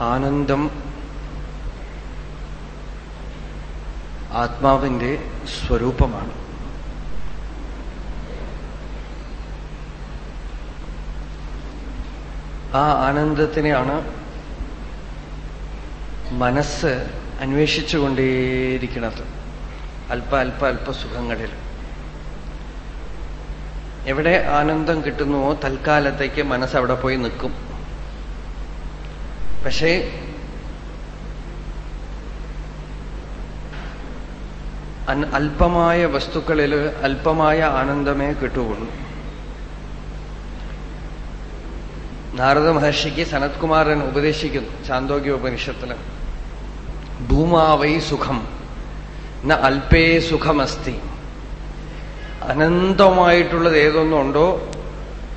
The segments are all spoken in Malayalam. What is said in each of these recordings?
ആനന്ദം ആത്മാവിന്റെ സ്വരൂപമാണ്. ആ ആനന്ദത്തിനെയാണ് മനസ്സ് അന്വേഷിച്ചുകൊണ്ടേയിരിക്കുന്നത്. അല്പ അല്പ അല്പ സുഖങ്ങളിൽ. എവിടെ ആനന്ദം കിട്ടുന്നുവോ തൽക്കാലത്തേക്ക് മനസ്സ് അവിടെ പോയി നിൽക്കും. പക്ഷേ അല്പമായ വസ്തുക്കളിൽ അല്പമായ ആനന്ദമേ കിട്ടുകയുള്ളൂ. നാരദ മഹർഷിക്ക് സനത്കുമാരൻ ഉപദേശിക്കുന്നു ചാന്തോഗ്യ ഉപനിഷത്തിന് ഭൂമാവൈ സുഖം ന അല്പേ സുഖമസ്തി. അനന്തമായിട്ടുള്ളത് ഏതൊന്നുണ്ടോ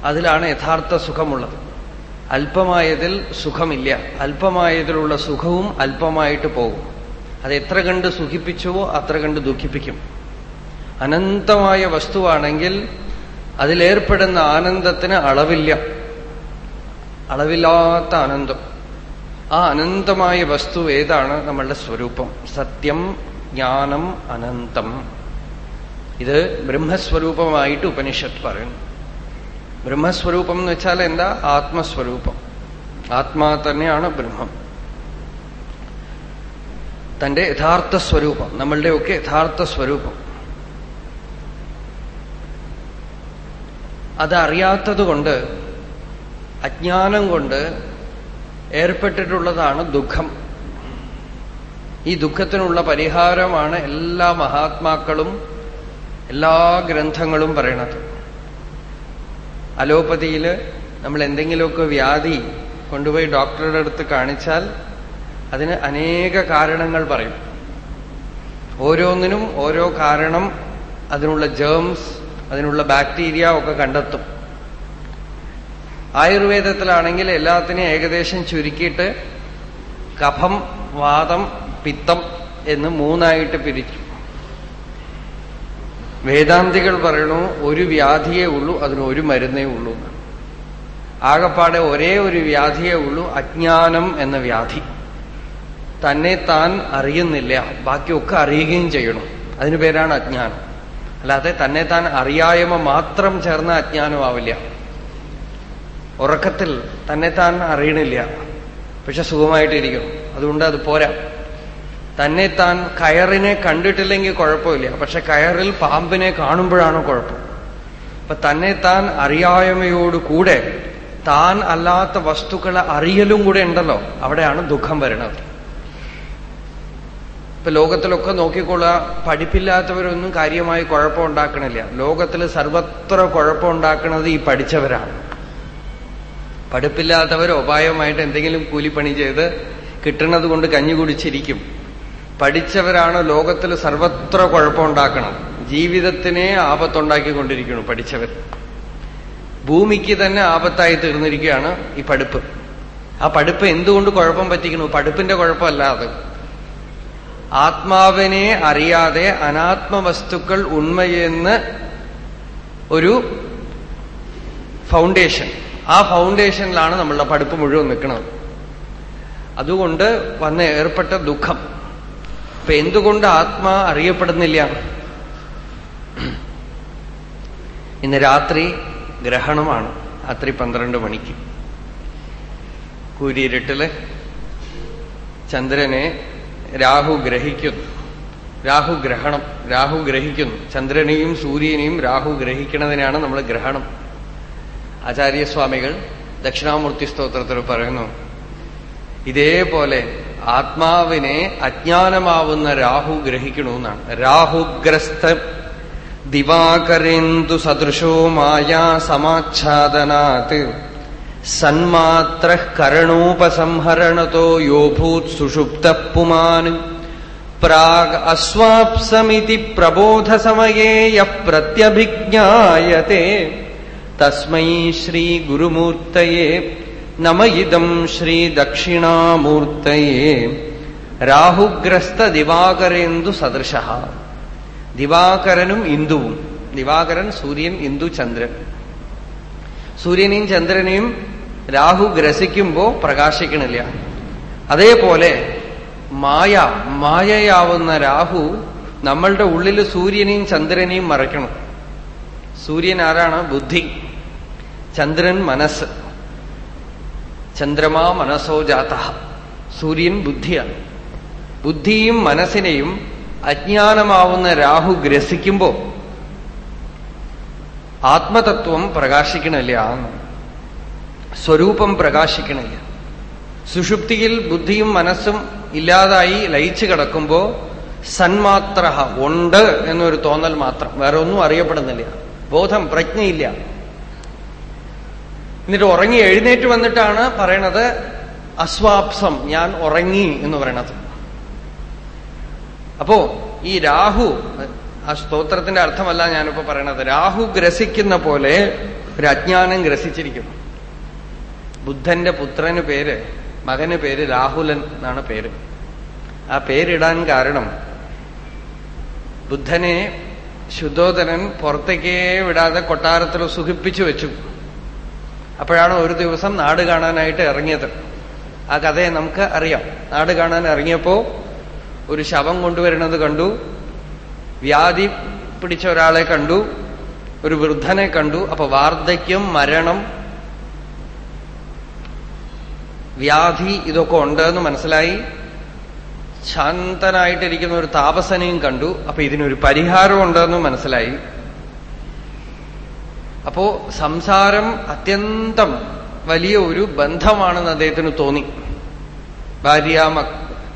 അതിലാണ് യഥാർത്ഥ സുഖമുള്ളത്. അല്പമായതിൽ സുഖമില്ല. അല്പമായതിലുള്ള സുഖവും അല്പമായിട്ട് പോകും. അത് എത്ര കണ്ട് സുഖിപ്പിച്ചുവോ അത്ര കണ്ട് ദുഃഖിപ്പിക്കും. അനന്തമായ വസ്തുവാണെങ്കിൽ അതിലേർപ്പെടുന്ന ആനന്ദത്തിന് അളവില്ല. അളവില്ലാത്ത ആനന്ദം. ആ അനന്തമായ വസ്തു ഏതാണ് നമ്മളുടെ സ്വരൂപം? സത്യം ജ്ഞാനം അനന്തം. ഇത് ബ്രഹ്മസ്വരൂപമായിട്ട് ഉപനിഷത്ത് പറയുന്നു. ബ്രഹ്മസ്വരൂപം എന്ന് വെച്ചാൽ എന്താ? ആത്മസ്വരൂപം. ആത്മാ തന്നെയാണ് ബ്രഹ്മം. തന്റെ യഥാർത്ഥ സ്വരൂപം നമ്മളുടെയൊക്കെ യഥാർത്ഥ സ്വരൂപം. അതറിയാത്തതുകൊണ്ട് അജ്ഞാനം കൊണ്ട് ഏർപ്പെട്ടിട്ടുള്ളതാണ് ദുഃഖം. ഈ ദുഃഖത്തിനുള്ള പരിഹാരമാണ് എല്ലാ മഹാത്മാക്കളും എല്ലാ ഗ്രന്ഥങ്ങളും പറയണത്. അലോപ്പതിയിൽ നമ്മൾ എന്തെങ്കിലുമൊക്കെ വ്യാധി കൊണ്ടുപോയി ഡോക്ടറുടെ അടുത്ത് കാണിച്ചാൽ അതിന് അനേക കാരണങ്ങൾ പറയും. ഓരോന്നിനും ഓരോ കാരണം അതിനുള്ള ജേംസ് അതിനുള്ള ബാക്ടീരിയ ഒക്കെ കണ്ടെത്തും. ആയുർവേദത്തിലാണെങ്കിൽ എല്ലാത്തിനെയും ഏകദേശം ചുരുക്കിയിട്ട് കഫം വാദം പിത്തം എന്ന് മൂന്നായിട്ട് പിരിച്ചു വേദാന്തികൾ പറയണു ഒരു വ്യാധിയേ ഉള്ളൂ അതിന് ഒരു മരുന്നേ ഉള്ളൂ. ആകപ്പാടെ ഒരേ ഒരു വ്യാധിയേ ഉള്ളൂ അജ്ഞാനം എന്ന വ്യാധി. തന്നെ താൻ അറിയുന്നില്ല ബാക്കിയൊക്കെ അറിയുകയും ചെയ്യണം. അതിന് പേരാണ് അജ്ഞാനം. അല്ലാതെ തന്നെ താൻ അറിയായ്മ മാത്രം ചേർന്ന അജ്ഞാനമാവില്ല ഉറക്കത്തിൽ തന്നെ താൻ അറിയണില്ല. പക്ഷെ സുഖമായിട്ടിരിക്കണം. അതുകൊണ്ട് അത് പോരാ. തന്നെ താൻ കയറിനെ കണ്ടിട്ടില്ലെങ്കിൽ കുഴപ്പമില്ല. പക്ഷെ കയറിൽ പാമ്പിനെ കാണുമ്പോഴാണ് കുഴപ്പം. അപ്പൊ തന്നെ താൻ അറിയായ്മയോടുകൂടെ താൻ അല്ലാത്ത വസ്തുക്കളെ അറിയലും കൂടെ ഉണ്ടല്ലോ അവിടെയാണ് ദുഃഖം വരുന്നത്. ഇപ്പൊ ലോകത്തിലൊക്കെ നോക്കിക്കൊള്ളുക പഠിപ്പില്ലാത്തവരൊന്നും കാര്യമായി കുഴപ്പം കുഴപ്പമുണ്ടാക്കണില്ല ലോകത്തിൽ സർവത്ര കുഴപ്പമുണ്ടാക്കുന്നത് ഈ പഠിച്ചവരാണ്. പഠിപ്പില്ലാത്തവർ ഉപായമായിട്ട് എന്തെങ്കിലും കൂലിപ്പണി ചെയ്ത് കിട്ടുന്നത് കൊണ്ട് കഞ്ഞി കുടിച്ചിരിക്കും. പഠിച്ചവരാണ് ലോകത്തിൽ സർവത്ര കുഴപ്പമുണ്ടാക്കണം. ജീവിതത്തിനെ ആപത്തുണ്ടാക്കിക്കൊണ്ടിരിക്കുന്നു പഠിച്ചവർ. ഭൂമിക്ക് തന്നെ ആപത്തായി തീർന്നിരിക്കുകയാണ് ഈ പഠിപ്പ്. ആ പഠിപ്പ് എന്തുകൊണ്ട് കുഴപ്പം പറ്റിക്കുന്നു? പഠിപ്പിന്റെ കുഴപ്പമല്ല അത്. ആത്മാവിനെ അറിയാതെ അനാത്മവസ്തുക്കൾ ഉണ്മയെന്ന് ഒരു ഫൗണ്ടേഷൻ. ആ ഫൗണ്ടേഷനിലാണ് നമ്മളുടെ പഠിപ്പ് മുഴുവൻ നിൽക്കുന്നത്. അതുകൊണ്ട് വന്ന ഏർപ്പെട്ട ദുഃഖം. ഇപ്പൊ എന്തുകൊണ്ട് ആത്മാ അറിയപ്പെടുന്നില്ല? ഇന്ന് രാത്രി ഗ്രഹണമാണ്. രാത്രി പന്ത്രണ്ട് മണിക്ക്. കൂരിരുട്ടിൽ ചന്ദ്രനെ രാഹു ഗ്രഹിക്കുന്നു. രാഹു ഗ്രഹണം രാഹു ഗ്രഹിക്കുന്നു. ചന്ദ്രനെയും സൂര്യനെയും രാഹു ഗ്രഹിക്കുന്നതിനാണ് നമ്മൾ ഗ്രഹണം. ആചാര്യസ്വാമികൾ ദക്ഷിണാമൂർത്തി സ്തോത്രത്തിൽ പറയുന്നു ഇതേപോലെ ആത്മാവിനെ അജ്ഞാനമാവുന്ന രാഹു ഗ്രഹിക്കണമെന്നാണ് രാഹുഗ്രസ്ത ദിവാകരേന്ദു സദൃശോ മായാ സമാച്ഛാദനാത്. സന്മാത്ര കരണോപസംഹരണതോ യോഭൂത് സുഷുപ്ത പുമാൻ പ്രാഗ് അസ്വാപ്സമിതി പ്രബോധസമയേ യ പ്രത്യഭിജ്ഞായത്തെ തസ്മൈ ശ്രീഗുരുമൂർത്തയേ നമ ഇതം ശ്രീദക്ഷിണാമൂർത്തയേ രാഹുഗ്രസ്ത ദിവാകരേന്ദു സദൃശ ദിവാകരനും ഇന്ദുവും ദിവാകരൻ സൂര്യൻ ഇന്ദു ചന്ദ്രൻ. സൂര്യനെയും ചന്ദ്രനെയും രാഹു ഗ്രസിക്കുമ്പോ പ്രകാശിക്കണില്ല. അതേപോലെ മായ മായയാവുന്ന രാഹു നമ്മളുടെ ഉള്ളിൽ സൂര്യനെയും ചന്ദ്രനെയും മറയ്ക്കണം. സൂര്യൻ ആരാണ്? ബുദ്ധി. ചന്ദ്രൻ മനസ്സ്. ചന്ദ്രമാ മനസ്സോ ജാത. സൂര്യൻ ബുദ്ധിയാണ്. ബുദ്ധിയും മനസ്സിനെയും അജ്ഞാനമാവുന്ന രാഹു ഗ്രസിക്കുമ്പോ ആത്മതത്വം പ്രകാശിക്കണില്ല. സ്വരൂപം പ്രകാശിക്കണില്ല. സുഷുപ്തിയിൽ ബുദ്ധിയും മനസ്സും ഇല്ലാതായി ലയിച്ചു കിടക്കുമ്പോ സന്മാത്ര ഉണ്ട് എന്നൊരു തോന്നൽ മാത്രം. വേറെ ഒന്നും അറിയപ്പെടുന്നില്ല. ബോധം പ്രജ്ഞയില്ല. എന്നിട്ട് ഉറങ്ങി എഴുന്നേറ്റ് വന്നിട്ടാണ് പറയണത് അസ്വാപ്സം ഞാൻ ഉറങ്ങി എന്ന് പറയണത്. അപ്പോ ഈ രാഹു ആ സ്തോത്രത്തിന്റെ അർത്ഥമല്ല ഞാനിപ്പോ പറയണത്. രാഹു ഗ്രസിക്കുന്ന പോലെ ഒരു അജ്ഞാനം ഗ്രസിച്ചിരിക്കുന്നു ബുദ്ധന്റെ പുത്രന് പേര് മകന് പേര് രാഹുലൻ എന്നാണ് പേര്. ആ പേരിടാൻ കാരണം ബുദ്ധനെ ശുദ്ധോധനൻ പുറത്തേക്കേ വിടാതെ കൊട്ടാരത്തിൽ സുഖിപ്പിച്ചു വെച്ചു. അപ്പോഴാണ് ഒരു ദിവസം നാട് കാണാനായിട്ട് ഇറങ്ങിയത്. ആ കഥയെ നമുക്ക് അറിയാം. നാട് കാണാൻ ഇറങ്ങിയപ്പോ ഒരു ശവം കൊണ്ടുവരുന്നത് കണ്ടു. വ്യാധി പിടിച്ച ഒരാളെ കണ്ടു. ഒരു വൃദ്ധനെ കണ്ടു. അപ്പൊ വാർദ്ധക്യം മരണം വ്യാധി ഇതൊക്കെ ഉണ്ട് എന്ന് മനസ്സിലായി. ശാന്തനായിട്ടിരിക്കുന്ന ഒരു താപസനെയും കണ്ടു. അപ്പൊ ഇതിനൊരു പരിഹാരം ഉണ്ടെന്ന് മനസ്സിലായി. അപ്പോ സംസാരം അത്യന്തം വലിയ ഒരു ബന്ധമാണെന്ന് അദ്ദേഹത്തിന് തോന്നി. ഭാര്യ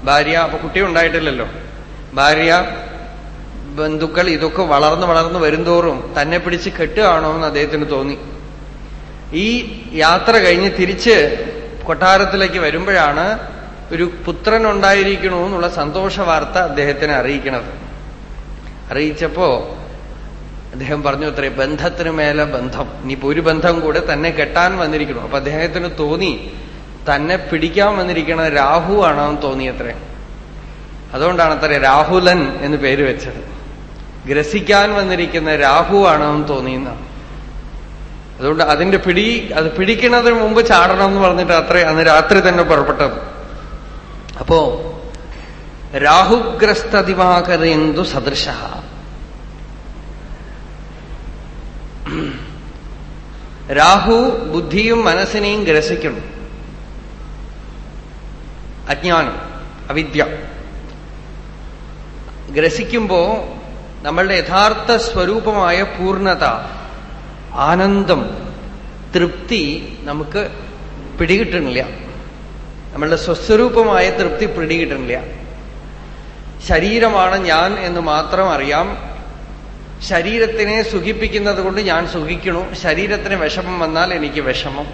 ഭാര്യ അപ്പൊ കുട്ടി ഉണ്ടായിട്ടില്ലല്ലോ. ഭാര്യ ബന്ധുക്കൾ ഇതൊക്കെ വളർന്ന് വളർന്ന് വരുന്തോറും തന്നെ പിടിച്ച് കെട്ടുകയാണോ എന്ന് അദ്ദേഹത്തിന് തോന്നി. ഈ യാത്ര കഴിഞ്ഞ് തിരിച്ച് കൊട്ടാരത്തിലേക്ക് വരുമ്പോഴാണ് ഒരു പുത്രൻ ഉണ്ടായിരിക്കണു എന്നുള്ള സന്തോഷ വാർത്ത അദ്ദേഹത്തിനെ അറിയിക്കണത്. അറിയിച്ചപ്പോ അദ്ദേഹം പറഞ്ഞു അത്രേ ബന്ധത്തിന് മേലെ ബന്ധം. ഇനിയിപ്പോ ഒരു ബന്ധം കൂടെ തന്നെ കെട്ടാൻ വന്നിരിക്കണം. അപ്പൊ അദ്ദേഹത്തിന് തോന്നി തന്നെ പിടിക്കാൻ വന്നിരിക്കണ രാഹു ആണെന്ന് തോന്നിയത്രേ. അതുകൊണ്ടാണ് അത്ര രാഹുലൻ എന്ന് പേര് വെച്ചത്. ഗ്രസിക്കാൻ വന്നിരിക്കുന്ന രാഹു ആണെന്ന് തോന്നിയെന്നാണ് അതുകൊണ്ട് അതിന്റെ പിടി അത് പിടിക്കുന്നതിന് മുമ്പ് ചാടണം എന്ന് പറഞ്ഞിട്ട് അത്ര അന്ന് രാത്രി തന്നെ പുറപ്പെട്ടത്. അപ്പോ രാഹുഗ്രസ്തതിമാകരെന്തു സദൃശ. രാഹു ബുദ്ധിയും മനസ്സിനെയും ഗ്രസിക്കുന്നു. അജ്ഞാനം അവിദ്യ. ഗ്രസിക്കുമ്പോ നമ്മളുടെ യഥാർത്ഥ സ്വരൂപമായ പൂർണത ആനന്ദം തൃപ്തി നമുക്ക് പിടികിട്ടണില്ല നമ്മളുടെ സ്വസ്വരൂപമായ തൃപ്തി പിടികിട്ടണില്ല ശരീരമാണ് ഞാൻ എന്ന് മാത്രം അറിയാം. ശരീരത്തിനെ സുഖിപ്പിക്കുന്നത് കൊണ്ട് ഞാൻ സുഖിക്കണു ശരീരത്തിന് വിഷമം വന്നാൽ എനിക്ക് വിഷമം.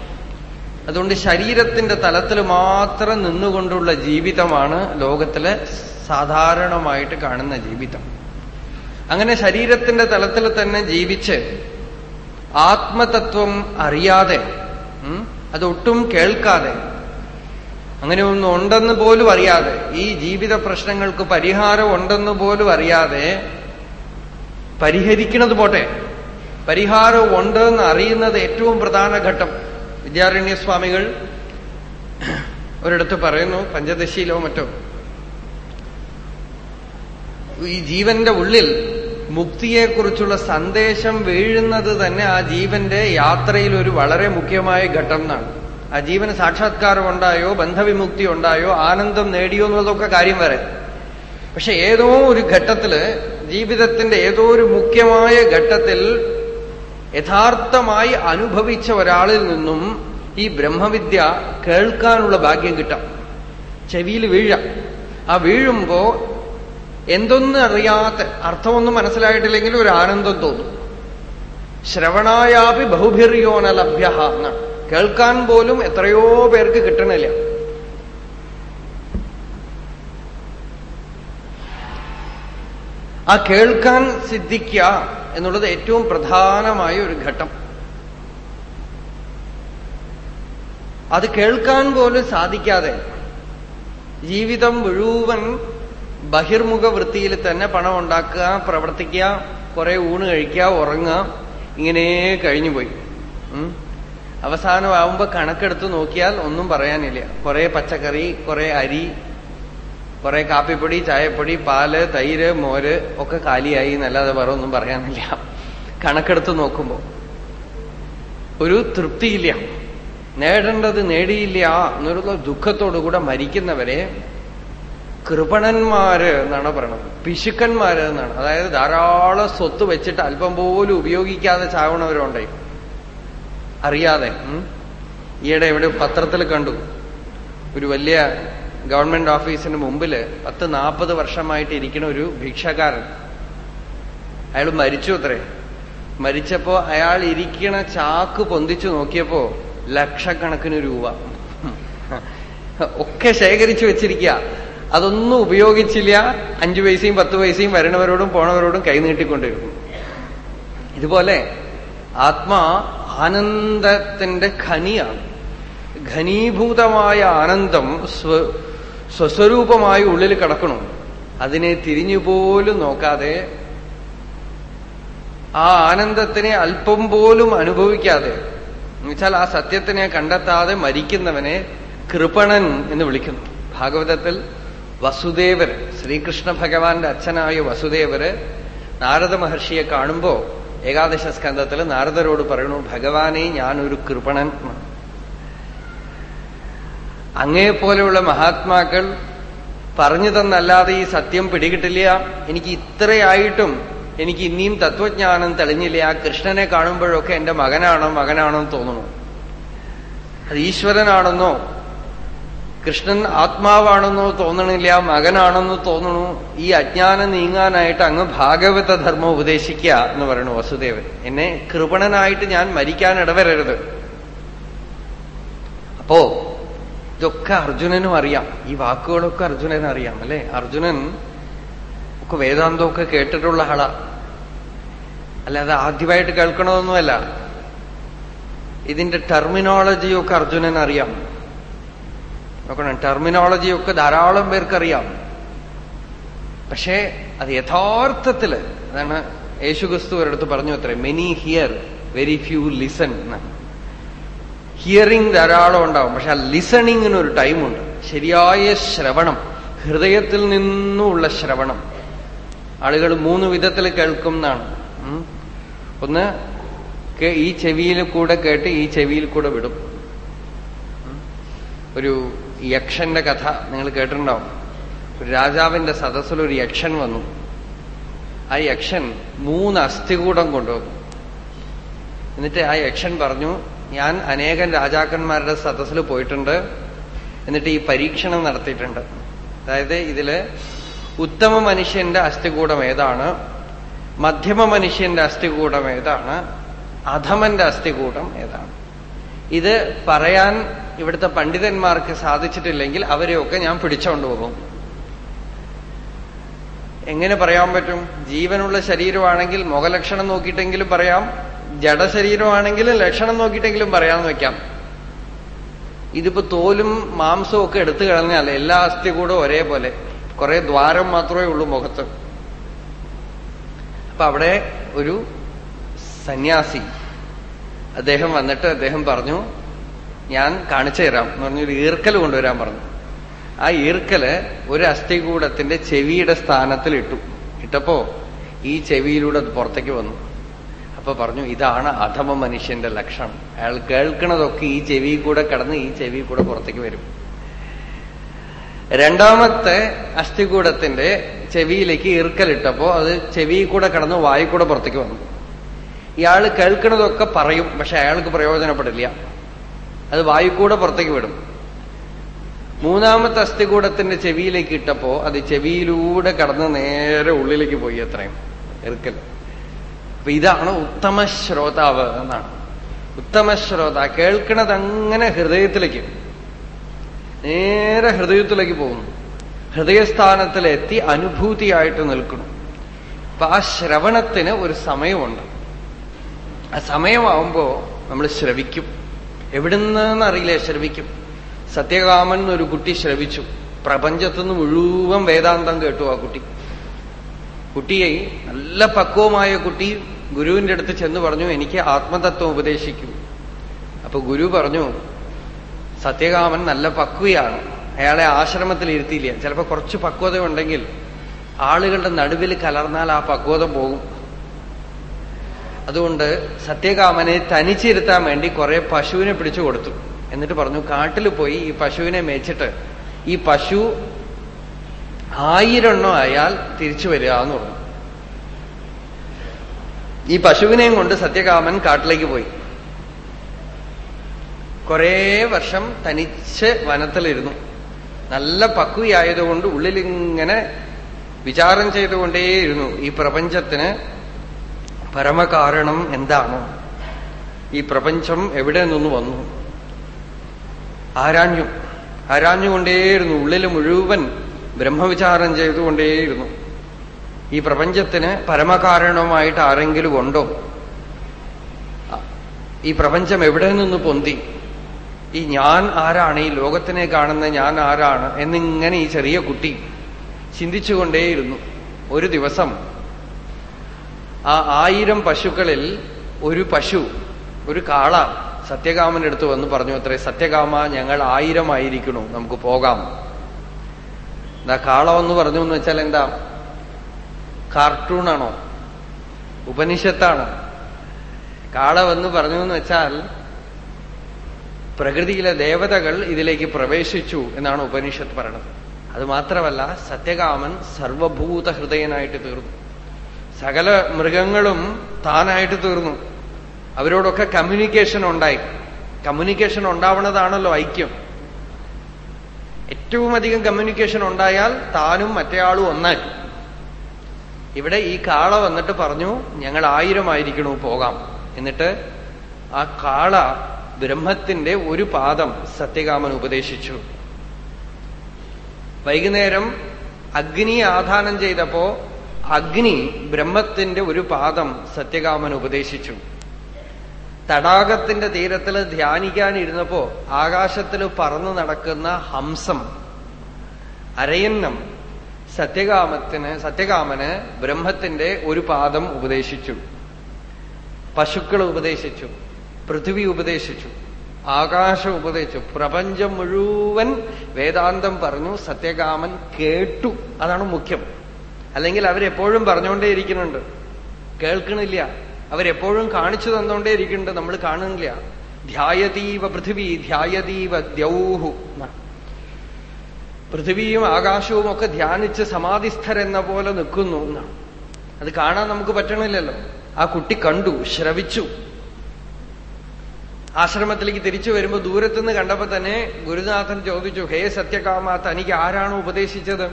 അതുകൊണ്ട് ശരീരത്തിന്റെ തലത്തിൽ മാത്രം നിന്നുകൊണ്ടുള്ള ജീവിതമാണ് ലോകത്തിലെ സാധാരണമായിട്ട് കാണുന്ന ജീവിതം. അങ്ങനെ ശരീരത്തിന്റെ തലത്തിൽ തന്നെ ജീവിച്ച് ആത്മതത്വം അറിയാതെ അതൊട്ടും കേൾക്കാതെ അങ്ങനെ ഒന്നും ഉണ്ടെന്ന് പോലും അറിയാതെ ഈ ജീവിത പ്രശ്നങ്ങൾക്ക് പരിഹാരം ഉണ്ടെന്ന് പോലും അറിയാതെ പരിഹരിക്കുന്നത് പോട്ടെ. പരിഹാരം ഉണ്ടെന്ന് അറിയുന്നത് ഏറ്റവും പ്രധാന ഘട്ടം. വിദ്യാരണ്യസ്വാമികൾ ഒരിടത്ത് പറയുന്നു പഞ്ചദശിയിലോ മറ്റോ. ഈ ജീവന്റെ ഉള്ളിൽ മുക്തിയെക്കുറിച്ചുള്ള സന്ദേശം വീഴുന്നത് തന്നെ ആ ജീവന്റെ യാത്രയിൽ ഒരു വളരെ മുഖ്യമായ ഘട്ടം എന്നാണ്. ആ ജീവന് സാക്ഷാത്കാരം ഉണ്ടായോ ബന്ധവിമുക്തി ഉണ്ടായോ ആനന്ദം നേടിയോ എന്നുള്ളതൊക്കെ കാര്യം വരെ പക്ഷെ ഏതോ ഒരു ഘട്ടത്തിൽ ജീവിതത്തിന്റെ ഏതോ ഒരു മുഖ്യമായ ഘട്ടത്തിൽ യഥാർത്ഥമായി അനുഭവിച്ച ഒരാളിൽ നിന്നും ഈ ബ്രഹ്മവിദ്യ കേൾക്കാനുള്ള ഭാഗ്യം കിട്ടാം. ചെവിയിൽ വീഴ. ആ വീഴുമ്പോ എന്തൊന്നും അറിയാത്ത അർത്ഥമൊന്നും മനസ്സിലായിട്ടില്ലെങ്കിൽ ഒരു ആനന്ദം തോന്നും. ശ്രവണായാപി ബഹുഭിർയോന ലഭ്യ എന്നാണ്. കേൾക്കാൻ പോലും എത്രയോ പേർക്ക് കിട്ടണില്ല. ആ കേൾക്കാൻ സിദ്ധിക്കുക എന്നുള്ളത് ഏറ്റവും പ്രധാനമായ ഒരു ഘട്ടം. അത് കേൾക്കാൻ പോലും സാധിക്കാതെ ജീവിതം മുഴുവൻ ബഹിർമുഖ വൃത്തിയിൽ തന്നെ പണം ഉണ്ടാക്കുക പ്രവർത്തിക്കുക കുറെ ഊണ് കഴിക്കുക ഉറങ്ങുക ഇങ്ങനെ കഴിഞ്ഞുപോയി. അവസാനമാവുമ്പോ കണക്കെടുത്ത് നോക്കിയാൽ ഒന്നും പറയാനില്ല. കുറെ പച്ചക്കറി കുറെ അരി കുറെ കാപ്പിപ്പൊടി ചായപ്പൊടി പാൽ തൈര് മോര് ഒക്കെ കാലിയായി എന്നല്ലാതെ വേറെ ഒന്നും പറയാനില്ല. കണക്കെടുത്ത് നോക്കുമ്പോ ഒരു തൃപ്തിയില്ല. നേടേണ്ടത് നേടിയില്ല എന്നുള്ള ദുഃഖത്തോടുകൂടെ മരിക്കുന്നവരെ കൃപണന്മാര് എന്നാണ് പറയണത്. പിശുക്കന്മാര് എന്നാണ്. അതായത് ധാരാളം സ്വത്ത് വെച്ചിട്ട് അല്പം പോലും ഉപയോഗിക്കാതെ ചാവണവരുണ്ടായി അറിയാതെ ഈയിടെ ഇവിടെ പത്രത്തിൽ കണ്ടു. ഒരു വലിയ ഗവൺമെന്റ് ഓഫീസിന് മുമ്പിൽ പത്ത് നാൽപ്പത് വർഷമായിട്ട് ഇരിക്കുന്ന ഒരു ഭിക്ഷക്കാരൻ. അയാൾ മരിച്ചു അത്രേ. മരിച്ചപ്പോ അയാൾ ഇരിക്കണ ചാക്ക് പൊന്തിച്ചു നോക്കിയപ്പോ ലക്ഷക്കണക്കിന് രൂപ. ഒക്കെ ശേഖരിച്ചു വെച്ചിരിക്കുക അതൊന്നും ഉപയോഗിച്ചില്ല. അഞ്ചു പൈസയും പത്ത് പൈസയും വരണവരോടും പോണവരോടും കൈനീട്ടിക്കൊണ്ടിരിക്കും ഇതുപോലെ ആത്മാ ആനന്ദത്തിന്റെ ഖനിയാണ്. ഘനീഭൂതമായ ആനന്ദം സ്വ സ്വസ്വരൂപമായി ഉള്ളിൽ കിടക്കണം? അതിനെ തിരിഞ്ഞുപോലും നോക്കാതെ ആ ആനന്ദത്തിനെ അല്പം പോലും അനുഭവിക്കാതെ എന്നുവെച്ചാൽ ആ സത്യത്തിനെ കണ്ടെത്താതെ മരിക്കുന്നവനെ കൃപണൻ എന്ന് വിളിക്കുന്നു. ഭാഗവതത്തിൽ വസുദേവര് ശ്രീകൃഷ്ണ ഭഗവാന്റെ അച്ഛനായ വസുദേവര് നാരദ മഹർഷിയെ കാണുമ്പോ ഏകാദശ സ്കന്ധത്തിൽ നാരദരോട് പറയണു ഭഗവാനെ ഞാനൊരു കൃപണൻ. അങ്ങേപ്പോലെയുള്ള മഹാത്മാക്കൾ പറഞ്ഞു തന്നല്ലാതെ ഈ സത്യം പിടികിട്ടില്ല. എനിക്ക് ഇത്രയായിട്ടും എനിക്ക് ഇനിയും തത്വജ്ഞാനം തെളിഞ്ഞില്ല. ആ കൃഷ്ണനെ കാണുമ്പോഴൊക്കെ എന്റെ മകനാണോ മകനാണോ എന്ന് തോന്നുന്നു. അത് ഈശ്വരനാണെന്നോ കൃഷ്ണൻ ആത്മാവാണെന്നോ തോന്നണില്ല മകനാണെന്നോ തോന്നണു ഈ അജ്ഞാനം നീങ്ങാനായിട്ട് അങ്ങ് ഭാഗവത ധർമ്മം ഉപദേശിക്കുക എന്ന് പറയുന്നു വസുദേവൻ. എന്നെ കൃപണനായിട്ട് ഞാൻ മരിക്കാൻ ഇടവരരുത്. അപ്പോ ഇതൊക്കെ അർജുനനും അറിയാം. ഈ വാക്കുകളൊക്കെ അർജുനനും അറിയാം അല്ലെ? അർജുനൻ ഒക്കെ വേദാന്തമൊക്കെ കേട്ടിട്ടുള്ള ആളാ. അല്ലാതെ ആദ്യമായിട്ട് കേൾക്കണമെന്നല്ല ഇതിന്റെ ടെർമിനോളജിയൊക്കെ അർജുനൻ അറിയാം. നോക്കണം ടെർമിനോളജിയൊക്കെ ധാരാളം പേർക്കറിയാം. പക്ഷേ അത് യഥാർത്ഥത്തിൽ അതാണ് യേശുക്രിസ്തു ഒരിടത്ത് പറഞ്ഞു അത്രേ many hear very few listen hearing ധാരാളം ഉണ്ടാവും. പക്ഷെ ആ ലിസണിങ്ങിന് ഒരു ടൈമുണ്ട് ശരിയായ ശ്രവണം ഹൃദയത്തിൽ നിന്നുള്ള ശ്രവണം. ആളുകൾ മൂന്ന് വിധത്തിൽ കേൾക്കും എന്നാണ്. ഒന്ന് ഈ ചെവിയിൽ കൂടെ കേട്ട് ഈ ചെവിയിൽ കൂടെ വിടും. ഒരു യക്ഷന്റെ കഥ നിങ്ങൾ കേട്ടിട്ടുണ്ടാവും. ഒരു രാജാവിന്റെ സദസ്സിൽ ഒരു യക്ഷൻ വന്നു. ആ യക്ഷൻ മൂന്ന് അസ്ഥികൂടം കൊണ്ടുവന്നു. എന്നിട്ട് ആ യക്ഷൻ പറഞ്ഞു ഞാൻ അനേകം രാജാക്കന്മാരുടെ സദസ്സിൽ പോയിട്ടുണ്ട്. എന്നിട്ട് ഈ പരീക്ഷണം നടത്തിയിട്ടുണ്ട്. അതായത് ഇതിൽ ഉത്തമ മനുഷ്യന്റെ അസ്ഥികൂടം ഏതാണ്? മധ്യമ മനുഷ്യന്റെ അസ്ഥികൂടം ഏതാണ്? അധമന്റെ അസ്ഥികൂടം ഏതാണ്? ഇത് പറയാൻ ഇവിടുത്തെ പണ്ഡിതന്മാർക്ക് സാധിച്ചിട്ടില്ലെങ്കിൽ അവരെയൊക്കെ ഞാൻ പിടിച്ചോണ്ട് പോകും. എങ്ങനെ പറയാൻ പറ്റും? ജീവനുള്ള ശരീരമാണെങ്കിൽ മുഖലക്ഷണം നോക്കിയിട്ടെങ്കിലും പറയാം. ജഡശരീരമാണെങ്കിലും ലക്ഷണം നോക്കിയിട്ടെങ്കിലും പറയാമെന്ന് വെക്കാം. ഇതിപ്പോ തോലും മാംസവും ഒക്കെ എടുത്തു കളഞ്ഞാൽ എല്ലാ അസ്ഥി കൂടെ ഒരേപോലെ. കുറെ ദ്വാരം മാത്രമേ ഉള്ളൂ മുഖത്ത്. അപ്പൊ അവിടെ ഒരു സന്യാസി അദ്ദേഹം വന്നിട്ട് അദ്ദേഹം പറഞ്ഞു ഞാൻ കാണിച്ചു തരാം. എന്ന് പറഞ്ഞൊരു ഈർക്കൽ കൊണ്ടുവരാൻ പറഞ്ഞു. ആ ഈർക്കൽ ഒരു അസ്ഥികൂടത്തിന്റെ ചെവിയുടെ സ്ഥാനത്തിൽ ഇട്ടു. ഇട്ടപ്പോ ഈ ചെവിയിലൂടെ അത് പുറത്തേക്ക് വന്നു. അപ്പൊ പറഞ്ഞു ഇതാണ് അധമ മനുഷ്യന്റെ ലക്ഷണം. അയാൾ കേൾക്കണതൊക്കെ ഈ ചെവി കൂടെ കടന്ന് ഈ ചെവി കൂടെ പുറത്തേക്ക് വരും. രണ്ടാമത്തെ അസ്ഥികൂടത്തിന്റെ ചെവിയിലേക്ക് ഈർക്കലിട്ടപ്പോ അത് ചെവി കൂടെ കടന്ന് വായി കൂടെ പുറത്തേക്ക് വന്നു. ഇയാൾ കേൾക്കണതൊക്കെ പറയും പക്ഷെ അയാൾക്ക് പ്രയോജനപ്പെടില്ല. അത് വായി കൂടെ പുറത്തേക്ക് വിടും. മൂന്നാമത്തെ അസ്ഥികൂടത്തിന്റെ ചെവിയിലേക്ക് ഇട്ടപ്പോ അത് ചെവിയിലൂടെ കടന്ന് നേരെ ഉള്ളിലേക്ക് പോയി അത്രയും. എറുക്കൽ അപ്പൊ ഇതാണ് ഉത്തമ ശ്രോതാവ് എന്നാണ്. ഉത്തമ ശ്രോത കേൾക്കണത് അങ്ങനെ ഹൃദയത്തിലേക്ക്. നേരെ ഹൃദയത്തിലേക്ക് പോകുന്നു. ഹൃദയസ്ഥാനത്തിലെത്തി അനുഭൂതിയായിട്ട് നിൽക്കണം അപ്പൊ ആ ശ്രവണത്തിന് ഒരു സമയമുണ്ട്. ആ സമയമാവുമ്പോ നമ്മൾ ശ്രവിക്കും. എവിടുന്നറിയില്ലേ ശ്രവിക്കും? സത്യകാമൻ എന്നൊരു കുട്ടി ശ്രവിച്ചു. പ്രപഞ്ചത്തുനിന്ന് മുഴുവൻ വേദാന്തം കേട്ടു ആ കുട്ടി. കുട്ടിയെ നല്ല പക്വമായ കുട്ടി ഗുരുവിന്റെ അടുത്ത് ചെന്ന് പറഞ്ഞു എനിക്ക് ആത്മതത്വം ഉപദേശിക്കും. അപ്പൊ ഗുരു പറഞ്ഞു സത്യകാമൻ നല്ല പക്വയാണ്. അയാളെ ആശ്രമത്തിൽ ഇരുത്തിയില്ല. ചിലപ്പോ കുറച്ച് പക്വത ഉണ്ടെങ്കിൽ ആളുകളുടെ നടുവിൽ കലർന്നാൽ ആ പക്വത പോകും. അതുകൊണ്ട് സത്യകാമനെ തനിച്ചിരുത്താൻ വേണ്ടി കുറെ പശുവിനെ പിടിച്ചു കൊടുത്തു. എന്നിട്ട് പറഞ്ഞു കാട്ടിൽ പോയി ഈ പശുവിനെ മേച്ചിട്ട് ഈ പശു ആയിരെണ്ണം ആയാൽ തിരിച്ചു വരിക എന്ന് പറഞ്ഞു. ഈ പശുവിനെയും കൊണ്ട് സത്യകാമൻ കാട്ടിലേക്ക് പോയി. കുറേ വർഷം തനിച്ച് വനത്തിലിരുന്നു. നല്ല പക്വിയായതുകൊണ്ട് ഉള്ളിലിങ്ങനെ വിചാരം ചെയ്തുകൊണ്ടേയിരുന്നു ഈ പ്രപഞ്ചത്തിന് പരമകാരണം എന്താണ്. ഈ പ്രപഞ്ചം എവിടെ നിന്ന് വന്നു? ആരാഞ്ഞു. ആരാഞ്ഞുകൊണ്ടേയിരുന്നു. ഉള്ളിൽ മുഴുവൻ ബ്രഹ്മവിചാരം ചെയ്തുകൊണ്ടേയിരുന്നു. ഈ പ്രപഞ്ചത്തിന് പരമകാരണമായിട്ട് ആരെങ്കിലും ഉണ്ടോ? ഈ പ്രപഞ്ചം എവിടെ നിന്ന് പൊന്തി? ഈ ഞാൻ ആരാണ്? ഈ ലോകത്തിനെ കാണുന്ന ഞാൻ ആരാണ്? എന്നിങ്ങനെ ഈ ചെറിയ കുട്ടി ചിന്തിച്ചുകൊണ്ടേയിരുന്നു ഒരു ദിവസം. ആ ആയിരം പശുക്കളിൽ ഒരു പശു ഒരു കാള സത്യകാമന്റെ അടുത്ത് വന്ന് പറഞ്ഞു അത്രേ സത്യകാമ ഞങ്ങൾ ആയിരമായിരിക്കണു നമുക്ക് പോകാം. എന്താ കാള എന്ന് പറഞ്ഞു എന്ന് വെച്ചാൽ എന്താ? കാർട്ടൂണാണോ? ഉപനിഷത്താണോ? കാള വന്ന് പറഞ്ഞു എന്ന് വെച്ചാൽ പ്രകൃതിയിലെ ദേവതകൾ ഇതിലേക്ക് പ്രവേശിച്ചു എന്നാണ് ഉപനിഷത്ത് പറയണത് അത് മാത്രമല്ല സത്യകാമൻ സർവഭൂത ഹൃദയനായിട്ട് തീർന്നു. സകല മൃഗങ്ങളും താനായിട്ട് തീർന്നു. അവരോടൊക്കെ കമ്മ്യൂണിക്കേഷൻ ഉണ്ടായി. കമ്മ്യൂണിക്കേഷൻ ഉണ്ടാവണതാണല്ലോ ഐക്യം. ഏറ്റവും അധികം കമ്മ്യൂണിക്കേഷൻ ഉണ്ടായാൽ താനും മറ്റേയാളും ഒന്നായി. ഇവിടെ ഈ കാള വന്നിട്ട് പറഞ്ഞു ഞങ്ങൾ ആയിരം ആയിരമായിരിക്കണു പോകാം. എന്നിട്ട് ആ കാള ബ്രഹ്മത്തിന്റെ ഒരു പാദം സത്യകാമൻ ഉപദേശിച്ചു. വൈകുന്നേരം അഗ്നി ആധാനം ചെയ്തപ്പോ അഗ്നി ബ്രഹ്മത്തിന്റെ ഒരു പാദം സത്യകാമൻ ഉപദേശിച്ചു. തടാകത്തിന്റെ തീരത്തിൽ ധ്യാനിക്കാനിരുന്നപ്പോ ആകാശത്തിൽ പറന്നു നടക്കുന്ന ഹംസം അരയന്നം സത്യകാമത്തിന് സത്യകാമന് ബ്രഹ്മത്തിന്റെ ഒരു പാദം ഉപദേശിച്ചു. പശുക്കൾ ഉപദേശിച്ചു. പൃഥ്വി ഉപദേശിച്ചു. ആകാശം ഉപദേശിച്ചു. പ്രപഞ്ചം മുഴുവൻ വേദാന്തം പറഞ്ഞു സത്യകാമൻ കേട്ടു. അതാണ് മുഖ്യം. അല്ലെങ്കിൽ അവരെപ്പോഴും പറഞ്ഞുകൊണ്ടേയിരിക്കുന്നുണ്ട്. കേൾക്കണില്ല. അവരെപ്പോഴും കാണിച്ചു തന്നുകൊണ്ടേയിരിക്കുന്നുണ്ട്. നമ്മൾ കാണുന്നില്ല. ധ്യായതീവ പൃഥിവി ധ്യായതീവ ദ്യൗഹു. പൃഥിവിയും ആകാശവും ഒക്കെ ധ്യാനിച്ച് സമാധിസ്ഥരെന്ന പോലെ നിൽക്കുന്നു എന്നാണ് അത് കാണാൻ നമുക്ക് പറ്റണില്ലല്ലോ. ആ കുട്ടി കണ്ടു ശ്രവിച്ചു. ആശ്രമത്തിലേക്ക് തിരിച്ചു വരുമ്പോ ദൂരത്തുനിന്ന് കണ്ടപ്പോ തന്നെ ഗുരുനാഥൻ ചോദിച്ചു ഹേ സത്യകാമ തനിക്ക് ആരാണോ ഉപദേശിച്ചത്?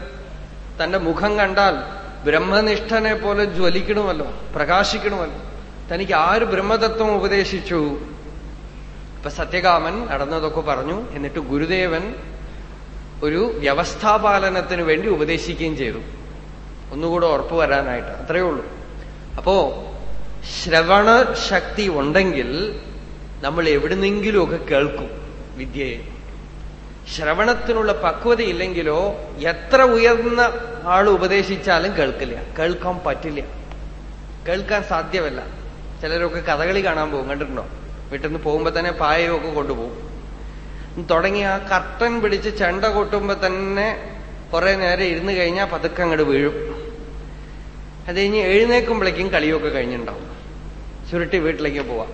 തന്റെ മുഖം കണ്ടാൽ ബ്രഹ്മനിഷ്ഠനെ പോലെ ജ്വലിക്കണമല്ലോ പ്രകാശിക്കണമല്ലോ. തനിക്ക് ആര് ബ്രഹ്മതത്വം ഉപദേശിച്ചു? ഇപ്പൊ സത്യകാമൻ നടന്നതൊക്കെ പറഞ്ഞു എന്നിട്ട് ഗുരുദേവൻ ഒരു വ്യവസ്ഥാപാലനത്തിന് വേണ്ടി ഉപദേശിക്കുകയും ചെയ്തു. ഒന്നുകൂടെ ഉറപ്പ് വരാനായിട്ട്. അത്രയേ ഉള്ളൂ. അപ്പോ ശ്രവണ ശക്തി ഉണ്ടെങ്കിൽ നമ്മൾ എവിടുന്നെങ്കിലുമൊക്കെ കേൾക്കും വിദ്യയെ. ശ്രവണത്തിനുള്ള പക്വതയില്ലെങ്കിലോ എത്ര ഉയർന്ന ആൾ ഉപദേശിച്ചാലും കേൾക്കില്ല. കേൾക്കാൻ പറ്റില്ല. കേൾക്കാൻ സാധ്യമല്ല. ചിലരൊക്കെ കഥകളി കാണാൻ പോകും. കണ്ടിട്ടുണ്ടോ? വീട്ടിൽ നിന്ന് പോകുമ്പോ തന്നെ പായയൊക്കെ കൊണ്ടുപോകും. തുടങ്ങി ആ കർട്ടൻ പിടിച്ച് ചെണ്ട കൊട്ടുമ്പോ തന്നെ കുറെ നേരം ഇരുന്ന് കഴിഞ്ഞാൽ പതുക്കെ അങ്ങോട്ട് വീഴും. അത് കഴിഞ്ഞ് എഴുന്നേക്കുമ്പോഴേക്കും കളിയൊക്കെ കഴിഞ്ഞിട്ടുണ്ടാവും ചുരുട്ടി വീട്ടിലേക്ക് പോവാം.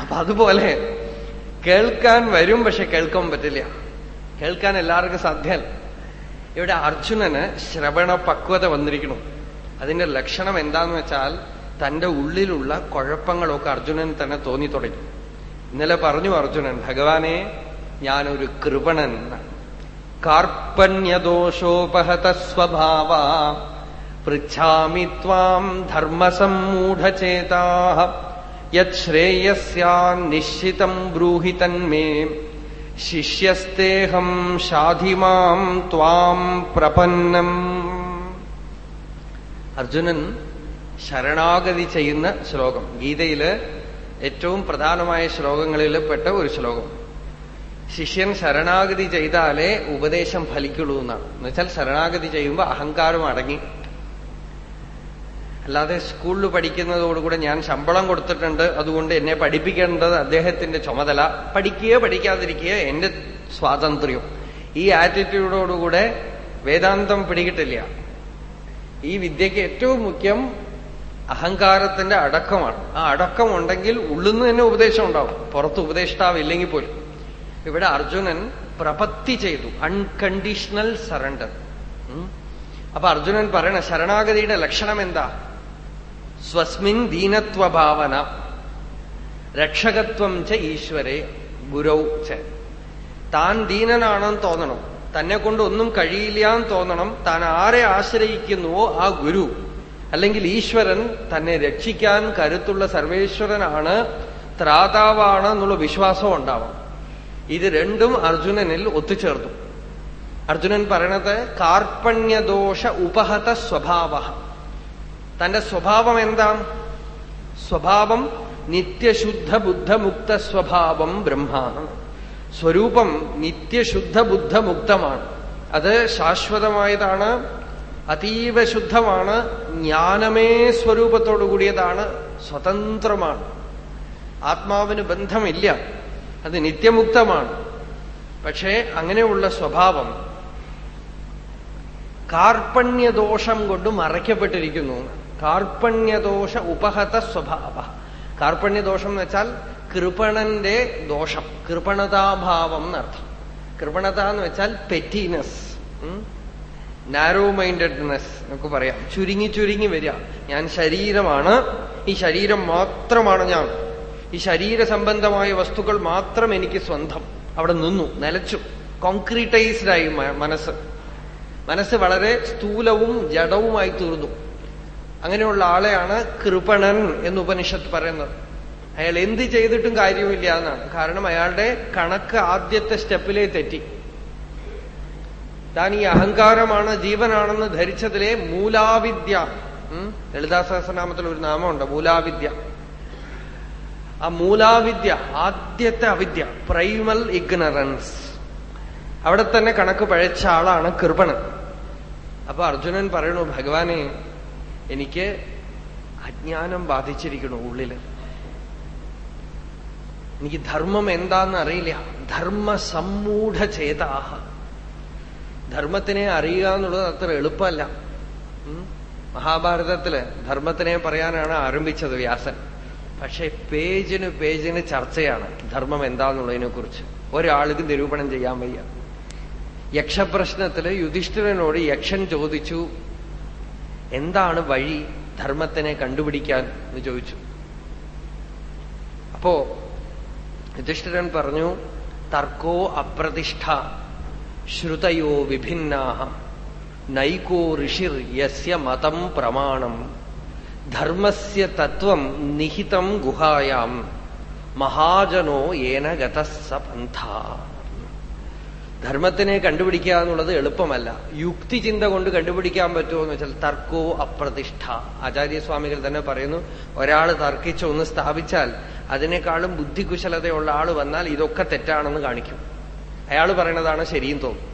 അപ്പൊ അതുപോലെ കേൾക്കാൻ വരും പക്ഷെ കേൾക്കാൻ പറ്റില്ല. കേൾക്കാൻ എല്ലാവർക്കും സാധ്യല്ല. ഇവിടെ അർജുനന് ശ്രവണ പക്വത വന്നിരിക്കണം അതിന്റെ ലക്ഷണം എന്താന്ന് വെച്ചാൽ തന്റെ ഉള്ളിലുള്ള കുഴപ്പങ്ങളൊക്കെ അർജുനൻ തന്നെ തോന്നി തുടങ്ങി. ഇന്നലെ പറഞ്ഞു അർജുനൻ ഭഗവാനെ ഞാനൊരു കൃപണൻ. കാർപ്പണ്യദോഷോപഹത സ്വഭാവ പൃച്ഛാമി ത്വാം ധർമ്മസമ്മൂഢചേതാ യശ്രേയസ്യാന്നിശ്ചിതം ബ്രൂഹി തന്മേ ശിഷ്യസ്തേഹം ഷാധിമാം ത്വാം പ്രപന്നം. അർജുനൻ ശരണാഗതി ചെയ്യുന്ന ശ്ലോകം. ഗീതയിൽ ഏറ്റവും പ്രധാനമായ ശ്ലോകങ്ങളിൽ പെട്ട ഒരു ശ്ലോകം. ശിഷ്യൻ ശരണാഗതി ചെയ്താലേ ഉപദേശം ഫലിക്കുള്ളൂ എന്നാണ്. എന്നുവെച്ചാൽ ശരണാഗതി ചെയ്യുമ്പോൾ അഹങ്കാരം അടങ്ങി. അല്ലാതെ സ്കൂളിൽ പഠിക്കുന്നതോടുകൂടെ ഞാൻ ശമ്പളം കൊടുത്തിട്ടുണ്ട് അതുകൊണ്ട് എന്നെ പഠിപ്പിക്കേണ്ടത് അദ്ദേഹത്തിന്റെ ചുമതല. പഠിക്കുകയോ പഠിക്കാതിരിക്കുകയോ എന്റെ സ്വാതന്ത്ര്യം. ഈ ആറ്റിറ്റ്യൂഡോടുകൂടെ വേദാന്തം പിടികിട്ടില്ല. ഈ വിദ്യക്ക് ഏറ്റവും മുഖ്യം അഹങ്കാരത്തിന്റെ അടക്കമാണ്. ആ അടക്കം ഉണ്ടെങ്കിൽ ഉള്ളുന്ന് തന്നെ ഉപദേശം ഉണ്ടാവും. പുറത്ത് ഉപദേഷ്ടാവില്ലെങ്കിൽ പോലും. ഇവിടെ അർജുനൻ പ്രപത്തി ചെയ്തു. അൺകണ്ടീഷണൽ സറണ്ടർ അപ്പൊ അർജുനൻ പറയണ ശരണാഗതിയുടെ ലക്ഷണം എന്താ? സ്വസ്മിൻ ദീനത്വഭാവന. രക്ഷകത്വം ച ഈശ്വരെ ഗുരൗ ച. താൻ ദീനനാണെന്ന് തോന്നണം. തന്നെ കൊണ്ട് ഒന്നും കഴിയില്ല എന്ന് തോന്നണം. താൻ ആരെ ആശ്രയിക്കുന്നുവോ ആ ഗുരു. അല്ലെങ്കിൽ ഈശ്വരൻ തന്നെ രക്ഷിക്കാൻ കരുത്തുള്ള സർവേശ്വരനാണ് ത്രാതാവാണ് എന്നുള്ള വിശ്വാസം ഉണ്ടാവും. ഇത് രണ്ടും അർജുനനിൽ ഒത്തുചേർത്തു. അർജുനൻ പറയണത് കാർപ്പണ്യദോഷ ഉപഹത സ്വഭാവ. തന്റെ സ്വഭാവം എന്താ? സ്വഭാവം നിത്യശുദ്ധ ബുദ്ധമുക്ത സ്വഭാവം ബ്രഹ്മാണ്. സ്വരൂപം നിത്യശുദ്ധ ബുദ്ധമുക്തമാണ്. അത് ശാശ്വതമായതാണ്. അതീവ ശുദ്ധമാണ് ജ്ഞാനമേ സ്വരൂപത്തോടു കൂടിയതാണ് സ്വതന്ത്രമാണ്. ആത്മാവിന് ബന്ധമില്ല അത് നിത്യമുക്തമാണ്. പക്ഷേ അങ്ങനെയുള്ള സ്വഭാവം കാർപ്പണ്യദോഷം കൊണ്ട് മറയ്ക്കപ്പെട്ടിരിക്കുന്നു. കാർപ്പണ്യദോഷ ഉപഹത സ്വഭാവ. കാർപ്പണ്യദോഷം എന്ന് വെച്ചാൽ കൃപണന്റെ ദോഷം കൃപണതാഭാവം എന്നർത്ഥം. കൃപണത എന്ന് വെച്ചാൽ പെറ്റീനെസ് നാരോ മൈൻഡഡ്നെസ് നമുക്ക് പറയാം. ചുരുങ്ങി ചുരുങ്ങി വരിക. ഞാൻ ശരീരമാണ്. ഈ ശരീരം മാത്രമാണ് ഞാൻ. ഈ ശരീര സംബന്ധമായ വസ്തുക്കൾ മാത്രം എനിക്ക് സ്വന്തം. അവിടെ നിന്നു നിലച്ചു. കോൺക്രീറ്റൈസ്ഡായി മനസ്സ്. മനസ്സ് വളരെ സ്ഥൂലവും ജഡവുമായി തീർന്നു. അങ്ങനെയുള്ള ആളെയാണ് കൃപണൻ എന്ന് ഉപനിഷത്ത് പറയുന്നത്. അയാൾ എന്ത് ചെയ്തിട്ടും കാര്യമില്ല എന്നാണ്. കാരണം അയാളുടെ കണക്ക് ആദ്യത്തെ സ്റ്റെപ്പിലേ തെറ്റി. താൻ ഈ അഹങ്കാരമാണ് ജീവനാണെന്ന് ധരിച്ചതിലെ മൂലാവിദ്യ. ലളിതാ സഹസ്രനാമത്തിൽ ഒരു നാമമുണ്ട് മൂലാവിദ്യ. ആ മൂലാവിദ്യ ആദ്യത്തെ അവിദ്യ പ്രൈമൽ ഇഗ്നറൻസ് അവിടെ തന്നെ കണക്ക് പഴച്ച ആളാണ് കൃപണൻ. അപ്പൊ അർജുനൻ പറയണു ഭഗവാനെ എനിക്ക് അജ്ഞാനം ബാധിച്ചിരിക്കണു ഉള്ളിൽ. എനിക്ക് ധർമ്മം എന്താന്ന് അറിയില്ല. ധർമ്മ സമ്മൂഢ ചേതാഹ ധർമ്മത്തിനെ അറിയുക എന്നുള്ളത് അത്ര എളുപ്പമല്ല. മഹാഭാരതത്തിൽ ധർമ്മത്തിനെ പറയാനാണ് ആരംഭിച്ചത് വ്യാസൻ. പക്ഷെ പേജിന് പേജിന് ചർച്ചയാണ് ധർമ്മം എന്താന്നുള്ളതിനെ കുറിച്ച് ഒരാൾക്ക് നിരൂപണം ചെയ്യാൻ വയ്യ. യക്ഷപ്രശ്നത്തിൽ യുധിഷ്ഠിരനോട് യക്ഷൻ ചോദിച്ചു എന്താണ് വഴി ധർമ്മത്തിനെ കണ്ടുപിടിക്കാൻ? എന്ന് ചോദിച്ചു. അപ്പോ യുധിഷ്ഠിരൻ പറഞ്ഞു തർക്കോ അപ്രതിഷ്ഠ. ശ്രുതയോ വിഭിന്നാഹ. നൈകോ ഋഷിർ യസ്യ മതം പ്രമാണം. ധർമ്മസ്യ തത്വം നിഹിതം ഗുഹായാം. മഹാജനോ ഏന ഗതസ പന്ഥ. ധർമ്മത്തിനെ കണ്ടുപിടിക്കുക എന്നുള്ളത് എളുപ്പമല്ല. യുക്തി ചിന്ത കൊണ്ട് കണ്ടുപിടിക്കാൻ പറ്റുമോ എന്ന് വെച്ചാൽ തർക്കോ അപ്രതിഷ്ഠ. ആചാര്യസ്വാമികൾ തന്നെ പറയുന്നു ഒരാൾ തർക്കിച്ച് ഒന്ന് സ്ഥാപിച്ചാൽ അതിനേക്കാളും ബുദ്ധികുശലതയുള്ള ആൾ വന്നാൽ ഇതൊക്കെ തെറ്റാണെന്ന് കാണിക്കും. അയാൾ പറയണതാണ് ശരിയും തോന്നും.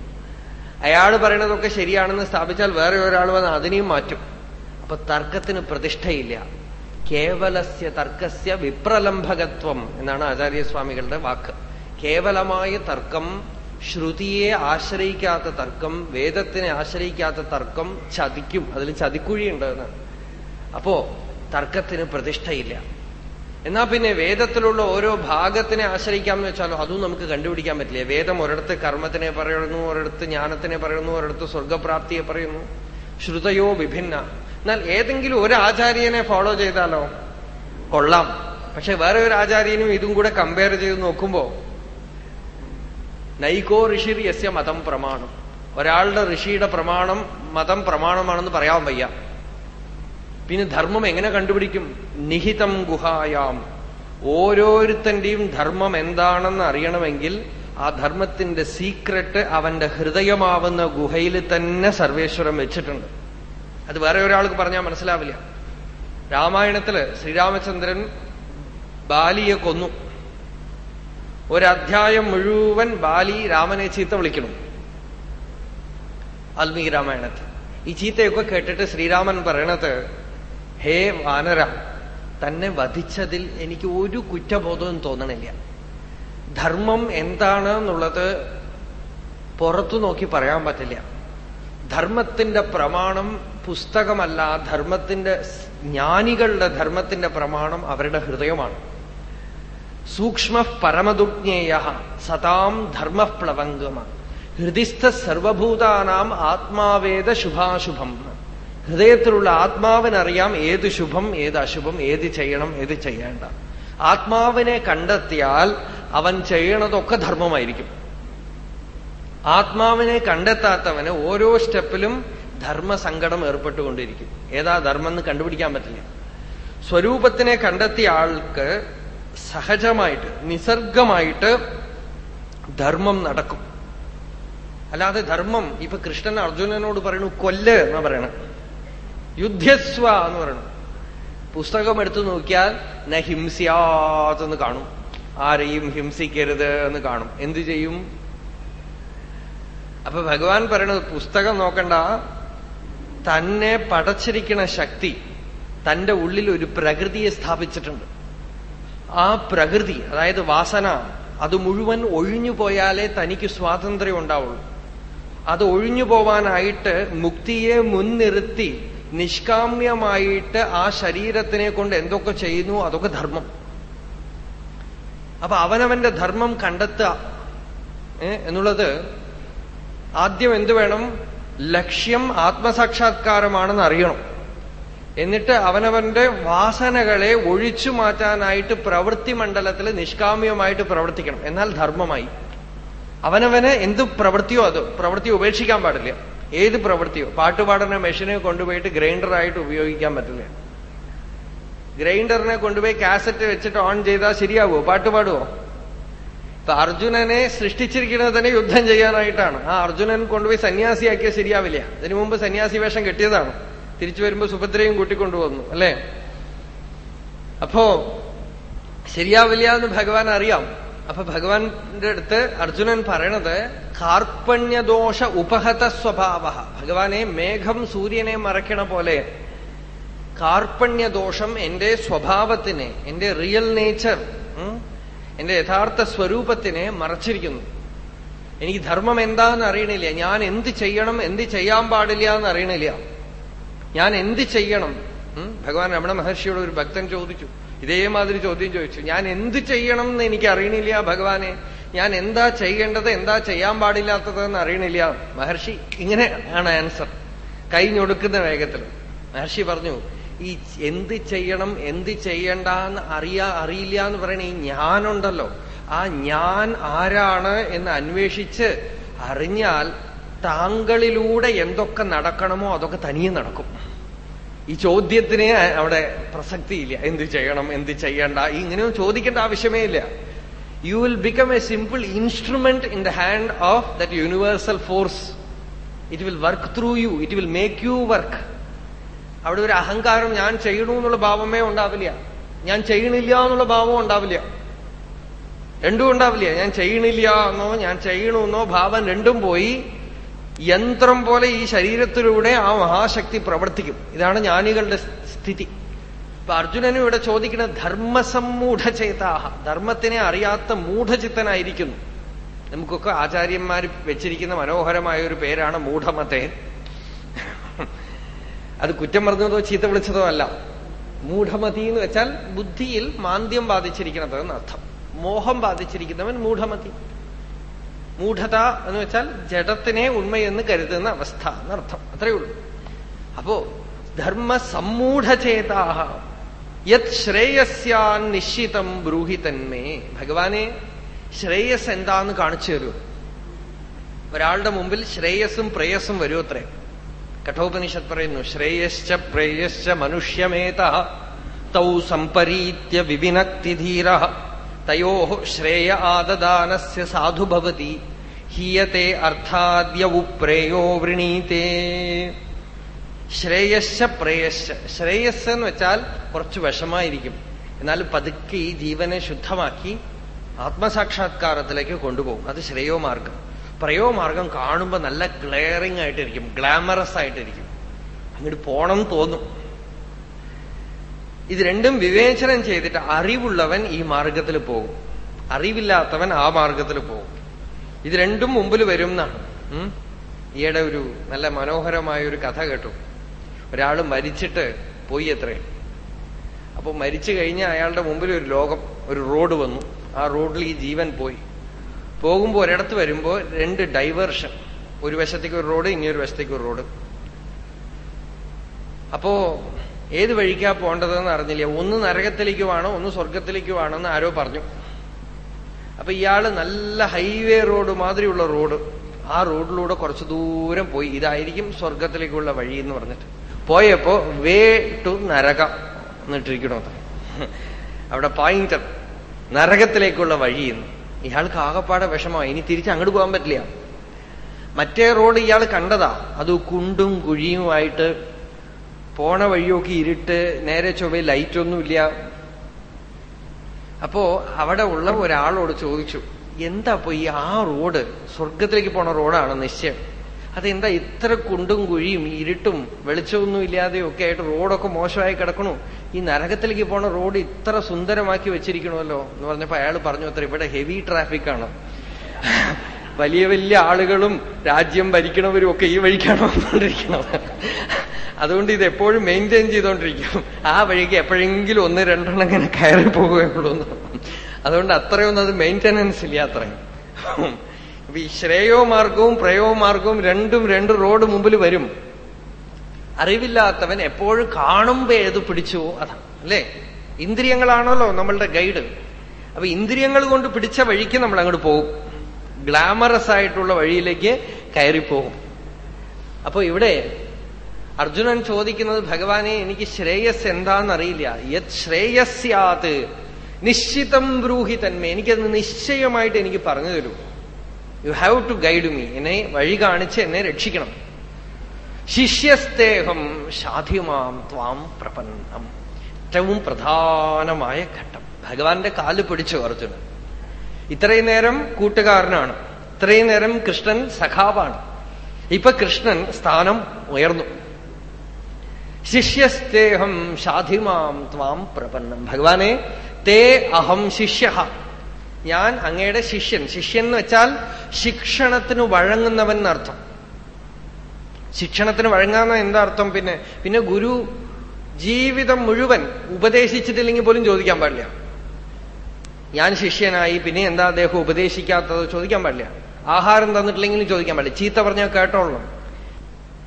അയാൾ പറയണതൊക്കെ ശരിയാണെന്ന് സ്ഥാപിച്ചാൽ വേറെ ഒരാൾ വന്ന് അതിനെയും മാറ്റും. അപ്പൊ തർക്കത്തിന് പ്രതിഷ്ഠയില്ല. കേവലസ്യ തർക്കസ്യ വിപ്രലംഭകത്വം എന്നാണ് ആചാര്യസ്വാമികളുടെ വാക്ക്. കേവലമായ തർക്കം ശ്രുതിയെ ആശ്രയിക്കാത്ത തർക്കം വേദത്തിനെ ആശ്രയിക്കാത്ത തർക്കം ചതിക്കും. അതിൽ ചതിക്കുഴിയുണ്ട് എന്നാണ്. അപ്പോ തർക്കത്തിന് പ്രതിഷ്ഠയില്ല. എന്നാ പിന്നെ വേദത്തിലുള്ള ഓരോ ഭാഗത്തിനെ ആശ്രയിക്കാം എന്ന് വെച്ചാലോ? അതും നമുക്ക് കണ്ടുപിടിക്കാൻ പറ്റില്ല? വേദം ഒരിടത്ത് കർമ്മത്തിനെ പറയുന്നു ഒരിടത്ത് ജ്ഞാനത്തിനെ പറയുന്നു ഒരിടത്ത് സ്വർഗപ്രാപ്തിയെ പറയുന്നു. ശ്രുതയോ വിഭിന്ന. എന്നാൽ ഏതെങ്കിലും ഒരു ആചാര്യനെ ഫോളോ ചെയ്താലോ? കൊള്ളാം. പക്ഷെ വേറെ ഒരു ആചാര്യനും ഇതും കൂടെ കമ്പയർ ചെയ്ത് നോക്കുമ്പോ നൈകോ ഋഷിർ യസ്യ മതം പ്രമാണം. ഒരാളുടെ ഋഷിയുടെ പ്രമാണം മതം പ്രമാണമാണെന്ന് പറയാൻ വയ്യ. പിന്നെ ധർമ്മം എങ്ങനെ കണ്ടുപിടിക്കും? നിഹിതം ഗുഹായാം. ഓരോരുത്തന്റെയും ധർമ്മം എന്താണെന്ന് അറിയണമെങ്കിൽ ആ ധർമ്മത്തിന്റെ സീക്രട്ട് അവന്റെ ഹൃദയമാവുന്ന ഗുഹയിൽ തന്നെ സർവേശ്വരം വെച്ചിട്ടുണ്ട്. അത് വേറെ ഒരാൾക്ക് പറഞ്ഞാൽ മനസ്സിലാവില്ല. രാമായണത്തിൽ ശ്രീരാമചന്ദ്രൻ ബാലിയെ കൊന്നു. ഒരധ്യായം മുഴുവൻ ബാലി രാമനെ ചീത്ത വിളിക്കണം വാൽമീകി രാമായണത്തിൽ. ഈ ചീത്തയൊക്കെ കേട്ടിട്ട് ശ്രീരാമൻ പറയണത് ഹേ വാനര തന്നെ വധിച്ചതിൽ എനിക്ക് ഒരു കുറ്റബോധവും തോന്നണില്ല. ധർമ്മം എന്താണ് എന്നുള്ളത് പുറത്തു നോക്കി പറയാൻ പറ്റില്ല. ധർമ്മത്തിന്റെ പ്രമാണം പുസ്തകമല്ല ധർമ്മത്തിന്റെ ജ്ഞാനികളുടെ ധർമ്മത്തിന്റെ പ്രമാണം അവരുടെ ഹൃദയമാണ്. സൂക്ഷ്മ പരമദുജ്ഞേയ സതാം ധർമ്മപ്ലവംഗമ. ഹൃദിസ്ഥ സർവഭൂതാനാം ആത്മാവേദ ശുഭാശുഭം. ഹൃദയത്തിലുള്ള ആത്മാവിനറിയാം ഏത് ശുഭം ഏത് അശുഭം ഏത് ചെയ്യണം ഏത് ചെയ്യേണ്ട. ആത്മാവിനെ കണ്ടെത്തിയാൽ അവൻ ചെയ്യണതൊക്കെ ധർമ്മമായിരിക്കും. ആത്മാവിനെ കണ്ടെത്താത്തവന് ഓരോ സ്റ്റെപ്പിലും ധർമ്മസങ്കടം ഏർപ്പെട്ടുകൊണ്ടിരിക്കും. ഏതാ ധർമ്മം എന്ന് കണ്ടുപിടിക്കാൻ പറ്റില്ല. സ്വരൂപത്തിനെ കണ്ടെത്തിയ ആൾക്ക് സഹജമായിട്ട് നിസർഗമായിട്ട് ധർമ്മം നടക്കും. അല്ലാതെ ധർമ്മം ഇപ്പൊ കൃഷ്ണൻ അർജുനനോട് പറയണു കൊല്ല് എന്ന് പറയണം യുദ്ധസ്വ എന്ന് പറയണം. പുസ്തകം എടുത്തു നോക്കിയാൽ ന ഹിംസ്യാത്തെന്ന് കാണും. ആരെയും ഹിംസിക്കരുത് എന്ന് കാണും. എന്തു ചെയ്യും? അപ്പൊ ഭഗവാൻ പറയണത് പുസ്തകം നോക്കണ്ട. തന്നെ പടച്ചിരിക്കുന്ന ശക്തി തന്റെ ഉള്ളിൽ ഒരു പ്രകൃതിയെ സ്ഥാപിച്ചിട്ടുണ്ട്. ആ പ്രകൃതി അതായത് വാസന അത് മുഴുവൻ ഒഴിഞ്ഞു പോയാലേ തനിക്ക് സ്വാതന്ത്ര്യം ഉണ്ടാവുള്ളൂ. അത് ഒഴിഞ്ഞു പോവാനായിട്ട് മുക്തിയെ മുൻനിർത്തി നിഷ്കാമ്യമായിട്ട് ആ ശരീരത്തിനെ കൊണ്ട് എന്തൊക്കെ ചെയ്യുന്നു അതൊക്കെ ധർമ്മം. അപ്പൊ അവനവന്റെ ധർമ്മം കണ്ടെത്തുക എന്നുള്ളത് ആദ്യം എന്തു വേണം? ലക്ഷ്യം ആത്മസാക്ഷാത്കാരമാണെന്ന് അറിയണം. എന്നിട്ട് അവനവന്റെ വാസനകളെ ഒഴിച്ചു മാറ്റാനായിട്ട് പ്രവൃത്തി മണ്ഡലത്തിൽ നിഷ്കാമ്യമായിട്ട് പ്രവർത്തിക്കണം. എന്നാൽ ധർമ്മമായി. അവനവന് എന്ത് പ്രവൃത്തിയോ അത് പ്രവൃത്തി ഉപേക്ഷിക്കാൻ പാടില്ല. ഏത് പ്രവൃത്തിയോ പാട്ടുപാടുന്ന മെഷീനെ കൊണ്ടുപോയിട്ട് ഗ്രൈൻഡറായിട്ട് ഉപയോഗിക്കാൻ പറ്റില്ല. ഗ്രൈൻഡറിനെ കൊണ്ടുപോയി കാസറ്റ് വെച്ചിട്ട് ഓൺ ചെയ്താൽ ശരിയാവോ? പാട്ട് പാടുവോ? ഇപ്പൊ അർജുനനെ സൃഷ്ടിച്ചിരിക്കുന്നത് തന്നെ യുദ്ധം ചെയ്യാനായിട്ടാണ്. ആ അർജുനൻ കൊണ്ടുപോയി സന്യാസിയാക്കിയ ശരിയാവില്ല. അതിനു മുമ്പ് സന്യാസി വേഷം കെട്ടിയതാണ്. തിരിച്ചു വരുമ്പോ സുഭദ്രയും കൂട്ടിക്കൊണ്ടുവന്നു അല്ലേ? അപ്പോ ശരിയാവില്ല എന്ന് ഭഗവാൻ അറിയാം അപ്പൊ ഭഗവാന്റെ അടുത്ത് അർജുനൻ പറയണത് കാർപ്പണ്യദോഷ ഉപഹത സ്വഭാവ. ഭഗവാനെ മേഘം സൂര്യനെ മറയ്ക്കണ പോലെ കാർപ്പണ്യദോഷം എന്റെ സ്വഭാവത്തിനെ എന്റെ റിയൽ നേച്ചർ എന്റെ യഥാർത്ഥ സ്വരൂപത്തിനെ മറച്ചിരിക്കുന്നു. എനിക്ക് ധർമ്മം എന്താന്ന് അറിയണില്ല. ഞാൻ എന്ത് ചെയ്യണം എന്ത് ചെയ്യാൻ പാടില്ല എന്ന് അറിയണില്ല. ഞാൻ എന്ത് ചെയ്യണം? ഭഗവാൻ രമണ മഹർഷിയോട് ഒരു ഭക്തൻ ചോദിച്ചു. ഇതേമാതിരി ചോദ്യം ചോദിച്ചു. ഞാൻ എന്ത് ചെയ്യണം എന്ന് എനിക്ക് അറിയണില്ല ഭഗവാനെ. ഞാൻ എന്താ ചെയ്യേണ്ടത് എന്താ ചെയ്യാൻ പാടില്ലാത്തത് എന്ന് അറിയണില്ല. മഹർഷി ഇങ്ങനെയാണ് ആൻസർ. കൈഞ്ഞൊടുക്കുന്ന വേഗത്തിൽ. മഹർഷി പറഞ്ഞു ഈ എന്ത് ചെയ്യണം എന്ത് ചെയ്യണ്ട എന്ന് അറിയാ അറിയില്ല എന്ന് പറയണ ഈ ഞാനുണ്ടല്ലോ. ആ ഞാൻ ആരാണ് എന്ന് അന്വേഷിച്ച് അറിഞ്ഞാൽ താങ്കളിലൂടെ എന്തൊക്കെ നടക്കണമോ അതൊക്കെ തനിയെ നടക്കും. ഈ ചോദ്യത്തിന് അവിടെ പ്രസക്തിയില്ല. എന്ത് ചെയ്യണം എന്ത് ചെയ്യണ്ട? ഇങ്ങനെയും ചോദിക്കേണ്ട ആവശ്യമേ ഇല്ല. You will become a simple instrument in the hand of that universal force it will work through you it will make you work അവിടെ ഒരു അഹങ്കാരം ഞാൻ ചെയ്യണു എന്നുള്ള ഭാവമേ ഉണ്ടാവില്ല. ഞാൻ ചെയ്യണില്ല എന്നുള്ള ഭാവം ഉണ്ടാവില്ല. രണ്ടും ഉണ്ടാവില്ല. ഞാൻ ചെയ്യണില്ല എന്നോ ഞാൻ ചെയ്യണമെന്നോ ഭാവം രണ്ടും പോയി യന്ത്രം പോലെ ഈ ശരീരത്തിലൂടെ ആ മഹാശക്തി പ്രവർത്തിക്കും. ഇതാണ് ജ്ഞാനികളുടെ സ്ഥിതി. ഇപ്പൊ അർജുനനും ഇവിടെ ചോദിക്കുന്ന ധർമ്മസമ്മൂഢചേതാഹ ധർമ്മത്തിനെ അറിയാത്ത മൂഢചിത്തനായിരിക്കുന്നു. നമുക്കൊക്കെ ആചാര്യന്മാർ വെച്ചിരിക്കുന്ന മനോഹരമായ ഒരു പേരാണ് മൂഢമത്തെ അത് കുറ്റം പറഞ്ഞതോ ചീത്ത വിളിച്ചതോ അല്ല. മൂഢമതി എന്ന് വെച്ചാൽ ബുദ്ധിയിൽ മാന്ദ്യം ബാധിച്ചിരിക്കുന്നത് എന്നർത്ഥം മോഹം ബാധിച്ചിരിക്കുന്നവൻ മൂഢമതി. മൂഢത എന്ന് വെച്ചാൽ ജഡത്തിനെ ഉണ്മയെന്ന് കരുതുന്ന അവസ്ഥ എന്നർത്ഥം. അത്രയേ ഉള്ളൂ. അപ്പോ ധർമ്മ സമ്മൂഢചേതാഹ യത് ശ്രേയസ്യാൻ നിശ്ചിതം ബ്രൂഹി തന്മേ. ഭഗവാനെ ശ്രേയസ് എന്താന്ന് കാണിച്ചു തരൂ. ഒരാളുടെ മുമ്പിൽ ശ്രേയസ്സും പ്രേയസ്സും വരൂ അത്രേ. കഠോപനിഷത്ത് പറയുന്നു ശ്രേയശ്ച പ്രേയശ്ച മനുഷ്യമേത തൗ സമ്പരീത്യ വിവിനക്തിധീര. തയോ ശ്രേയ ആദദാനസ്യ സാധുഭവതി ഹീയത്തെ അർത്ഥാദ്യവു പ്രേയോ വൃണീതേ. ശ്രേയശ പ്രേയശ. ശ്രേയസ് എന്ന് വെച്ചാൽ കുറച്ച് വിഷമായിരിക്കും. എന്നാൽ പതുക്കെ ഈ ജീവനെ ശുദ്ധമാക്കി ആത്മസാക്ഷാത്കാരത്തിലേക്ക് കൊണ്ടുപോകും. അത് ശ്രേയോ മാർഗം പ്രയോ മാർഗം കാണുമ്പോൾ നല്ല ക്ലിയറിംഗ് ആയിട്ടിരിക്കും. ഗ്ലാമറസ് ആയിട്ടിരിക്കും. അങ്ങോട്ട് പോണം തോന്നും. ഇത് രണ്ടും വിവേചനം ചെയ്തിട്ട് അറിവുള്ളവൻ ഈ മാർഗത്തിൽ പോകും. അറിവില്ലാത്തവൻ ആ മാർഗത്തിൽ പോകും. ഇത് രണ്ടും മുമ്പിൽ വരും എന്നാണ്. ഈയിടെ ഒരു നല്ല മനോഹരമായ ഒരു കഥ കേട്ടു. ഒരാൾ മരിച്ചിട്ട് പോയി എത്രയും അപ്പൊ മരിച്ചു കഴിഞ്ഞ് അയാളുടെ മുമ്പിൽ ഒരു ലോകം ഒരു റോഡ് വന്നു. ആ റോഡിൽ ഈ ജീവൻ പോയി. പോകുമ്പോ ഒരിടത്ത് വരുമ്പോ രണ്ട് ഡൈവേർഷൻ. ഒരു വശത്തേക്ക് ഒരു റോഡ് ഇങ്ങനൊരു വശത്തേക്ക് ഒരു റോഡ്. അപ്പോ ഏത് വഴിക്കാ പോണ്ടതെന്ന് അറിഞ്ഞില്ല. ഒന്ന് നരകത്തിലേക്ക് വേണോ ഒന്ന് സ്വർഗത്തിലേക്ക് വേണോ എന്ന് ആരോ പറഞ്ഞു. അപ്പൊ ഇയാൾ നല്ല ഹൈവേ റോഡ് മാതിരിയുള്ള റോഡ്. ആ റോഡിലൂടെ കുറച്ച് ദൂരം പോയി. ഇതായിരിക്കും സ്വർഗത്തിലേക്കുള്ള വഴി എന്ന് പറഞ്ഞിട്ട്. പോയപ്പോ വേ ടു നരകം എന്നിട്ടിരിക്കണോ അവിടെ പോയിന്റർ. നരകത്തിലേക്കുള്ള വഴി എന്ന്. ഇയാൾക്ക് ആകപ്പാടെ വിഷമമായി. ഇനി തിരിച്ച് അങ്ങോട്ട് പോകാൻ പറ്റില്ല. മറ്റേ റോഡ് ഇയാൾ കണ്ടതാ. അത് കുണ്ടും കുഴിയുമായിട്ട് പോണ വഴിയൊക്കെ ഇരുട്ട് നേരെ ചൊവ്വ ലൈറ്റൊന്നുമില്ല. അപ്പോ അവിടെ ഉള്ള ഒരാളോട് ചോദിച്ചു എന്താ അപ്പൊ ഈ ആ റോഡ് സ്വർഗത്തിലേക്ക് പോണ റോഡാണ് നിശ്ചയം? അതെന്താ ഇത്ര കുണ്ടും കുഴിയും ഇരുട്ടും വെളിച്ചമൊന്നും ഇല്ലാതെയും ഒക്കെ ആയിട്ട് റോഡൊക്കെ മോശമായി കിടക്കണു? ഈ നരകത്തിലേക്ക് പോണ റോഡ് ഇത്ര സുന്ദരമാക്കി വെച്ചിരിക്കണമല്ലോ? എന്ന് പറഞ്ഞപ്പോ അയാൾ പറഞ്ഞു അത്ര ഇവിടെ ഹെവി ട്രാഫിക് ആണ്. വലിയ വലിയ ആളുകളും രാജ്യം ഭരിക്കണവരും ഒക്കെ ഈ വഴിക്കാണ് വന്നുകൊണ്ടിരിക്കുന്നത് അതുകൊണ്ട് ഇത് എപ്പോഴും മെയിന്റെയിൻ ചെയ്തുകൊണ്ടിരിക്കും ആ വഴിക്ക് എപ്പോഴെങ്കിലും ഒന്ന് രണ്ടെണ്ണം ഇങ്ങനെ കയറി പോവുകയുള്ളൂ. അതുകൊണ്ട് അത്രയൊന്നും അത് മെയിന്റനൻസ് ഇല്ല അത്രയും. അപ്പൊ ഈ ശ്രേയോ മാർഗവും പ്രയോ മാർഗവും രണ്ടും രണ്ട് റോഡ് മുമ്പിൽ വരും. അറിവില്ലാത്തവൻ എപ്പോഴും കാണുമ്പോ ഏത് പിടിച്ചു അതാ അല്ലേ? ഇന്ദ്രിയങ്ങളാണല്ലോ നമ്മളുടെ ഗൈഡ് അപ്പൊ ഇന്ദ്രിയങ്ങൾ കൊണ്ട് പിടിച്ച വഴിക്ക് നമ്മൾ അങ്ങോട്ട് പോകും. ഗ്ലാമറസ് ആയിട്ടുള്ള വഴിയിലേക്ക് കയറിപ്പോകും. അപ്പൊ ഇവിടെ അർജുനൻ ചോദിക്കുന്നത് ഭഗവാനെ എനിക്ക് ശ്രേയസ് എന്താണെന്നറിയില്ല. യത് ശ്രേയസ്യാത്. നിശ്ചിതം ബ്രൂഹി തന്മേ. എനിക്കത് നിശ്ചയമായിട്ട് എനിക്ക് പറഞ്ഞു തരൂ. You have to guide me എന്നെ വഴി കാണിച്ച് എന്നെ രക്ഷിക്കണം. ശിഷ്യസ്തേഹം ഷാധിമാം ത്വാം പ്രപന്നം. ഏറ്റവും പ്രധാനമായ ഘട്ടം. ഭഗവാന്റെ കാൽ പിടിച്ചു അർജുനൻ. ഇത്രയും നേരം കൂട്ടുകാരനാണ്. ഇത്രയും നേരം കൃഷ്ണൻ സഖാവാണ്. ഇപ്പൊ കൃഷ്ണൻ സ്ഥാനം ഉയർന്നു. ശിഷ്യസ്തേഹം ഷാധിമാം ത്വാം പ്രപന്നം. ഭഗവാനെ തേ അഹം ശിഷ്യ. ഞാൻ അങ്ങയുടെ ശിഷ്യൻ. ശിഷ്യൻ എന്ന് വെച്ചാൽ ശിക്ഷണത്തിന് വഴങ്ങുന്നവൻ എന്നർത്ഥം. ശിക്ഷണത്തിന് വഴങ്ങാന്ന എന്താർത്ഥം പിന്നെ പിന്നെ ഗുരു ജീവിതം മുഴുവൻ ഉപദേശിച്ചിട്ടില്ലെങ്കിൽ പോലും ചോദിക്കാൻ പാടില്ല. ഞാൻ ശിഷ്യനായി പിന്നെ എന്താ അദ്ദേഹം ഉപദേശിക്കാത്തത് ചോദിക്കാൻ പാടില്ല. ആഹാരം തന്നിട്ടില്ലെങ്കിലും ചോദിക്കാൻ പാടില്ല. ചീത്ത പറഞ്ഞാൽ കേട്ടോളണം.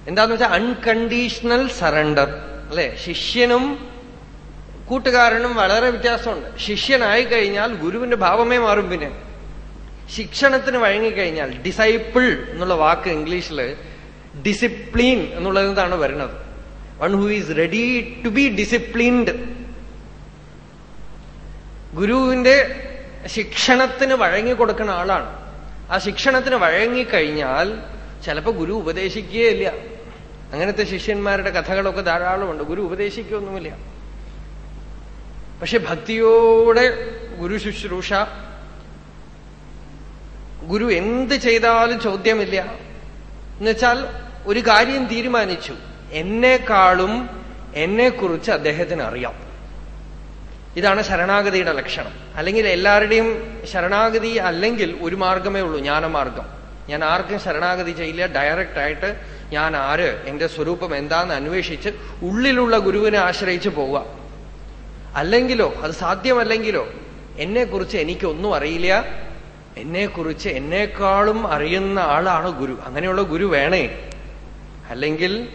എന്താന്ന് വെച്ചാൽ അൺകണ്ടീഷണൽ സറണ്ടർ അല്ലെ? ശിഷ്യനും കൂട്ടുകാരനും വളരെ വ്യത്യാസമുണ്ട്. ശിഷ്യനായി കഴിഞ്ഞാൽ ഗുരുവിന്റെ ഭാവമേ മാറും പിന്നെ. ശിക്ഷണത്തിന് വഴങ്ങിക്കഴിഞ്ഞാൽ ഡിസൈപ്പിൾ എന്നുള്ള വാക്ക് ഇംഗ്ലീഷിൽ ഡിസിപ്ലിൻ എന്നുള്ളതാണ് വരുന്നത്? One who is ready to be disciplined ഗുരുവിന്റെ ശിക്ഷണത്തിന് വഴങ്ങി കൊടുക്കുന്ന ആളാണ്. ആ ശിക്ഷണത്തിന് വഴങ്ങിക്കഴിഞ്ഞാൽ ചിലപ്പോ ഗുരു ഉപദേശിക്കുകയില്ല. അങ്ങനത്തെ ശിഷ്യന്മാരുടെ കഥകളൊക്കെ ധാരാളമുണ്ട്. ഗുരു ഉപദേശിക്കൊന്നുമില്ല പക്ഷെ ഭക്തിയോടെ ഗുരു ശുശ്രൂഷ. ഗുരു എന്ത് ചെയ്താലും ചോദ്യമില്ല. എന്നുവെച്ചാൽ ഒരു കാര്യം തീരുമാനിച്ചു. എന്നെക്കാളും എന്നെക്കുറിച്ച് അദ്ദേഹത്തിന് അറിയാം. ഇതാണ് ശരണാഗതിയുടെ ലക്ഷണം. അല്ലെങ്കിൽ എല്ലാവരുടെയും ശരണാഗതി അല്ലെങ്കിൽ ഒരു മാർഗമേ ഉള്ളൂ ജ്ഞാനമാർഗം. ഞാൻ ആർക്കും ശരണാഗതി ചെയ്യില്ല. ഡയറക്റ്റ് ആയിട്ട് ഞാൻ ആര് എന്റെ സ്വരൂപം എന്താന്ന് അന്വേഷിച്ച് ഉള്ളിലുള്ള ഗുരുവിനെ ആശ്രയിച്ച് പോവുക. അല്ലെങ്കിലോ അത് സാധ്യമല്ലെങ്കിലോ എന്നെക്കുറിച്ച് എനിക്കൊന്നും അറിയില്ല. എന്നെക്കുറിച്ച് എന്നെക്കാളും അറിയുന്ന ആളാണ് ഗുരു. അങ്ങനെയുള്ള ഗുരു വേണേ. അല്ലെങ്കിൽ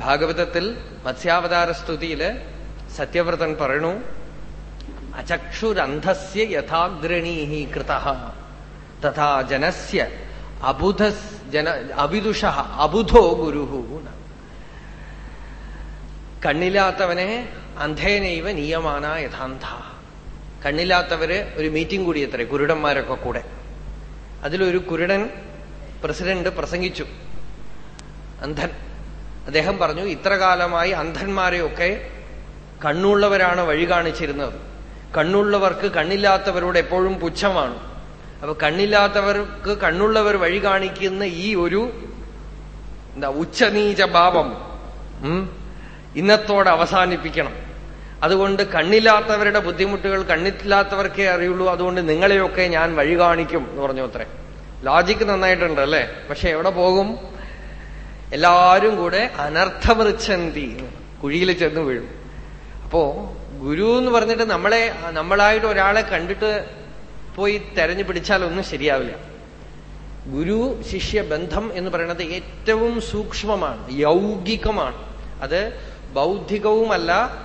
ഭാഗവതത്തിൽ മത്സ്യാവതാര സ്തുതിയിൽ സത്യവ്രതൻ പറയണു അചക്ഷുരന്ധസ്യ യഥാഗ്രണീ കൃത. തഥാ ജനസ്യ അബുധ ജന അവിദുഷ അബുധോ ഗുരുഹു കണ്ണില്ലാത്തവനെ അന്ധേനൈവ നിയമാന യഥാന്ത. കണ്ണില്ലാത്തവര് ഒരു മീറ്റിംഗ് കൂടി എത്ര കുരുടന്മാരൊക്കെ കൂടെ. അതിലൊരു കുരുടൻ പ്രസിഡന്റ് പ്രസംഗിച്ചു. അന്ധൻ. അദ്ദേഹം പറഞ്ഞു ഇത്രകാലമായി അന്ധന്മാരെയൊക്കെ കണ്ണുള്ളവരാണ് വഴി കാണിച്ചിരുന്നത്. കണ്ണുള്ളവർക്ക് കണ്ണില്ലാത്തവരോട് എപ്പോഴും പുച്ഛമാണ്. അപ്പൊ കണ്ണില്ലാത്തവർക്ക് കണ്ണുള്ളവർ വഴി കാണിക്കുന്ന ഈ ഒരു എന്താ ഉച്ചനീച ഭാവം ഇന്നത്തോടെ അവസാനിപ്പിക്കണം. അതുകൊണ്ട് കണ്ണില്ലാത്തവരുടെ ബുദ്ധിമുട്ടുകൾ കണ്ണില്ലാത്തവർക്കേ അറിയുള്ളൂ. അതുകൊണ്ട് നിങ്ങളെയൊക്കെ ഞാൻ വഴി കാണിക്കും എന്ന് പറഞ്ഞു അത്രേ. ലോജിക്ക് നന്നായിട്ടുണ്ട് അല്ലേ? പക്ഷെ എവിടെ പോകും? എല്ലാരും കൂടെ അനർത്ഥമൃച്ഛന്തി കുഴിയിൽ ചെന്ന് വീഴും. അപ്പോ ഗുരു എന്ന് പറഞ്ഞിട്ട് നമ്മളെ നമ്മളായിട്ട് ഒരാളെ കണ്ടിട്ട് പോയി തെരഞ്ഞു പിടിച്ചാലൊന്നും ശരിയാവില്ല. ഗുരു ശിഷ്യ ബന്ധം എന്ന് പറയുന്നത് ഏറ്റവും സൂക്ഷ്മമാണ് യൗകികമാണ്. അത് ബൗദ്ധികവുമല്ല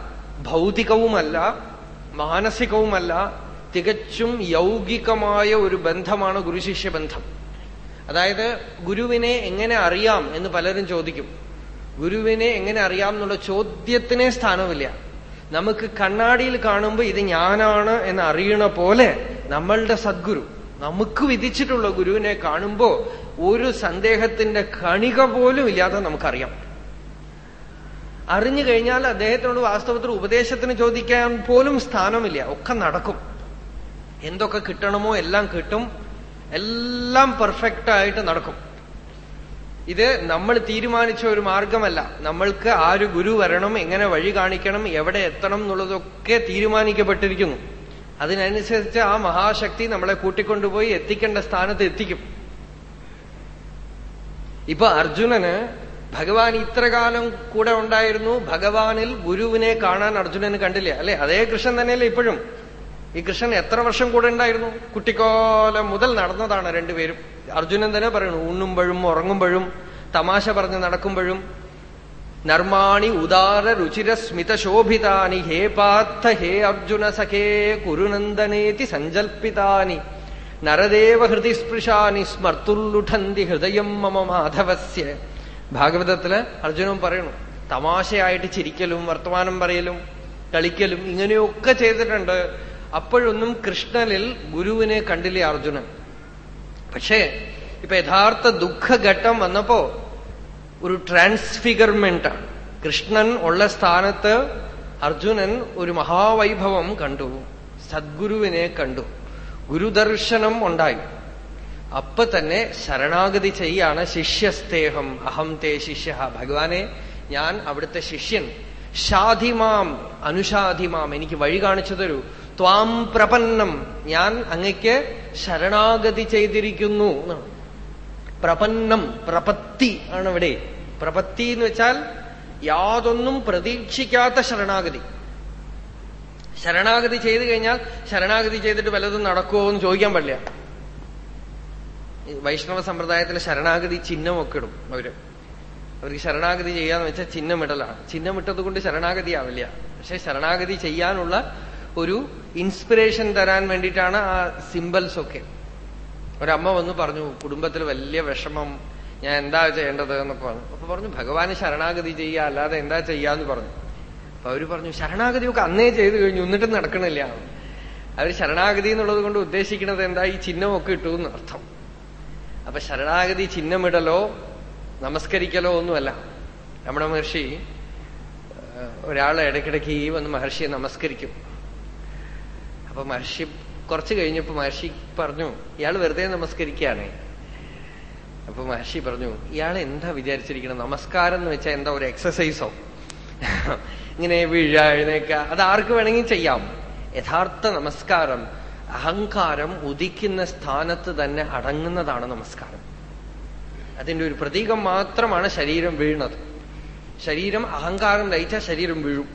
ഭൗതികവുമല്ല മാനസികവുമല്ല തികച്ചും യൗകികമായ ഒരു ബന്ധമാണ് ഗുരുശിഷ്യ ബന്ധം. അതായത് ഗുരുവിനെ എങ്ങനെ അറിയാം എന്ന് പലരും ചോദിക്കും. ഗുരുവിനെ എങ്ങനെ അറിയാം എന്നുള്ള ചോദ്യത്തിനെ സ്ഥാനമില്ല. നമുക്ക് കണ്ണാടിയിൽ കാണുമ്പോൾ ഇത് ഞാനാണ് എന്ന് അറിയണ പോലെ നമ്മളുടെ സദ്ഗുരു നമുക്ക് വിധിച്ചിട്ടുള്ള ഗുരുവിനെ കാണുമ്പോ ഒരു സന്ദേഹത്തിന്റെ കണിക പോലും ഇല്ലാതെ നമുക്കറിയാം. അറിഞ്ഞു കഴിഞ്ഞാൽ അദ്ദേഹത്തിനോട് വാസ്തവത്തിൽ ഉപദേശത്തിന് ചോദിക്കാൻ പോലും സ്ഥാനമില്ല. ഒക്കെ നടക്കും. എന്തൊക്കെ കിട്ടണമോ എല്ലാം കിട്ടും. എല്ലാം പെർഫെക്റ്റ് ആയിട്ട് നടക്കും. ഇത് നമ്മൾ തീരുമാനിച്ച ഒരു മാർഗമല്ല. നമ്മൾക്ക് ആര് ഗുരു വരണം എങ്ങനെ വഴി കാണിക്കണം എവിടെ എത്തണം എന്നുള്ളതൊക്കെ തീരുമാനിക്കപ്പെട്ടിരിക്കുന്നു. അതിനനുസരിച്ച് ആ മഹാശക്തി നമ്മളെ കൂട്ടിക്കൊണ്ടുപോയി എത്തിക്കേണ്ട സ്ഥാനത്ത് എത്തിക്കും. ഇപ്പൊ അർജുനന് ഭഗവാൻ ഇത്രകാലം കൂടെ ഉണ്ടായിരുന്നു ഭഗവാനിൽ ഗുരുവിനെ കാണാൻ അർജുനന് കണ്ടില്ല. അല്ലെ? അതേ കൃഷ്ണൻ തന്നെയല്ലേ ഇപ്പോഴും. ഈ കൃഷ്ണൻ എത്ര വർഷം കൂടെ ഉണ്ടായിരുന്നു? കുട്ടിക്കോലം മുതൽ നടന്നതാണ് രണ്ടുപേരും. അർജുനൻ തന്നെ പറയുന്നു ഉണ്ണുമ്പോഴും ഉറങ്ങുമ്പോഴും തമാശ പറഞ്ഞ് നടക്കുമ്പോഴും നർമാണി ഉദാര രുചിര സ്മിത ശോഭിതാനി ഹേ പാർത്ഥ ഹേ അർജുന സഖേ കുരുനന്ദനേതി സങ്കൽപ്പിതാനി നരദേവ ഹൃദി സ്പൃശാനി സ്മർത്തുല്ലുഠന്തി ഹൃദയം മമ മാധവസ്യ. ഭാഗവതത്തിൽ അർജുനൻ പറയണു തമാശയായിട്ട് ചിരിക്കലും വർത്തമാനം പറയലും കളിക്കലും ഇങ്ങനെയൊക്കെ ചെയ്തിട്ടുണ്ട്. അപ്പോഴൊന്നും കൃഷ്ണനിൽ ഗുരുവിനെ കണ്ടില്ലേ അർജുനൻ? പക്ഷേ ഇപ്പൊ യഥാർത്ഥ ദുഃഖഘട്ടം വന്നപ്പോ ഒരു ട്രാൻസ്ഫിഗർമെന്റ് ആണ് കൃഷ്ണൻ ഉള്ള സ്ഥാനത്ത് അർജുനൻ ഒരു മഹാവൈഭവം കണ്ടു. സദ്ഗുരുവിനെ കണ്ടു. ഗുരുദർശനം ഉണ്ടായി. അപ്പൊ തന്നെ ശരണാഗതി ചെയ്യാണ് ശിഷ്യസ്തേഹം. അഹം തേ ശിഷ്യ. ഭഗവാനെ ഞാൻ അവിടുത്തെ ശിഷ്യൻ. ഷാധിമാം അനുഷാധിമാം എനിക്ക് വഴി കാണിച്ചു തരൂ. ത്വാം പ്രപന്നം. ഞാൻ അങ്ങയ്ക്ക് ശരണാഗതി ചെയ്തിരിക്കുന്നു പ്രപന്നം പ്രപത്തി ആണ് ഇവിടെ പ്രപത്തി എന്ന് വെച്ചാൽ യാതൊന്നും പ്രതീക്ഷിക്കാത്ത ശരണാഗതി. ശരണാഗതി ചെയ്തു കഴിഞ്ഞാൽ ശരണാഗതി ചെയ്തിട്ട് വല്ലതും നടക്കുമോ എന്ന് ചോദിക്കാൻ പറ്റില്ല വൈഷ്ണവ സമ്പ്രദായത്തിൽ ശരണാഗതി ചിഹ്നമൊക്കെ ഇടും അവർ. അവർക്ക് ശരണാഗതി ചെയ്യാന്ന് വെച്ചാൽ ചിഹ്നമിടലാണ്. ചിഹ്നമിട്ടത് കൊണ്ട് ശരണാഗതി ആവില്ല. പക്ഷെ ശരണാഗതി ചെയ്യാനുള്ള ഒരു ഇൻസ്പിറേഷൻ തരാൻ വേണ്ടിയിട്ടാണ് ആ സിമ്പിൾസ് ഒക്കെ. ഒരമ്മ വന്ന് പറഞ്ഞു കുടുംബത്തിൽ വലിയ വിഷമം. ഞാൻ എന്താ ചെയ്യേണ്ടത്? എന്നൊക്കെ പറഞ്ഞു. അപ്പൊ പറഞ്ഞു ഭഗവാന് ശരണാഗതി ചെയ്യുക അല്ലാതെ എന്താ ചെയ്യാന്ന് പറഞ്ഞു. അപ്പൊ അവർ പറഞ്ഞു ശരണാഗതിയൊക്കെ അന്നേ ചെയ്തു കഴിഞ്ഞു എന്നിട്ടും നടക്കണില്ല. അവർ ശരണാഗതി എന്നുള്ളത് കൊണ്ട് ഉദ്ദേശിക്കുന്നത് എന്താ? ഈ ചിഹ്നമൊക്കെ ഇട്ടു എന്ന് അർത്ഥം. അപ്പൊ ശരണാഗതി ചിഹ്നമിടലോ നമസ്കരിക്കലോ ഒന്നുമല്ല. നമ്മുടെ മഹർഷി ഒരാളെ ഇടയ്ക്കിടയ്ക്ക് ഈ വന്ന് മഹർഷിയെ നമസ്കരിക്കും. അപ്പൊ മഹർഷി കുറച്ച് കഴിഞ്ഞപ്പോ മഹർഷി പറഞ്ഞു ഇയാൾ വെറുതെ നമസ്കരിക്കുകയാണ്. അപ്പൊ മഹർഷി പറഞ്ഞു ഇയാൾ എന്താ വിചാരിച്ചിരിക്കണം നമസ്കാരം എന്ന് വെച്ചാൽ എന്താ ഒരു എക്സസൈസോ ഇങ്ങനെ വീഴ എഴുന്നേക്ക. അത് ആർക്ക് വേണമെങ്കിൽ ചെയ്യാം. യഥാർത്ഥ നമസ്കാരം അഹങ്കാരം ഉദിക്കുന്ന സ്ഥാനത്ത് തന്നെ അടങ്ങുന്നതാണ് നമസ്കാരം. അതിന്റെ ഒരു പ്രതീകം മാത്രമാണ് ശരീരം വീഴുന്നത്. ശരീരം അഹങ്കാരം ലയിച്ച ശരീരം വീഴും.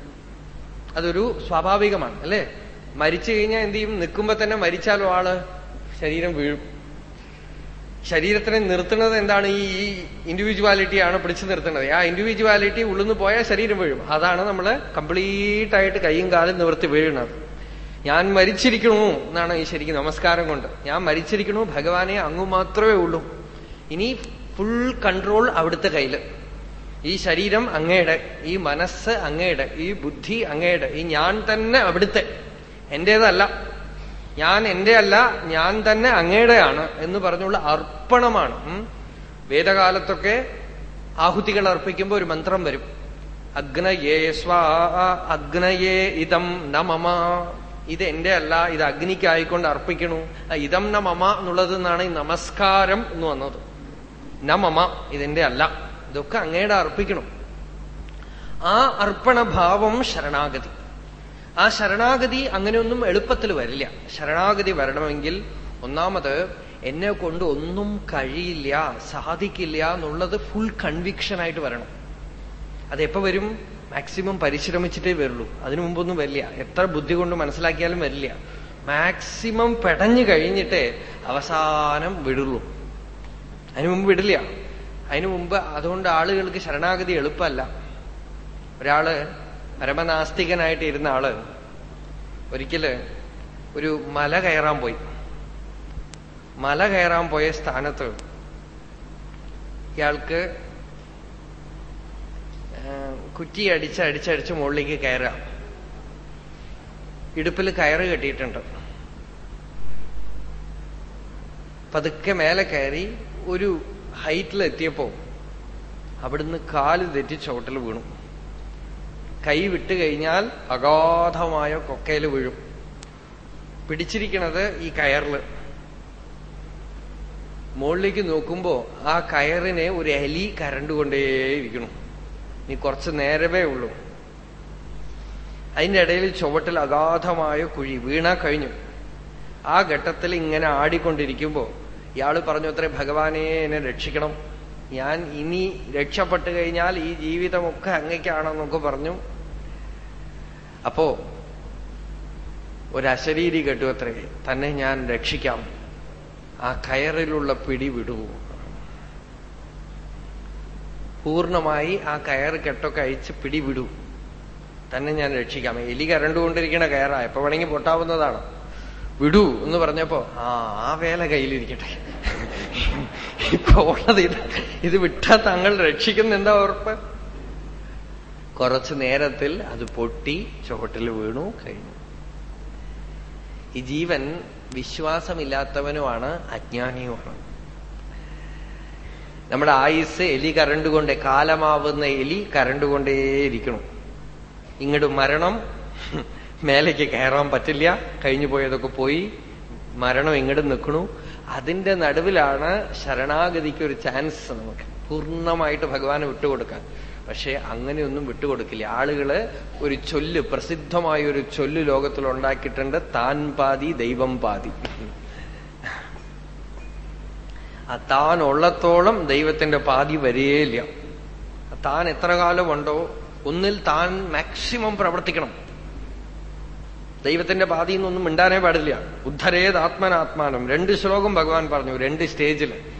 അതൊരു സ്വാഭാവികമാണ് അല്ലേ? മരിച്ചു കഴിഞ്ഞാൽ എന്ത് ചെയ്യും? നിൽക്കുമ്പോ തന്നെ മരിച്ചാലോ ആൾ? ശരീരം വീഴും. ശരീരത്തിനെ നിർത്തുന്നത് എന്താണ്? ഈ ഈ ഇൻഡിവിജ്വാലിറ്റിയാണ് പിടിച്ചു നിർത്തുന്നത്. ആ ഇൻഡിവിജ്വാലിറ്റി ഉള്ളുന്ന് പോയാൽ ശരീരം വീഴും. അതാണ് നമ്മൾ കംപ്ലീറ്റ് ആയിട്ട് കൈയും കാലും നിവർത്തി വീഴുന്നത്. ഞാൻ മരിച്ചിരിക്കണു എന്നാണ് ഈ ശരിക്കും നമസ്കാരം കൊണ്ട്. ഞാൻ മരിച്ചിരിക്കണു ഭഗവാനെ അങ്ങു മാത്രമേ ഉള്ളൂ. ഇനി ഫുൾ കൺട്രോൾ അവിടുത്തെ കയ്യിൽ. ഈ ശരീരം അങ്ങയുടെ ഈ മനസ്സ് അങ്ങയുടെ ഈ ബുദ്ധി അങ്ങയുടെ ഈ ഞാൻ തന്നെ അവിടുത്തെ. എന്റേതല്ല. ഞാൻ എന്റെ അല്ല ഞാൻ തന്നെ അങ്ങയുടെയാണ് എന്ന് പറഞ്ഞുള്ള അർപ്പണമാണ്. വേദകാലത്തൊക്കെ ആഹുതികൾ അർപ്പിക്കുമ്പോൾ ഒരു മന്ത്രം വരും. അഗ്നയേ സ്വാ അഗ്നയേ ഇതം ന മമ ഇത് എന്റെ അല്ല ഇത് അഗ്നിക്കായിക്കൊണ്ട് അർപ്പിക്കണു. ഇതം ന മമ എന്നുള്ളത് നിന്നാണ് നമസ്കാരം എന്ന് വന്നത്. ന മമ ഇതെന്റെ അല്ല ഇതൊക്കെ അങ്ങയുടെ അർപ്പിക്കണം. ആ അർപ്പണഭാവം ശരണാഗതി. ആ ശരണാഗതി അങ്ങനെയൊന്നും എളുപ്പത്തിൽ വരില്ല. ശരണാഗതി വരണമെങ്കിൽ ഒന്നാമത് എന്നെ കൊണ്ട് ഒന്നും കഴിയില്ല സാധിക്കില്ല എന്നുള്ളത് ഫുൾ കൺവിക്ഷൻ ആയിട്ട് വരണം. അതെപ്പോ വരും? മാക്സിമം പരിശ്രമിച്ചിട്ടേ വരുള്ളൂ. അതിനു മുമ്പൊന്നും വരില്ല. എത്ര ബുദ്ധി കൊണ്ട് മനസ്സിലാക്കിയാലും വരില്ല. മാക്സിമം പെടഞ്ഞു കഴിഞ്ഞിട്ടേ അവസാനം വിടുള്ളൂ. അതിനു മുമ്പ് വിടില്ല. അതിനു മുമ്പ് അതുകൊണ്ട് ആളുകൾക്ക് ശരണാഗതി എളുപ്പമല്ല. ഒരാൾ പരമനാസ്തികനായിട്ട് ഇരുന്ന ആൾ ഒരിക്കൽ ഒരു മല കയറാൻ പോയി. മല കയറാൻ പോയ സ്ഥാനത്ത് ഇയാൾക്ക് കുറ്റി അടിച്ച് അടിച്ചടിച്ച് മുകളിലേക്ക് കയറുക. ഇടുപ്പിൽ കയറ് കെട്ടിയിട്ടുണ്ട്. പതുക്കെ മേലെ കയറി ഒരു ഹൈറ്റിൽ എത്തിയപ്പോ അവിടുന്ന് കാൽ തെറ്റി ചോട്ടിൽ വീണു. കൈ വിട്ടു കഴിഞ്ഞാൽ അഗാധമായ കൊക്കയിൽ വീഴും. പിടിച്ചിരിക്കണത് ഈ കയറിൽ. മുകളിലേക്ക് നോക്കുമ്പോ ആ കയറിനെ ഒരു എലി കരണ്ടുകൊണ്ടേയിരിക്കണം നീ കുറച്ച് നേരമേ ഉള്ളൂ. അതിന്റെ ഇടയിൽ ചുവട്ടിൽ അഗാധമായ കുഴി വീണാ കഴിഞ്ഞു. ആ ഘട്ടത്തിൽ ഇങ്ങനെ ആടിക്കൊണ്ടിരിക്കുമ്പോ ഇയാൾ പറഞ്ഞു അത്രേ ഭഗവാനെ എന്നെ രക്ഷിക്കണം. ഞാൻ ഇനി രക്ഷപ്പെട്ടു കഴിഞ്ഞാൽ ഈ ജീവിതമൊക്കെ അങ്ങയ്ക്കാണെന്നൊക്കെ പറഞ്ഞു. അപ്പോ ഒരു അശരീരി കേട്ടു അത്രേ തന്നെ ഞാൻ രക്ഷിക്കാം. ആ കയറിലുള്ള പിടി വിടൂ പൂർണമായി ആ കയർ കെട്ടൊക്കെ അഴിച്ച് പിടി വിടൂ. തന്നെ ഞാൻ രക്ഷിക്കാം. എലി കരണ്ടുകൊണ്ടിരിക്കണ കയറാ. എപ്പോ വേണമെങ്കിൽ പൊട്ടാവുന്നതാണ്. വിടൂ എന്ന് പറഞ്ഞപ്പോ ആ ആ വേല കയ്യിലിരിക്കട്ടെ. ഇപ്പൊ ഉള്ളത് ഇത് ഇത് വിട്ടാ തങ്ങൾ രക്ഷിക്കുന്ന എന്താ ഉറപ്പ്? കുറച്ചു നേരത്തിൽ അത് പൊട്ടി ചുവട്ടിൽ വീണു കഴിഞ്ഞു. ഈ ജീവൻ വിശ്വാസമില്ലാത്തവനുമാണ് അജ്ഞാനിയുമാണ്. നമ്മുടെ ആയുസ് എലി കരണ്ടുകൊണ്ടേ കാലമാവുന്ന എലി കരണ്ടുകൊണ്ടേയിരിക്കണം ഇങ്ങോട്ട് മരണം മേലേക്ക് കയറാൻ പറ്റില്ല കഴിഞ്ഞു പോയതൊക്കെ പോയി മരണം ഇങ്ങോട്ട് നിൽക്കണു അതിന്റെ നടുവിലാണ് ശരണാഗതിക്ക് ഒരു ചാൻസ് നമുക്ക് പൂർണമായിട്ട് ഭഗവാനെ വിട്ടുകൊടുക്കാൻ. പക്ഷെ അങ്ങനെയൊന്നും വിട്ടുകൊടുക്കില്ല. ആളുകൾ ഒരു ചൊല്ല് പ്രസിദ്ധമായ ഒരു ചൊല്ല് ലോകത്തിൽ ഉണ്ടാക്കിയിട്ടുണ്ട് താൻ പാതി ദൈവം പാതി. ആ താൻ ഉള്ളത്തോളം ദൈവത്തിന്റെ പാതി വരികയില്ല താൻ എത്ര കാലമുണ്ടോ ഒന്നിൽ താൻ മാക്സിമം പ്രവർത്തിക്കണം. ദൈവത്തിന്റെ പാതിന്നൊന്നും മിണ്ടാനേ പാടില്ല. ഉദ്ധരേത് ആത്മനാത്മാനം. രണ്ട് ശ്ലോകം ഭഗവാൻ പറഞ്ഞു രണ്ട് സ്റ്റേജിൽ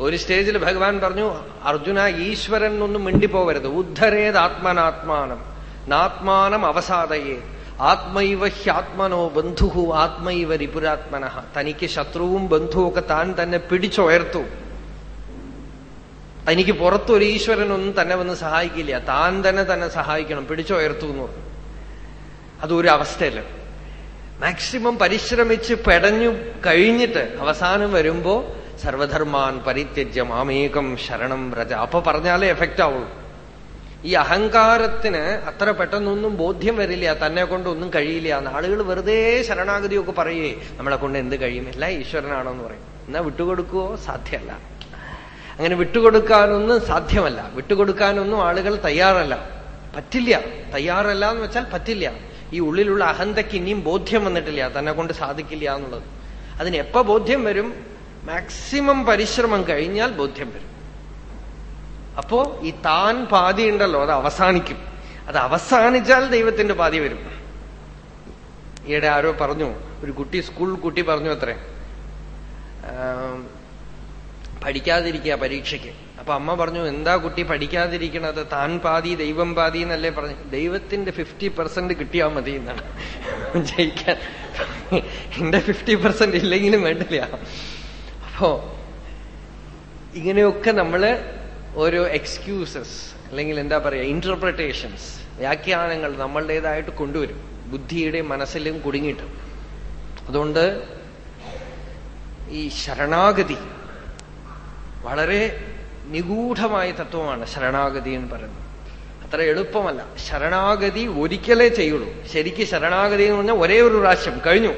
ഒരു സ്റ്റേജിൽ ഭഗവാൻ പറഞ്ഞു അർജുന ഈശ്വരൻ ഒന്നും മിണ്ടിപ്പോവരുത്. ഉദ്ധരേത് ആത്മനാത്മാനം. നാത്മാനം അവസാദയേ. ആത്മൈവ ഹ്യാത്മനോ ബന്ധുഹു ആത്മൈവ രിപുരാത്മന. തനിക്ക് ശത്രുവും ബന്ധുവൊക്കെ താൻ തന്നെ പിടിച്ചുയർത്തു. തനിക്ക് പുറത്തൊരു ഈശ്വരനൊന്നും തന്നെ വന്ന് സഹായിക്കില്ല. താൻ തന്നെ തന്നെ സഹായിക്കണം. പിടിച്ചുയർത്തു എന്ന് പറഞ്ഞു. അതൊരു അവസ്ഥയല്ല? മാക്സിമം പരിശ്രമിച്ച് പെടഞ്ഞു കഴിഞ്ഞിട്ട് അവസാനം വരുമ്പോ സർവധർമാൻ പരിത്യജ്യം ആമേകം ശരണം വ്രജ. അപ്പൊ പറഞ്ഞാലേ എഫക്റ്റ് ആവുള്ളൂ. ഈ അഹങ്കാരത്തിന് അത്ര പെട്ടെന്നൊന്നും ബോധ്യം വരില്ല തന്നെ കൊണ്ടൊന്നും കഴിയില്ല ആളുകൾ വെറുതെ ശരണാഗതിയൊക്കെ പറയേ നമ്മളെ കൊണ്ട് എന്ത് കഴിയും? എല്ലാം ഈശ്വരനാണോ എന്ന് പറയും. എന്നാ വിട്ടുകൊടുക്കുവോ? സാധ്യമല്ല. അങ്ങനെ വിട്ടുകൊടുക്കാനൊന്നും സാധ്യമല്ല. വിട്ടുകൊടുക്കാനൊന്നും ആളുകൾ തയ്യാറല്ല. പറ്റില്ല. തയ്യാറല്ല എന്ന് വെച്ചാൽ പറ്റില്ല. ഈ ഉള്ളിലുള്ള അഹന്തയ്ക്ക് ഇനിയും ബോധ്യം വന്നിട്ടില്ല. തന്നെ കൊണ്ട് സാധിക്കില്ല എന്നുള്ളത്. അതിന് എപ്പോ ബോധ്യം വരും? മാക്സിമം പരിശ്രമം കഴിഞ്ഞാൽ ബോധ്യം വരും. അപ്പോ ഈ താൻ പാതി ഉണ്ടല്ലോ അത് അവസാനിക്കും. അത് അവസാനിച്ചാൽ ദൈവത്തിന്റെ പാതി വരും. ഈയിടെ ആരോ പറഞ്ഞു ഒരു കുട്ടി സ്കൂൾ കുട്ടി പറഞ്ഞു അത്രേ. പഠിക്കാതിരിക്കുക പരീക്ഷയ്ക്ക്. അപ്പൊ അമ്മ പറഞ്ഞു എന്താ കുട്ടി പഠിക്കാതിരിക്കണത്? താൻ പാതി ദൈവം പാതി എന്നല്ലേ പറഞ്ഞു. ദൈവത്തിന്റെ ഫിഫ്റ്റി പെർസെന്റ് കിട്ടിയാ മതി എന്നാണ്. ജയിക്കാൻ. എന്റെ ഫിഫ്റ്റി പെർസെന്റ് ഇല്ലെങ്കിലും വേണ്ടില്ല. അപ്പോ ഇങ്ങനെയൊക്കെ നമ്മൾ ഓരോ എക്സ്ക്യൂസസ് അല്ലെങ്കിൽ എന്താ പറയാ ഇന്റർപ്രിട്ടേഷൻസ് വ്യാഖ്യാനങ്ങൾ നമ്മളുടേതായിട്ട് കൊണ്ടുവരും. ബുദ്ധിയുടെ മനസ്സിലും കുടുങ്ങിയിട്ട്. അതുകൊണ്ട് ഈ ശരണാഗതി വളരെ നിഗൂഢമായ തത്വമാണ് ശരണാഗതി എന്ന് പറയുന്നത്. അത്ര എളുപ്പമല്ല. ശരണാഗതി ഒരിക്കലേ ചെയ്യുള്ളൂ. ശരിക്ക് ശരണാഗതി എന്ന് പറഞ്ഞാൽ ഒരേ ഒരു പ്രാവശ്യം കഴിഞ്ഞു.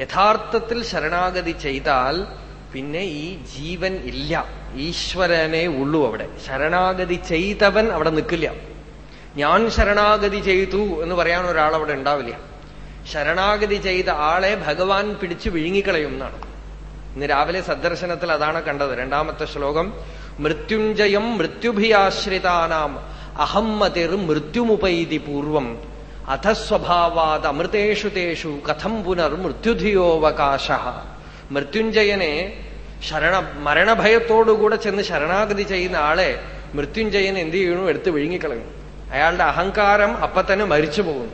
യഥാർത്ഥത്തിൽ ശരണാഗതി ചെയ്താൽ പിന്നെ ഈ ജീവൻ ഇല്ല. ഈശ്വരനെ ഉള്ളൂ അവിടെ. ശരണാഗതി ചെയ്തവൻ അവിടെ നിൽക്കില്ല. ഞാൻ ശരണാഗതി ചെയ്തു എന്ന് പറയാൻ ഒരാൾ അവിടെ ഉണ്ടാവില്ല. ശരണാഗതി ചെയ്ത ആളെ ഭഗവാൻ പിടിച്ചു വിഴുങ്ങിക്കളയും എന്നാണ് ഇന്ന് രാവിലെ സദർശനത്തിൽ അതാണ് കണ്ടത്. രണ്ടാമത്തെ ശ്ലോകം മൃത്യുഞ്ജയം മൃത്യുഭിയാശ്രിതാനാം അഹമ്മതിർ മൃത്യുമുപൈതി പൂർവം അധസ്വഭാവാദ് അമൃതേഷു തേഷു കഥം പുനർ മൃത്യുധിയോവകാശ. മൃത്യുഞ്ജയനെ ശരണ മരണഭയത്തോടുകൂടെ ചെന്ന് ശരണാഗതി ചെയ്യുന്ന ആളെ മൃത്യുഞ്ജയൻ എന്ത് ചെയ്യണു? എടുത്ത് വിഴുങ്ങിക്കളയും. അയാളുടെ അഹങ്കാരം അപ്പൊ തന്നെ മരിച്ചു പോകുന്നു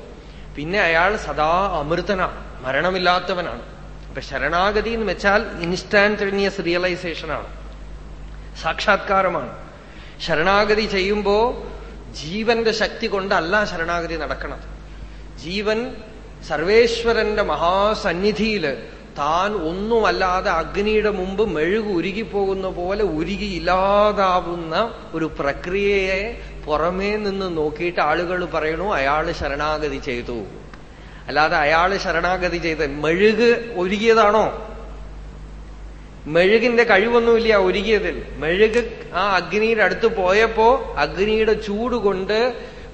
പിന്നെ അയാൾ സദാ അമൃതനാണ് മരണമില്ലാത്തവനാണ്. അപ്പൊ ശരണാഗതി എന്ന് വെച്ചാൽ ഇൻസ്റ്റാന്റേനിയസ് റിയലൈസേഷനാണ്. സാക്ഷാത്കാരമാണ്. ശരണാഗതി ചെയ്യുമ്പോ ജീവന്റെ ശക്തി കൊണ്ടല്ല ശരണാഗതി നടക്കണം ജീവൻ സർവേശ്വരന്റെ മഹാസന്നിധിയിൽ താൻ ഒന്നുമല്ലാതെ അഗ്നിയുടെ മുമ്പ് മെഴുകു ഉരുകിപ്പോകുന്ന പോലെ ഉരുകിയില്ലാതാവുന്ന ഒരു പ്രക്രിയയെ പുറമേ നിന്ന് നോക്കിയിട്ട് ആളുകൾ പറയണു അയാൾ ശരണാഗതി ചെയ്തു. അല്ലാതെ അയാൾ ശരണാഗതി ചെയ്ത് മെഴുക് ഒരുകിയതാണോ മെഴുകിന്റെ കഴിവൊന്നുമില്ല ഒരുകിയതിൽ മെഴുക് ആ അഗ്നിയുടെ അടുത്ത് പോയപ്പോ അഗ്നിയുടെ ചൂട് കൊണ്ട്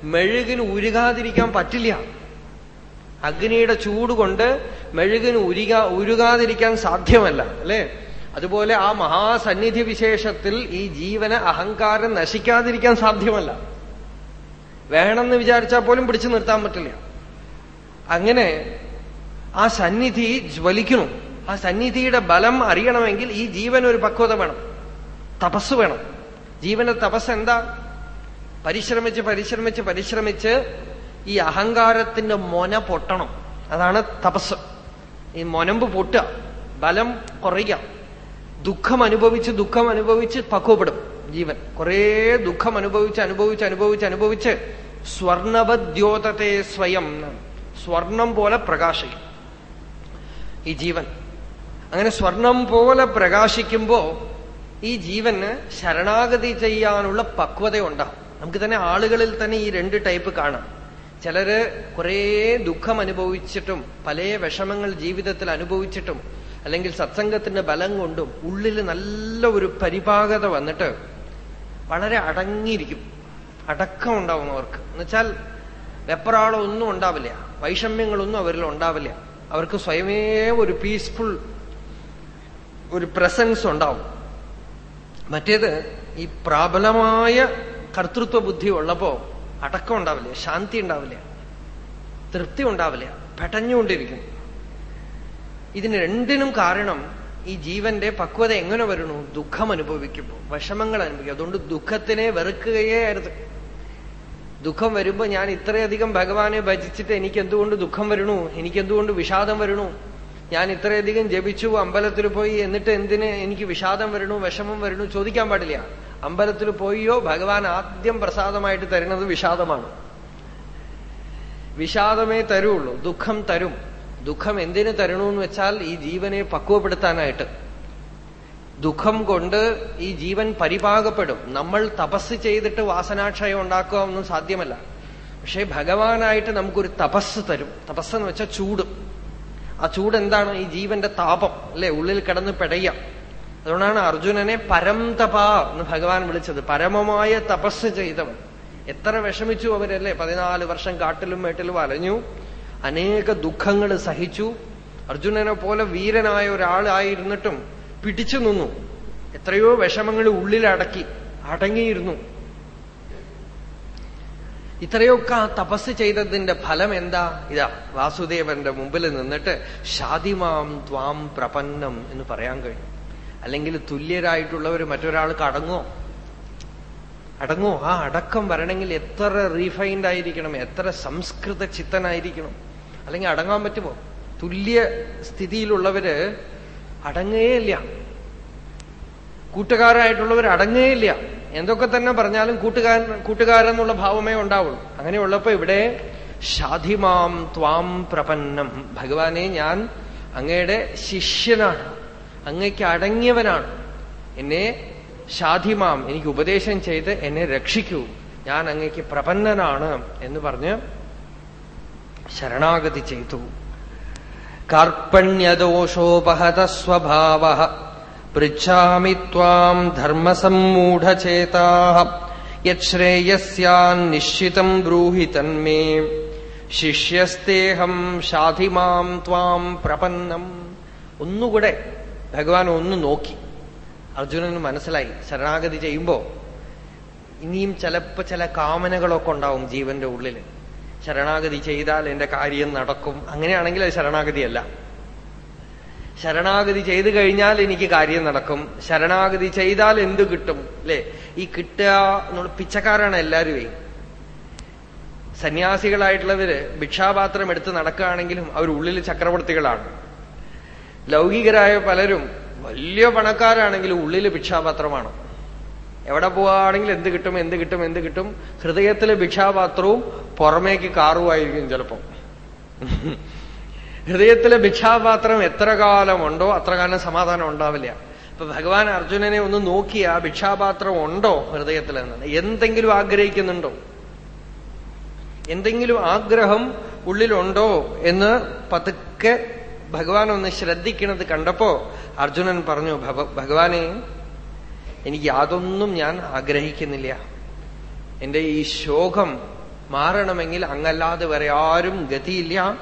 മെഴുകിന് ഉരുകാതിരിക്കാൻ പറ്റില്ല. അഗ്നിയുടെ ചൂട് കൊണ്ട് മെഴുകിന് ഉരുക ഉരുകാതിരിക്കാൻ സാധ്യമല്ല അല്ലേ? അതുപോലെ ആ മഹാസന്നിധി വിശേഷത്തിൽ ഈ ജീവന് അഹങ്കാരം നശിക്കാതിരിക്കാൻ സാധ്യമല്ല. വേണമെന്ന് വിചാരിച്ചാൽ പോലും പിടിച്ചു നിർത്താൻ പറ്റില്ല. അങ്ങനെ ആ സന്നിധി ജ്വലിക്കണം ആ സന്നിധിയുടെ ബലം അറിയണമെങ്കിൽ ഈ ജീവൻ ഒരു പക്വത വേണം തപസ് വേണം. ജീവന്റെ തപസ് എന്താ? പരിശ്രമിച്ച് പരിശ്രമിച്ച് പരിശ്രമിച്ച് ഈ അഹങ്കാരത്തിന്റെ മൊന പൊട്ടണം. അതാണ് തപസ്. ഈ മൊനമ്പ് പൊട്ടുക. ബലം കുറയുക ദുഃഖം അനുഭവിച്ച് ദുഃഖം അനുഭവിച്ച് പക്വപ്പെടും ജീവൻ. കുറേ ദുഃഖം അനുഭവിച്ച് അനുഭവിച്ച് അനുഭവിച്ച് അനുഭവിച്ച് സ്വർണവദ്യോതത്തെ സ്വയം സ്വർണം പോലെ പ്രകാശിക്കും ഈ ജീവൻ. അങ്ങനെ സ്വർണം പോലെ പ്രകാശിക്കുമ്പോ ഈ ജീവന് ശരണാഗതി ചെയ്യാനുള്ള പക്വത ഉണ്ടാവും നമുക്ക് തന്നെ ആളുകളിൽ തന്നെ ഈ രണ്ട് ടൈപ്പ് കാണാം. ചിലര് കുറേ ദുഃഖം അനുഭവിച്ചിട്ടും പല വിഷമങ്ങൾ ജീവിതത്തിൽ അനുഭവിച്ചിട്ടും അല്ലെങ്കിൽ സത്സംഗത്തിന്റെ ബലം കൊണ്ടും ഉള്ളിൽ നല്ല ഒരു പരിപാകത വന്നിട്ട് വളരെ അടങ്ങിയിരിക്കും. അടക്കം ഉണ്ടാവും അവർക്ക് എന്നുവെച്ചാൽ വെപ്പറാളൊന്നും ഉണ്ടാവില്ല. വൈഷമ്യങ്ങളൊന്നും അവരിൽ ഉണ്ടാവില്ല. അവർക്ക് സ്വയമേ ഒരു പീസ്ഫുൾ ഒരു പ്രസൻസ് ഉണ്ടാവും. മറ്റേത് ഈ പ്രാബലമായ കർത്തൃത്വ ബുദ്ധി ഉള്ളപ്പോ അടക്കം ഉണ്ടാവില്ല ശാന്തി ഉണ്ടാവില്ല തൃപ്തി ഉണ്ടാവില്ല പെട്ടഞ്ഞുകൊണ്ടിരിക്കും ഇതിന് രണ്ടിനും കാരണം ഈ ജീവന്റെ പക്വത എങ്ങനെ വരണു ദുഃഖം അനുഭവിക്കുമ്പോൾ വിഷമങ്ങൾ അനുഭവിക്കും. അതുകൊണ്ട് ദുഃഖത്തിനെ വെറുക്കുകയേ അരുത്. ദുഃഖം വരുമ്പോ ഞാൻ ഇത്രയധികം ഭഗവാനെ ഭജിച്ചിട്ട് എനിക്ക് എന്തുകൊണ്ട് ദുഃഖം വരണു എനിക്ക് എന്തുകൊണ്ട് വിഷാദം വരണു ഞാൻ ഇത്രയധികം ജപിച്ചു അമ്പലത്തിൽ പോയി എന്നിട്ട് എന്തിന് എനിക്ക് വിഷാദം വരണു വിഷമം വരണു ചോദിക്കാൻ പാടില്ല. അമ്പലത്തിൽ പോയോ ഭഗവാൻ ആദ്യം പ്രസാദമായിട്ട് തരുന്നത് വിഷാദമാണ്. വിഷാദമേ തരുള്ളൂ ദുഃഖം തരും. ദുഃഖം എന്തിനു തരണമെന്ന് വെച്ചാൽ ഈ ജീവനെ പക്വപ്പെടുത്താനായിട്ട്. ദുഃഖം കൊണ്ട് ഈ ജീവൻ പരിപാകപ്പെടും. നമ്മൾ തപസ് ചെയ്തിട്ട് വാസനാക്ഷയം ഉണ്ടാക്കുക ഒന്നും സാധ്യമല്ല. പക്ഷെ ഭഗവാനായിട്ട് നമുക്കൊരു തപസ് തരും. തപസ് തപസ്സെന്ന് വെച്ചാൽ ചൂട്. ആ ചൂട് എന്താണ് ഈ ജീവന്റെ താപം. അല്ലെ? ഉള്ളിൽ കിടന്ന് പെടയാം അതുകൊണ്ടാണ് അർജുനനെ പരം തപ എന്ന് ഭഗവാൻ വിളിച്ചത്. പരമമായ തപസ് ചെയ്തവൻ. എത്ര വിഷമിച്ചു അവരല്ലേ? പതിനാല് വർഷം കാട്ടിലും മേട്ടിലും അലഞ്ഞു. അനേക ദുഃഖങ്ങൾ സഹിച്ചു. അർജുനനെ പോലെ വീരനായ ഒരാളായിരുന്നിട്ടും പിടിച്ചു നിന്നു. എത്രയോ വിഷമങ്ങൾ ഉള്ളിലടക്കി അടങ്ങിയിരുന്നു. ഇത്രയൊക്കെ ആ തപസ് ചെയ്തതിന്റെ ഫലം എന്താ? ഇതാ വാസുദേവന്റെ മുമ്പിൽ നിന്നിട്ട് ഷാദിമാം ത്വാം പ്രപന്നം എന്ന് പറയാൻ കഴിയും. അല്ലെങ്കിൽ തുല്യരായിട്ടുള്ളവർ മറ്റൊരാൾ അടങ്ങോ അടങ്ങോ ആ അടക്കം വരണമെങ്കിൽ എത്ര റീഫൈൻഡ് ആയിരിക്കണം എത്ര സംസ്കൃത ചിത്തനായിരിക്കണം. അല്ലെങ്കിൽ അടങ്ങാൻ പറ്റുമോ? തുല്യ സ്ഥിതിയിലുള്ളവര് അടങ്ങേയില്ല കൂട്ടുകാരായിട്ടുള്ളവർ അടങ്ങേയില്ല എന്തൊക്കെ തന്നെ പറഞ്ഞാലും കൂട്ടുകാരൻ കൂട്ടുകാരെന്നുള്ള ഭാവമേ ഉണ്ടാവുള്ളൂ. അങ്ങനെയുള്ളപ്പോ ഇവിടെ ഷാധിമാം ത്വാം പ്രപന്നം. ഭഗവാനെ ഞാൻ അങ്ങയുടെ ശിഷ്യനാണ്. അങ്ങയ്ക്ക് അടങ്ങിയവനാണ്. എന്നെ ഷാധിമാം എനിക്ക് ഉപദേശം ചെയ്ത് എന്നെ രക്ഷിക്കൂ. ഞാൻ അങ്ങയ്ക്ക് പ്രപന്നനാണ് എന്ന് പറഞ്ഞ് ശരണാഗതി ചെയ്തു. കാർപ്പണ്യദോഷോപഹത സ്വഭാവ പൃച്ഛാമി ത്വാം ധർമ്മസമ്മൂഢചേതാ യശ്രേയസ്യാൻ നിശ്ചിതം ബ്രൂഹി തന്മേ ശിഷ്യസ്തേഹം ഷാധിമാം ത്വാം പ്രപന്നം. ഒന്നുകൂടെ ഭഗവാൻ ഒന്ന് നോക്കി. അർജുനന് മനസ്സിലായി. ശരണാഗതി ചെയ്യുമ്പോ ഇനിയും ചിലപ്പോ ചില കാമനകളൊക്കെ ഉണ്ടാവും ജീവന്റെ ഉള്ളിൽ ശരണാഗതി ചെയ്താൽ എന്റെ കാര്യം നടക്കും. അങ്ങനെയാണെങ്കിൽ അത് ശരണാഗതിയല്ല. ശരണാഗതി ചെയ്തു കഴിഞ്ഞാൽ എനിക്ക് കാര്യം നടക്കും. ശരണാഗതി ചെയ്താൽ എന്ത് കിട്ടും? അല്ലെ ഈ കിട്ടുക എന്നുള്ള പിച്ചക്കാരാണ് എല്ലാവരുമേ സന്യാസികളായിട്ടുള്ളവര് ഭിക്ഷാപാത്രം എടുത്ത് നടക്കുകയാണെങ്കിലും അവർ ഉള്ളിൽ ചക്രവർത്തികളാണ്. ലൗകികരായ പലരും വലിയ പണക്കാരാണെങ്കിലും ഉള്ളിൽ ഭിക്ഷാപാത്രമാണ്. എവിടെ പോവാണെങ്കിൽ എന്ത് കിട്ടും എന്ത് കിട്ടും എന്ത് കിട്ടും. ഹൃദയത്തിലെ ഭിക്ഷാപാത്രവും പുറമേക്ക് കാറുമായിരിക്കും ചിലപ്പം. ഹൃദയത്തിലെ ഭിക്ഷാപാത്രം എത്ര കാലമുണ്ടോ അത്ര കാലം സമാധാനം ഉണ്ടാവില്ല. ഇപ്പൊ ഭഗവാൻ അർജുനനെ ഒന്ന് നോക്കി ആ ഭിക്ഷാപാത്രം ഉണ്ടോ ഹൃദയത്തിൽ എന്നാണ് എന്തെങ്കിലും ആഗ്രഹിക്കുന്നുണ്ടോ? എന്തെങ്കിലും ആഗ്രഹം ഉള്ളിലുണ്ടോ എന്ന് പതുക്കെ ഭഗവാൻ ഒന്ന് ശ്രദ്ധിക്കുന്നത് കണ്ടപ്പോ അർജുനൻ പറഞ്ഞു ഭഗവാനെ എനിക്ക് യാതൊന്നും ഞാൻ ആഗ്രഹിക്കുന്നില്ല. എന്റെ ഈ ശോകം മാറണമെങ്കിൽ അങ്ങല്ലാതെ വരെ ആരും ഗതിയില്ല.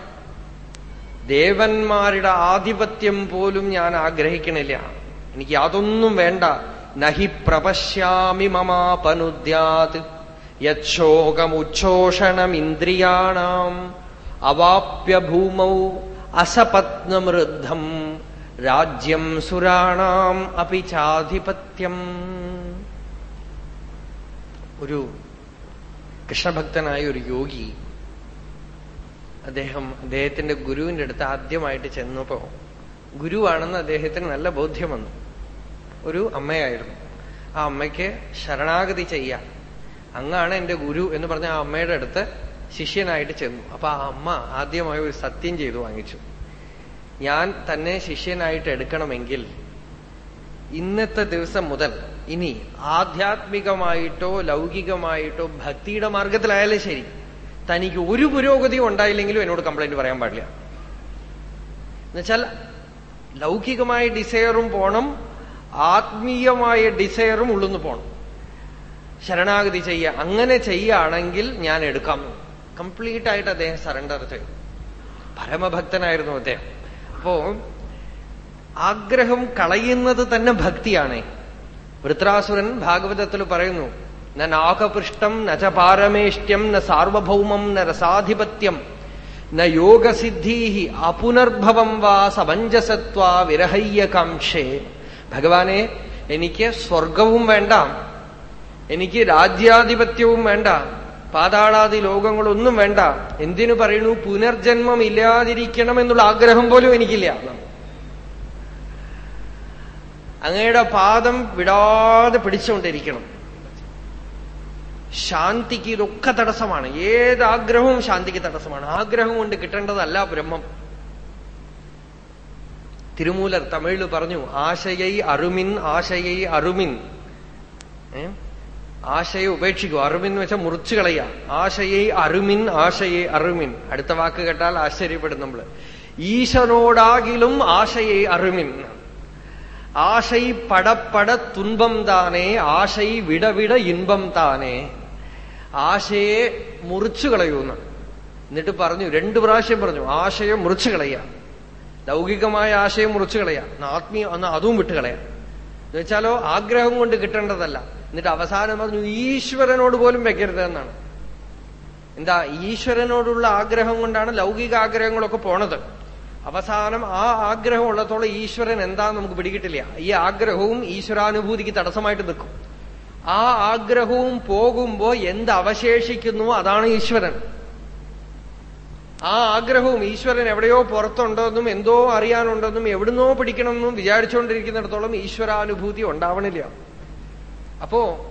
ദേവന്മാരുടെ ആധിപത്യം പോലും ഞാൻ ആഗ്രഹിക്കണില്ല. എനിക്ക് യാതൊന്നും വേണ്ട. നഹി പ്രപശ്യാമി മമാപനുദ്യാത്. യോകമുച്ഛോഷണം അവാപ്യ ഭൂമൗ അസപത്നമൃദ്ധം രാജ്യം സുരാണാം അപി ചാധിപത്യം ഒരു കൃഷ്ണഭക്തനായ ഒരു യോഗി അദ്ദേഹം അദ്ദേഹത്തിന്റെ ഗുരുവിന്റെ അടുത്ത് ആദ്യമായിട്ട് ചെന്നപ്പോ ഗുരുവാണെന്ന് അദ്ദേഹത്തിന് നല്ല ബോധ്യം വന്നു. ഒരു അമ്മയായിരുന്നു. ആ അമ്മയ്ക്ക് ശരണാഗതി ചെയ്യാം അങ്ങാണ് എന്റെ ഗുരു എന്ന് പറഞ്ഞ ആ അമ്മയുടെ അടുത്ത് ശിഷ്യനായിട്ട് ചെന്നു. അപ്പൊ ആ അമ്മ ആദ്യമായി ഒരു സത്യം ചെയ്തു വാങ്ങിച്ചു. ഞാൻ തന്നെ ശിഷ്യനായിട്ട് എടുക്കണമെങ്കിൽ ഇന്നത്തെ ദിവസം മുതൽ ഇനി ആധ്യാത്മികമായിട്ടോ ലൗകികമായിട്ടോ ഭക്തിയുടെ മാർഗത്തിലായാലും ശരി. തനിക്ക് ഒരു പുരോഗതിയും ഉണ്ടായില്ലെങ്കിലും എന്നോട് കംപ്ലൈന്റ് പറയാൻ പാടില്ല. എന്നുവെച്ചാൽ ലൗകികമായ ഡിസയറും പോണം ആത്മീയമായ ഡിസയറും ഉള്ളുന്ന് പോണം. ശരണാഗതി ചെയ്യ അങ്ങനെ ചെയ്യുകയാണെങ്കിൽ ഞാൻ എടുക്കാം. കംപ്ലീറ്റ് ആയിട്ട് അദ്ദേഹം സറണ്ടർ ചെയ്തു. പരമഭക്തനായിരുന്നു അദ്ദേഹം. അപ്പോ ആഗ്രഹം കളയുന്നത് തന്നെ ഭക്തിയാണ്. വൃത്രാസുരൻ ഭാഗവതത്തിൽ പറയുന്നു ന നാഗപൃഷ്ടം ന ച പാരമേഷ്ട്യം ന സാർവഭൗമം ന രസാധിപത്യം ന യോഗസിദ്ധീ അപുനർഭവം വാ സമഞ്ജസത്വ വിരഹയ്യകാംക്ഷേ. ഭഗവാനെ എനിക്ക് സ്വർഗവും വേണ്ട. എനിക്ക് രാജ്യാധിപത്യവും വേണ്ട. പാതാളാദി ലോകങ്ങളൊന്നും വേണ്ട. എന്തിനു പറയുന്നു? പുനർജന്മം ഇല്ലാതിരിക്കണം എന്നുള്ള ആഗ്രഹം പോലും എനിക്കില്ല. അങ്ങയുടെ പാദം വിടാതെ പിടിച്ചുകൊണ്ടിരിക്കണം. ശാന്തിക്ക് ഇതൊക്കെ തടസ്സമാണ്. ഏത് ആഗ്രഹവും ശാന്തിക്ക് തടസ്സമാണ്. ആഗ്രഹം കൊണ്ട് കിട്ടേണ്ടതല്ല ബ്രഹ്മം. തിരുമൂലർ തമിഴിൽ പറഞ്ഞു ആശയൈ അറുമിൻ ആശയൈ അറുമിൻ ആശയെ ഉപേക്ഷിക്കൂ. അറുമിൻ വെച്ചാൽ മുറിച്ചു കളയുക. ആശയെ അറുമിൻ ആശയെ അറുമിൻ. അടുത്ത വാക്ക് കേട്ടാൽ ആശ്ചര്യപ്പെടും നമ്മൾ ഈശനോടാകിലും ആശയെ അറുമിൻ. ആശൈ പടപ്പട തുൻപം താനേ ആശൈ വിടവിട ഇൻപം താനേ. ആശയെ മുറിച്ചു കളയൂന്ന് എന്നിട്ട് പറഞ്ഞു രണ്ടു പ്രാവശ്യം പറഞ്ഞു ആശയെ മുറിച്ചു കളയ ലൗകികമായ ആശയം മുറിച്ചു കളയാം ആത്മീയ അതും വിട്ടുകളയാം എന്നുവെച്ചാലോ ആഗ്രഹം കൊണ്ട് കിട്ടേണ്ടതല്ല. എന്നിട്ട് അവസാനം പറഞ്ഞു ഈശ്വരനോട് പോലും വെക്കരുത് എന്നാണ്. എന്താ ഈശ്വരനോടുള്ള ആഗ്രഹം കൊണ്ടാണ് ലൗകിക ആഗ്രഹങ്ങളൊക്കെ പോണത്. അവസാനം ആ ആഗ്രഹം ഉള്ളത്തോളം ഈശ്വരൻ എന്താന്ന് നമുക്ക് പിടികിട്ടില്ല. ഈ ആഗ്രഹവും ഈശ്വരാനുഭൂതിക്ക് തടസ്സമായിട്ട് നിൽക്കും. ആ ആഗ്രഹവും പോകുമ്പോ എന്ത് അവശേഷിക്കുന്നു അതാണ് ഈശ്വരൻ. ആ ആഗ്രഹവും ഈശ്വരൻ എവിടെയോ പുറത്തുണ്ടെന്നും എന്തോ അറിയാനുണ്ടെന്നും എവിടുന്നോ പിടിക്കണമെന്നും വിചാരിച്ചുകൊണ്ടിരിക്കുന്നിടത്തോളം ഈശ്വരാനുഭൂതി ഉണ്ടാവണില്ല. അപ്പോ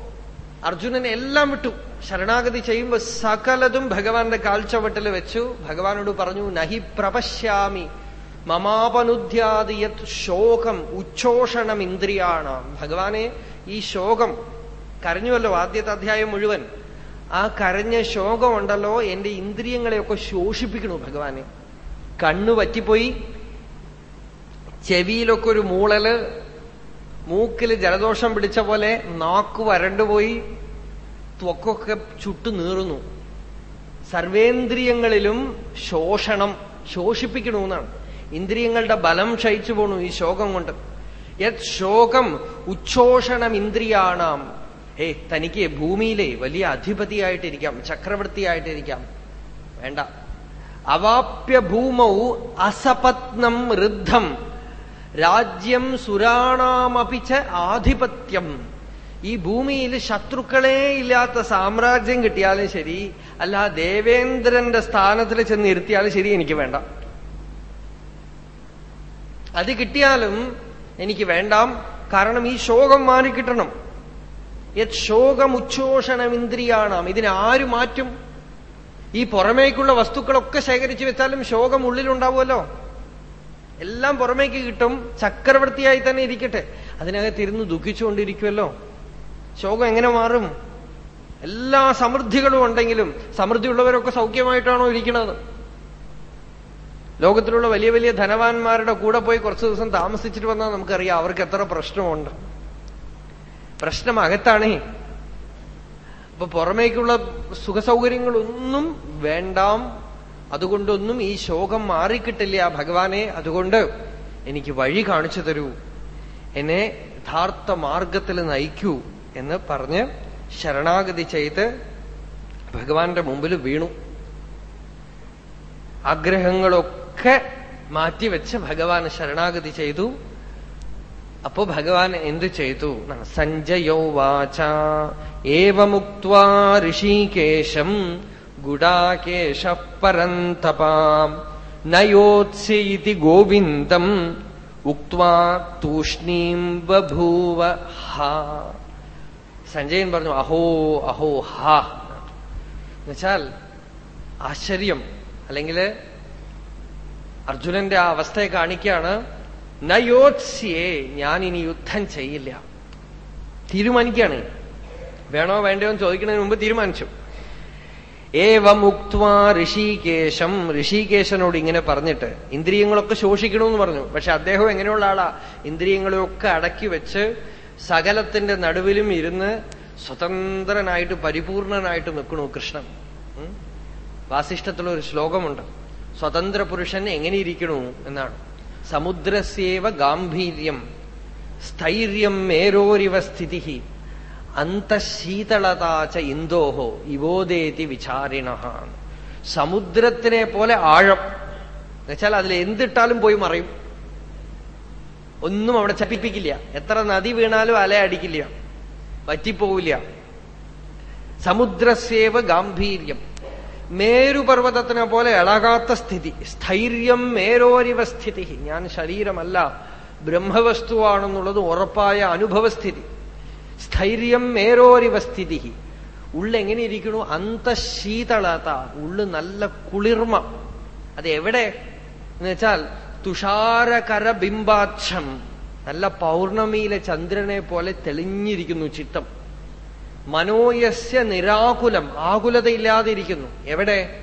അർജുനനെ എല്ലാം വിട്ടു. ശരണാഗതി ചെയ്യുമ്പോ സകലതും ഭഗവാന്റെ കാൽച്ചവട്ടിൽ വെച്ചു. ഭഗവാനോട് പറഞ്ഞു നഹി പ്രപശ്യാമി. മമാപനുദ്ധ്യാദിയത് ശോകം ഉച്ഛോഷണം ഇന്ദ്രിയാണ്. ഭഗവാനെ ഈ ശോകം കരഞ്ഞുവല്ലോ ആദ്യത്തെ അധ്യായം മുഴുവൻ. ആ കരഞ്ഞ ശോകമുണ്ടല്ലോ എന്റെ ഇന്ദ്രിയങ്ങളെയൊക്കെ ശോഷിപ്പിക്കണു ഭഗവാനെ. കണ്ണു പറ്റിപ്പോയി ചെവിയിലൊക്കെ ഒരു മൂളൽ മൂക്കിൽ ജലദോഷം പിടിച്ച പോലെ നാക്ക് വരണ്ടുപോയി ത്വക്കൊക്കെ ചുട്ടു നീറുന്നു. സർവേന്ദ്രിയങ്ങളിലും ശോഷണം ശോഷിപ്പിക്കണമെന്നാണ് ഇന്ദ്രിയങ്ങളുടെ ബലം ക്ഷയിച്ചു പോണു ഈ ശോകം കൊണ്ട്. യത് ശോകം ഉച്ഛോഷണം ഇന്ദ്രിയാണാം ഏ തനിക്ക് ഭൂമിയിലെ വലിയ അധിപതിയായിട്ടിരിക്കാം ചക്രവർത്തിയായിട്ടിരിക്കാം. വേണ്ട. അവാപ്യ ഭൂമൗ അസപത്നം ഋദ്ധം. രാജ്യം സുരാണാമപിച്ച ആധിപത്യം. ഈ ഭൂമിയിൽ ശത്രുക്കളേ ഇല്ലാത്ത സാമ്രാജ്യം കിട്ടിയാലും ശരി അല്ല ദേവേന്ദ്രന്റെ സ്ഥാനത്തിൽ ചെന്ന് ഇരുത്തിയാലും ശരി എനിക്ക് വേണ്ട. അത് കിട്ടിയാലും എനിക്ക് വേണ്ടാം. കാരണം ഈ ശോകം മാറിക്കിട്ടണം യത് ശോകം ഉച്ഛോഷണം ഇന്ദ്രിയാണാം ഇതിനാര് മാറ്റും? ഈ പുറമേക്കുള്ള വസ്തുക്കളൊക്കെ ശേഖരിച്ചു വെച്ചാലും ശോകം ഉള്ളിലുണ്ടാവുമല്ലോ. എല്ലാം പുറമേക്ക് കിട്ടും ചക്രവർത്തിയായി തന്നെ ഇരിക്കട്ടെ. അതിനകത്തിരുന്ന് ദുഃഖിച്ചുകൊണ്ടിരിക്കുമല്ലോ ശോകം എങ്ങനെ മാറും? എല്ലാ സമൃദ്ധികളും ഉണ്ടെങ്കിലും സമൃദ്ധിയുള്ളവരൊക്കെ സൗഖ്യമായിട്ടാണോ ഇരിക്കുന്നത്? ലോകത്തിലുള്ള വലിയ വലിയ ധനവാന്മാരുടെ കൂടെ പോയി കുറച്ചു ദിവസം താമസിച്ചിട്ട് വന്നാൽ നമുക്കറിയാം അവർക്ക് എത്ര പ്രശ്നമുണ്ട്. പ്രശ്നം അകത്താണേ. അപ്പൊ പുറമേക്കുള്ള സുഖസൗകര്യങ്ങളൊന്നും വേണ്ടാം. അതുകൊണ്ടൊന്നും ഈ ശോകം മാറിക്കിട്ടില്ല ഭഗവാനെ. അതുകൊണ്ട് എനിക്ക് വഴി കാണിച്ചു തരൂ. എന്നെ യഥാർത്ഥ മാർഗത്തിൽ നയിക്കൂ എന്ന് പറഞ്ഞ് ശരണാഗതി ചെയ്ത് ഭഗവാന്റെ മുമ്പിൽ വീണു. ആഗ്രഹങ്ങളൊക്കെ മാറ്റിവെച്ച് ഭഗവാൻ ശരണാഗതി ചെയ്തു. അപ്പോ ഭഗവാൻ എന്തു ചെയ്തു? സഞ്ജയോ വാച. ഏവമുക്വാ ഋഷികേശം ഗുഡാകേശ പരന്തപാം നയോത്സ്യ ഗോവിന്ദം ഉക്വാ ബഭൂവ ഹ. സഞ്ജയൻ പറഞ്ഞു അഹോ അഹോ ഹാ. എന്നുവെച്ചാൽ ആശ്ചര്യം. അല്ലെങ്കിൽ അർജുനന്റെ ആ അവസ്ഥയെ കാണിക്കുകയാണ് നയോത്സ്യേ ഞാൻ ഇനി യുദ്ധം ചെയ്യില്ല. തീരുമാനിക്കുകയാണ്. വേണോ വേണ്ടയോ എന്ന് ചോദിക്കുന്നതിന് മുമ്പ് തീരുമാനിച്ചു. ഏവമുക്വാ ഋഷികേശം. ഋഷികേശനോട് ഇങ്ങനെ പറഞ്ഞിട്ട് ഇന്ദ്രിയങ്ങളൊക്കെ ശോഷിക്കണമെന്ന് പറഞ്ഞു. പക്ഷെ അദ്ദേഹം എങ്ങനെയുള്ള ആളാ? ഇന്ദ്രിയങ്ങളെയൊക്കെ അടക്കി വെച്ച് സകലത്തിന്റെ നടുവിലും ഇരുന്ന് സ്വതന്ത്രനായിട്ട് പരിപൂർണനായിട്ട് നിൽക്കണു കൃഷ്ണൻ. വാസിഷ്ഠത്തിലുള്ള ഒരു ശ്ലോകമുണ്ട്. സ്വതന്ത്ര പുരുഷൻ എങ്ങനെ ഇരിക്കണു എന്നാണ്. സമുദ്രസ്യേവ ഗാംഭീര്യം. സ്ഥൈര്യം മേരോരിവ സ്ഥിതി അന്തശീതളതാച്ച ഇന്ദോഹോ ഇവോദേതി വിചാരിണ സമുദ്രത്തിനെ പോലെ ആഴം. എന്നുവെച്ചാൽ അതിൽ എന്തിട്ടാലും പോയി മറയും. ഒന്നും അവിടെ ചപ്പിപ്പിക്കില്ല എത്ര നദി വീണാലും അല അടിക്കില്ല. വറ്റിപ്പോവില്ല. സമുദ്രസേവ ഗാംഭീര്യം. മേരുപർവതത്തിനെ പോലെ ഇളകാത്ത സ്ഥിതി. സ്ഥൈര്യം മേരോരിവ സ്ഥിതി ഞാൻ ശരീരമല്ല ബ്രഹ്മവസ്തുവാണെന്നുള്ളത് ഉറപ്പായ അനുഭവസ്ഥിതി. സ്ഥൈര്യം മേരോരിവ സ്ഥിതി ഉള്ളെങ്ങനെ ഇരിക്കണു അന്തശീതളത. ഉള്ളു നല്ല കുളിർമ. അത് എവിടെ എന്ന് വെച്ചാൽ തുഷാരകര ബിംബാക്ഷം നല്ല പൗർണമിയിലെ ചന്ദ്രനെ പോലെ തെളിഞ്ഞിരിക്കുന്നു ചിത്തം. മനോയസ്യ നിരാകുലം. ആകുലതയില്ലാതിരിക്കുന്നു. എവിടെ?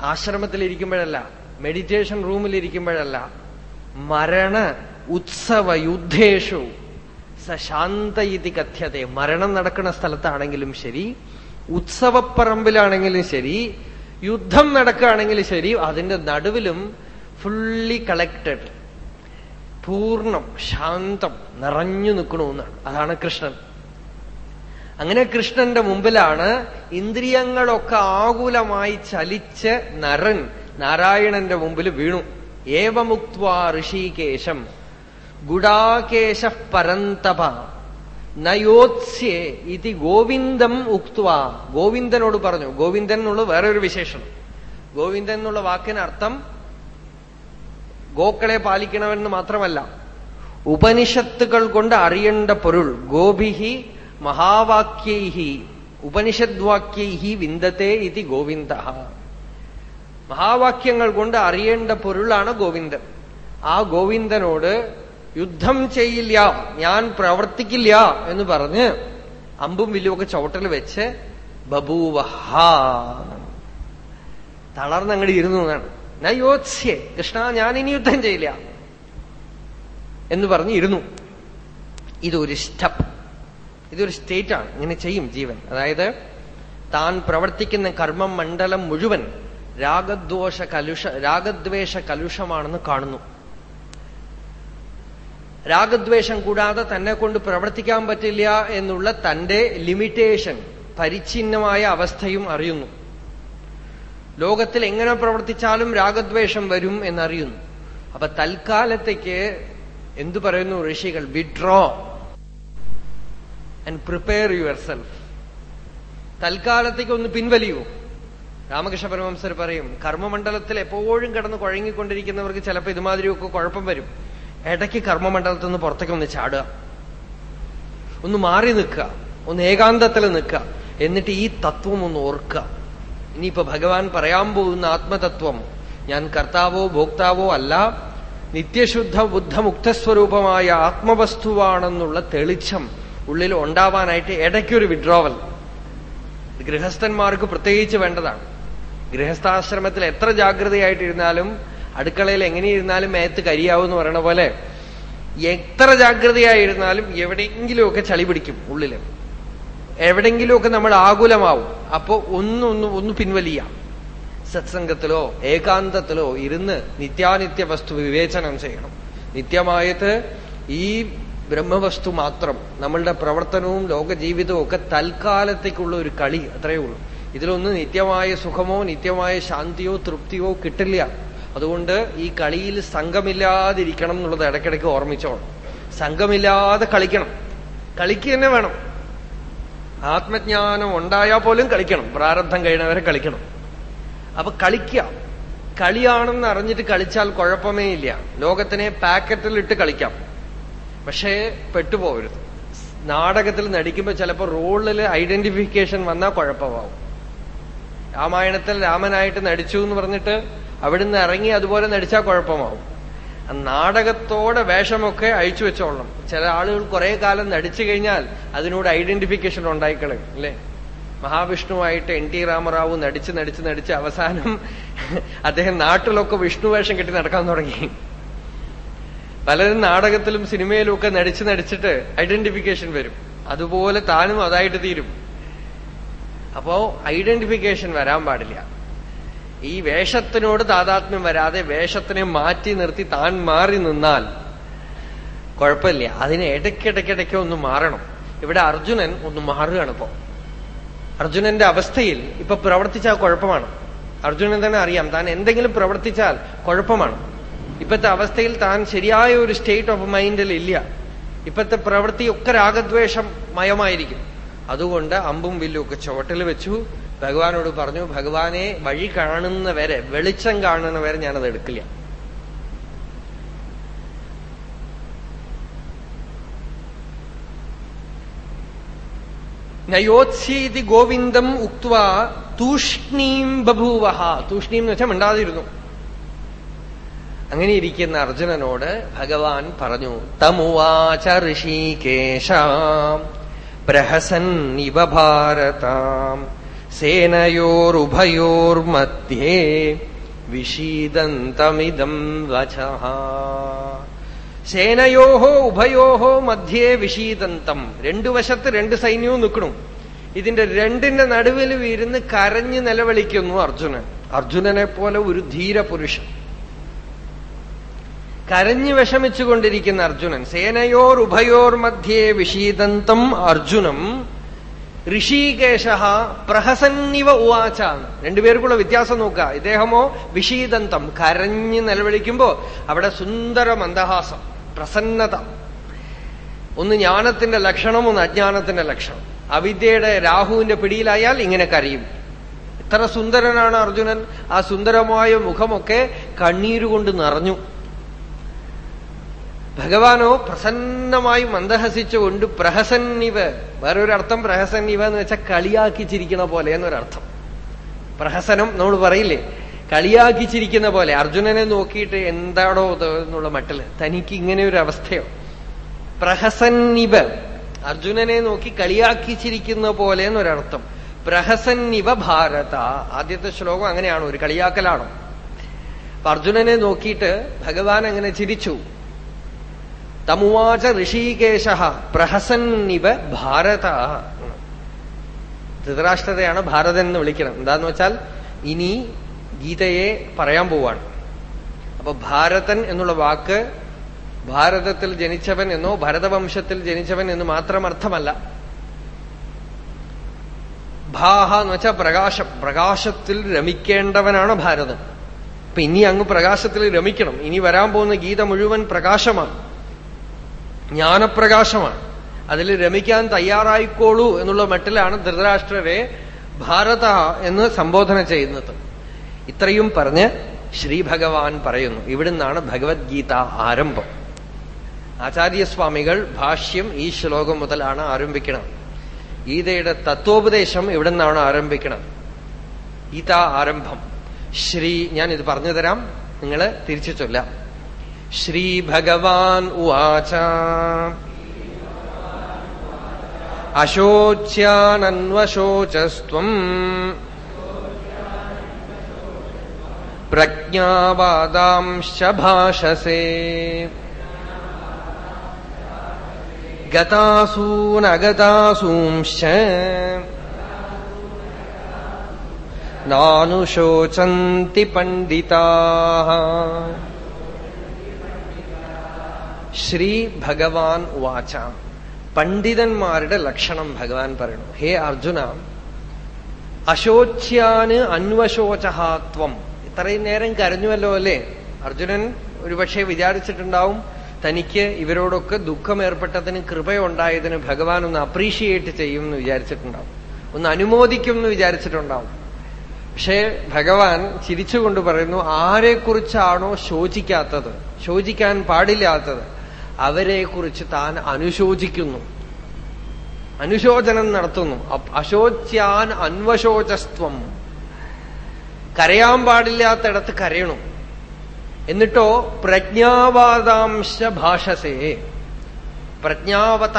ആശ്രമത്തിൽ ഇരിക്കുമ്പോഴല്ല മെഡിറ്റേഷൻ റൂമിൽ ഇരിക്കുമ്പോഴല്ല മരണ ഉത്സവ യുദ്ധേഷു സശാന്ത ഇതി കഥ്യത. മരണം നടക്കുന്ന സ്ഥലത്താണെങ്കിലും ശരി ഉത്സവപ്പറമ്പിലാണെങ്കിലും ശരി യുദ്ധം നടക്കുകയാണെങ്കിലും ശരി അതിന്റെ നടുവിലും ഫുള്ളി കളക്റ്റഡ് പൂർണം ശാന്തം നിറഞ്ഞു നിൽക്കണമെന്നാണ് അതാണ് കൃഷ്ണൻ. അങ്ങനെ കൃഷ്ണന്റെ മുമ്പിലാണ് ഇന്ദ്രിയങ്ങളൊക്കെ ആകുലമായി ചലിച്ച് നരൻ നാരായണന്റെ മുമ്പിൽ വീണു. ഏവമുക്വാ ഋഷികേശം. ഗുഡാകേശ പരന്തപ. നയോത്സ്യേ ഇതി ഗോവിന്ദം ഉക്വ ഗോവിന്ദനോട് പറഞ്ഞു. ഗോവിന്ദൻ എന്നുള്ളത് വേറൊരു വിശേഷണം. ഗോവിന്ദൻ എന്നുള്ള വാക്കിന് അർത്ഥം ഗോക്കളെ പാലിക്കണമെന്ന് മാത്രമല്ല ഉപനിഷത്തുകൾ കൊണ്ട് അറിയേണ്ട പൊരുൾ ഗോഭിഹി മഹാവാക്യൈഹി ഉപനിഷദ്വാക്യൈഹി വിന്ദത്തെ ഇതി ഗോവിന്ദ. മഹാവാക്യങ്ങൾ കൊണ്ട് അറിയേണ്ട പൊരുളാണ് ഗോവിന്ദൻ. ആ ഗോവിന്ദനോട് യുദ്ധം ചെയ്യില്ല ഞാൻ പ്രവർത്തിക്കില്ല എന്ന് പറഞ്ഞ് അമ്പും വില്ലുമൊക്കെ ചവിട്ടൽ വെച്ച് ബബൂവഹ. തളർന്നങ്ങട് ഇരുന്നു എന്നാണ്. നയോത്സ്യേ കൃഷ്ണ ഞാൻ ഇനി യുദ്ധം ചെയ്യില്ല എന്ന് പറഞ്ഞ് ഇരുന്നു. ഇതൊരു സ്റ്റെപ്പ്. ഇതൊരു സ്റ്റേറ്റാണ്. ഇങ്ങനെ ചെയ്യും ജീവൻ. അതായത് താൻ പ്രവർത്തിക്കുന്ന കർമ്മ മണ്ഡലം മുഴുവൻ രാഗദ്വേഷ കലുഷ രാഗദ്വേഷ കലുഷമാണെന്ന് കാണുന്നു. രാഗദ്വേഷം കൂടാതെ തന്നെ കൊണ്ട് പ്രവർത്തിക്കാൻ പറ്റില്ല എന്നുള്ള തന്റെ ലിമിറ്റേഷൻ പരിച്ഛിന്നമായ അവസ്ഥയും അറിയുന്നു. ലോകത്തിൽ എങ്ങനെ പ്രവർത്തിച്ചാലും രാഗദ്വേഷം വരും എന്നറിയുന്നു. അപ്പൊ തൽക്കാലത്തേക്ക് എന്തു പറയുന്നു ഋഷികൾ? Withdraw and prepare yourself തൽക്കാലത്തേക്ക് ഒന്ന് പിൻവലിയൂ. രാമകൃഷ്ണ പരമംസർ പറയും കർമ്മമണ്ഡലത്തിൽ എപ്പോഴും കിടന്ന് കുഴങ്ങിക്കൊണ്ടിരിക്കുന്നവർക്ക് ചിലപ്പോൾ ഇതുമാതിരിയൊക്കെ കുഴപ്പം വരും. ഇടയ്ക്ക് കർമ്മമണ്ഡലത്തിൽ നിന്ന് പുറത്തേക്ക് ഒന്ന് ചാടുക. ഒന്ന് മാറി നിൽക്കുക. ഒന്ന് ഏകാന്തത്തിൽ നിൽക്കുക. എന്നിട്ട് ഈ തത്വം ഒന്ന് ഓർക്കുക. ഇനിയിപ്പോ ഭഗവാൻ പറയാൻ പോകുന്ന ആത്മതത്വം ഞാൻ കർത്താവോ ഭോക്താവോ അല്ല നിത്യശുദ്ധ ബുദ്ധമുക്തസ്വരൂപമായ ആത്മവസ്തുവാണെന്നുള്ള തെളിച്ചം ഉള്ളിൽ ഉണ്ടാവാനായിട്ട് ഇടയ്ക്കൊരു വിഡ്രോവൽ ഗൃഹസ്ഥന്മാർക്ക് പ്രത്യേകിച്ച് വേണ്ടതാണ്. ഗൃഹസ്ഥാശ്രമത്തിൽ എത്ര ജാഗ്രതയായിട്ടിരുന്നാലും അടുക്കളയിൽ എങ്ങനെയിരുന്നാലും മേത്ത് കരിയാവും എന്ന് പറയണ പോലെ എത്ര ജാഗ്രതയായിരുന്നാലും എവിടെയെങ്കിലുമൊക്കെ ചളി പിടിക്കും ഉള്ളിൽ. എവിടെയെങ്കിലുമൊക്കെ നമ്മൾ ആകുലമാവും. അപ്പോ ഒന്നൊന്ന് ഒന്ന് പിൻവലിയാം. സത്സംഗത്തിലോ ഏകാന്തത്തിലോ ഇരുന്ന് നിത്യാനിത്യ വസ്തു വിവേചനം ചെയ്യണം. നിത്യമായത് ഈ ബ്രഹ്മവസ്തു മാത്രം. നമ്മളുടെ പ്രവർത്തനവും ലോകജീവിതവും ഒക്കെ തൽക്കാലത്തേക്കുള്ള ഒരു കളി അത്രയേ ഉള്ളൂ. ഇതിലൊന്നും നിത്യമായ സുഖമോ നിത്യമായ ശാന്തിയോ തൃപ്തിയോ കിട്ടില്ല. അതുകൊണ്ട് ഈ കളിയിൽ സംഘമില്ലാതിരിക്കണം എന്നുള്ളത് ഇടയ്ക്കിടയ്ക്ക് ഓർമ്മിച്ചോണം. സംഘമില്ലാതെ കളിക്കണം. കളിക്ക് തന്നെ വേണം. ആത്മജ്ഞാനം ഉണ്ടായാൽ പോലും കളിക്കണം. പ്രാരബ്ധം കഴിയണവരെ കളിക്കണം. അപ്പൊ കളിക്കുക. കളിയാണെന്ന് അറിഞ്ഞിട്ട് കളിച്ചാൽ കുഴപ്പമേ ഇല്ല. ലോകത്തിനെ പാക്കറ്റിലിട്ട് കളിക്കാം. പക്ഷേ പെട്ടുപോകരുത്. നാടകത്തിൽ നടിക്കുമ്പോൾ ചിലപ്പോൾ റോളിൽ ഐഡന്റിഫിക്കേഷൻ വന്നാൽ കുഴപ്പമാവും. രാമായണത്തിൽ രാമനായിട്ട് നടിച്ചു എന്ന് പറഞ്ഞിട്ട് അവിടുന്ന് ഇറങ്ങി അതുപോലെ നടിച്ചാൽ കുഴപ്പമാവും. നാടകത്തോടെ വേഷമൊക്കെ അഴിച്ചു വെച്ചോളണം. ചില ആളുകൾ കുറെ കാലം നടിച്ചു കഴിഞ്ഞാൽ അതിനോട് ഐഡന്റിഫിക്കേഷൻ ഉണ്ടായിക്കളയും അല്ലേ? മഹാവിഷ്ണുവായിട്ട് എൻ ടി രാമറാവു നടിച്ച് നടിച്ച് നടിച്ച് അവസാനം അദ്ദേഹം നാട്ടിലൊക്കെ വിഷ്ണു വേഷം കെട്ടി നടക്കാൻ തുടങ്ങി. പലരും നാടകത്തിലും സിനിമയിലും ഒക്കെ നടിച്ച് നടിച്ചിട്ട് ഐഡന്റിഫിക്കേഷൻ വരും. അതുപോലെ താനും അതായിട്ട് തീരും. അപ്പോ ഐഡന്റിഫിക്കേഷൻ വരാൻ പാടില്ല. ഈ വേഷത്തിനോട് താതാത്മ്യം വരാതെ വേഷത്തിനെ മാറ്റി നിർത്തി താൻ മാറി നിന്നാൽ കുഴപ്പമില്ല. അതിന് ഇടയ്ക്കിടയ്ക്കിടയ്ക്ക് ഒന്ന് മാറണം. ഇവിടെ അർജുനൻ ഒന്ന് മാറുകയാണ് ഇപ്പോ. അർജുനന്റെ അവസ്ഥയിൽ ഇപ്പൊ പ്രവർത്തിച്ചാൽ കുഴപ്പമാണ്. അർജുനൻ തന്നെ അറിയാം താൻ എന്തെങ്കിലും പ്രവർത്തിച്ചാൽ കുഴപ്പമാണ്. ഇപ്പത്തെ അവസ്ഥയിൽ താൻ ശരിയായ ഒരു സ്റ്റേറ്റ് ഓഫ് മൈൻഡിൽ ഇല്ല. ഇപ്പത്തെ പ്രവൃത്തിയൊക്കെ രാഗദ്വേഷം മയമായിരിക്കും അതുകൊണ്ട് അമ്പും വില്ലും ഒക്കെ ചുവട്ടിൽ വെച്ചു. ഭഗവാനോട് പറഞ്ഞു ഭഗവാനെ വഴി കാണുന്നവരെ വെളിച്ചം കാണുന്നവരെ ഞാനത് എടുക്കില്ല. നയോത്സീതി ഗോവിന്ദം ഉക്വ തൂഷ്ണീം ബഭൂവഹ. തൂഷ്ണീം എന്ന് വെച്ചാൽ മിണ്ടാതിരുന്നു. അങ്ങനെ ഇരിക്കുന്ന അർജുനനോട് ഭഗവാൻ പറഞ്ഞു തമുവാച ഋഷികേശ പ്രഹസന്നിവ ഭാരതാം. സേനയോരുഭയോർമധ്യേ വിഷീദന്തമിതം വച സേനയോഹോ ഉഭയോഹോ മധ്യേ വിഷീദന്തം രണ്ടു വശത്ത് രണ്ട് സൈന്യവും നിൽക്കണം. ഇതിന്റെ രണ്ടിന്റെ നടുവിൽ വീരുന്ന് കരഞ്ഞു നിലവിളിക്കുന്നു അർജുനൻ. അർജുനനെ പോലെ ഒരു ധീര പുരുഷൻ. കരഞ്ഞു വിഷമിച്ചുകൊണ്ടിരിക്കുന്ന അർജുനൻ. സേനയോർ ഉഭയോർ മധ്യേ വിഷീദന്തം അർജുനം ഋഷികേശ പ്രഹസന്നിവ ഉവാച. രണ്ടുപേർക്കുള്ള വ്യത്യാസം നോക്കുക. ഇദ്ദേഹമോ വിഷീദന്തം കരഞ്ഞു നിലവിളിക്കുമ്പോ അവിടെ സുന്ദര മന്ദഹാസം പ്രസന്നത. ഒന്ന് ജ്ഞാനത്തിന്റെ ലക്ഷണം ഒന്ന് അജ്ഞാനത്തിന്റെ ലക്ഷണം. അവിദ്യയുടെ രാഹുവിന്റെ പിടിയിലായാൽ ഇങ്ങനെ കരയും. ഇത്ര സുന്ദരനാണ് അർജുനൻ. ആ സുന്ദരമായ മുഖമൊക്കെ കണ്ണീരുകൊണ്ട് നിറഞ്ഞു. ഭഗവാനോ പ്രസന്നമായി മന്ദഹസിച്ചുകൊണ്ട് പ്രഹസന്നിവ് വേറൊരർത്ഥം പ്രഹസന്നിവ എന്ന് വെച്ചാൽ കളിയാക്കി ചിരിക്കണ പോലെ എന്നൊരർത്ഥം. പ്രഹസനം നമ്മൾ പറയില്ലേ? കളിയാക്കി ചിരിക്കുന്ന പോലെ. അർജുനനെ നോക്കിയിട്ട് എന്താണോ എന്നുള്ള മട്ടിൽ. തനിക്ക് ഇങ്ങനെ ഒരു അവസ്ഥയോ? പ്രഹസന്നിവ. അർജുനനെ നോക്കി കളിയാക്കി ചിരിക്കുന്ന പോലെ എന്നൊരർത്ഥം. പ്രഹസന്നിവ ഭാരത. ആദ്യത്തെ ശ്ലോകം അങ്ങനെയാണോ. ഒരു കളിയാക്കലാണോ. അർജുനനെ നോക്കിയിട്ട് ഭഗവാൻ അങ്ങനെ ചിരിച്ചു. തമുവാച ഋഷീകേശ പ്രഹസന്നിവ ഭാരത. ധൃതരാഷ്ട്രതയാണ് ഭാരതൻ എന്ന് വിളിക്കണം. എന്താന്ന് വെച്ചാൽ ഇനി ഗീതയെ പറയാൻ പോവാണ്. അപ്പൊ ഭാരതൻ എന്നുള്ള വാക്ക് ഭാരതത്തിൽ ജനിച്ചവൻ എന്നോ ഭരതവംശത്തിൽ ജനിച്ചവൻ എന്ന് മാത്രം അർത്ഥമല്ല. ഭാഹ എന്ന് വെച്ചാൽ പ്രകാശം. പ്രകാശത്തിൽ രമിക്കേണ്ടവനാണ് ഭാരതം അപ്പൊ ഇനി അങ്ങ് പ്രകാശത്തിൽ രമിക്കണം. ഇനി വരാൻ പോകുന്ന ഗീത മുഴുവൻ പ്രകാശമാണ്. ജ്ഞാനപ്രകാശമാണ്. അതിൽ രമിക്കാൻ തയ്യാറായിക്കോളൂ എന്നുള്ള മട്ടിലാണ് ധൃതരാഷ്ട്രരെ ഭാരത എന്ന് സംബോധന ചെയ്യുന്നത്. ഇത്രയും പറഞ്ഞ് ശ്രീ ഭഗവാൻ പറയുന്നു. ഇവിടുന്നാണ് ഭഗവത്ഗീത ആരംഭം. ആചാര്യസ്വാമികൾ ഭാഷ്യം ഈ ശ്ലോകം മുതലാണ് ആരംഭിക്കണം ഗീതയുടെ തത്വോപദേശം ഇവിടെ നിന്നാണ് ആരംഭിക്കണം ഗീത ആരംഭം. ശ്രീ ഞാൻ ഇത് പറഞ്ഞുതരാം. നിങ്ങൾ തിരിച്ചു ചൊല്ലാം. ശ്രീ ഭഗവാൻ ഉവാച അശോച്യാനന്വശോചസ്ത്വം പ്രജ്ഞാവാദാംശ ഭാഷസേ ഗതാസൂനഗതാസൂംശ്ച നാനുശോചന്തി പണ്ഡിതാ ശ്രീ ഭഗവാൻ വാച. പണ്ഡിതന്മാരുടെ ലക്ഷണം ഭഗവാൻ പറയുന്നു ഹേ അർജുന അശോച്യാന് അന്വശോചഹാത്വം ഇത്രയും നേരം കരഞ്ഞുവല്ലോ അല്ലേ? അർജുനൻ ഒരുപക്ഷെ വിചാരിച്ചിട്ടുണ്ടാവും തനിക്ക് ഇവരോടൊക്കെ ദുഃഖം ഏർപ്പെട്ടതിന് കൃപയുണ്ടായതിന് ഭഗവാൻ ഒന്ന് അപ്രീഷിയേറ്റ് ചെയ്യും എന്ന് വിചാരിച്ചിട്ടുണ്ടാവും. ഒന്ന് അനുമോദിക്കും എന്ന് വിചാരിച്ചിട്ടുണ്ടാവും. പക്ഷേ ഭഗവാൻ ചിരിച്ചുകൊണ്ട് പറയുന്നു ആരെക്കുറിച്ചാണോ ശോചിക്കാത്തത്? ശോചിക്കാൻ പാടില്ലാത്തത്? അവരെക്കുറിച്ച് താൻ അനുശോചിക്കുന്നു. അനുശോചനം നടത്തുന്നു. അശോച്യാൻ അന്വശോചസ്ത്വം. കരയാൻ പാടില്ലാത്തടത്ത് കരയണം. എന്നിട്ടോ പ്രജ്ഞാവാദാംശ ഭാഷസേ. പ്രജ്ഞാവത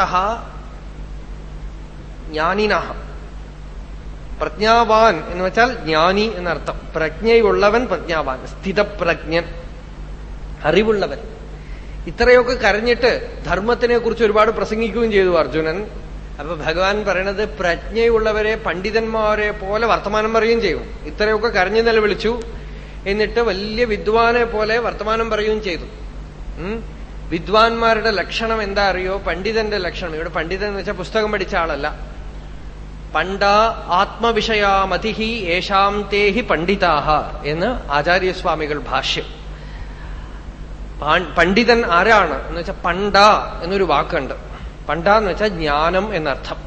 ജ്ഞാനിന പ്രജ്ഞാവാൻ എന്ന് വെച്ചാൽ ജ്ഞാനി എന്നർത്ഥം. പ്രജ്ഞയുള്ളവൻ പ്രജ്ഞാവാൻ. സ്ഥിതപ്രജ്ഞൻ. അറിവുള്ളവൻ. ഇത്രയൊക്കെ കരഞ്ഞിട്ട് ധർമ്മത്തിനെ കുറിച്ച് ഒരുപാട് പ്രസംഗിക്കുകയും ചെയ്തു അർജുനൻ. അപ്പൊ ഭഗവാൻ പറയണത് പ്രജ്ഞയുള്ളവരെ പണ്ഡിതന്മാരെ പോലെ വർത്തമാനം പറയുകയും ചെയ്യും. ഇത്രയൊക്കെ കരഞ്ഞു നിലവിളിച്ചു. എന്നിട്ട് വലിയ വിദ്വാനെ പോലെ വർത്തമാനം പറയുകയും ചെയ്തു. വിദ്വാൻമാരുടെ ലക്ഷണം എന്താ അറിയോ? പണ്ഡിതന്റെ ലക്ഷണം. ഇവിടെ പണ്ഡിതൻ എന്ന് വെച്ചാൽ പുസ്തകം പഠിച്ച ആളല്ല. പണ്ട ആത്മവിഷയാമതിഹി ഏഷാം തേഹി പണ്ഡിതാഹ എന്ന് ആചാര്യസ്വാമികൾ ഭാഷ്യം. പണ്ഡിതൻ ആരാണ്? എന്ന് വെച്ചാൽ പണ്ട എന്നൊരു വാക്കുണ്ട്. പണ്ട എന്ന് വെച്ചാൽ ജ്ഞാനം എന്നർത്ഥം.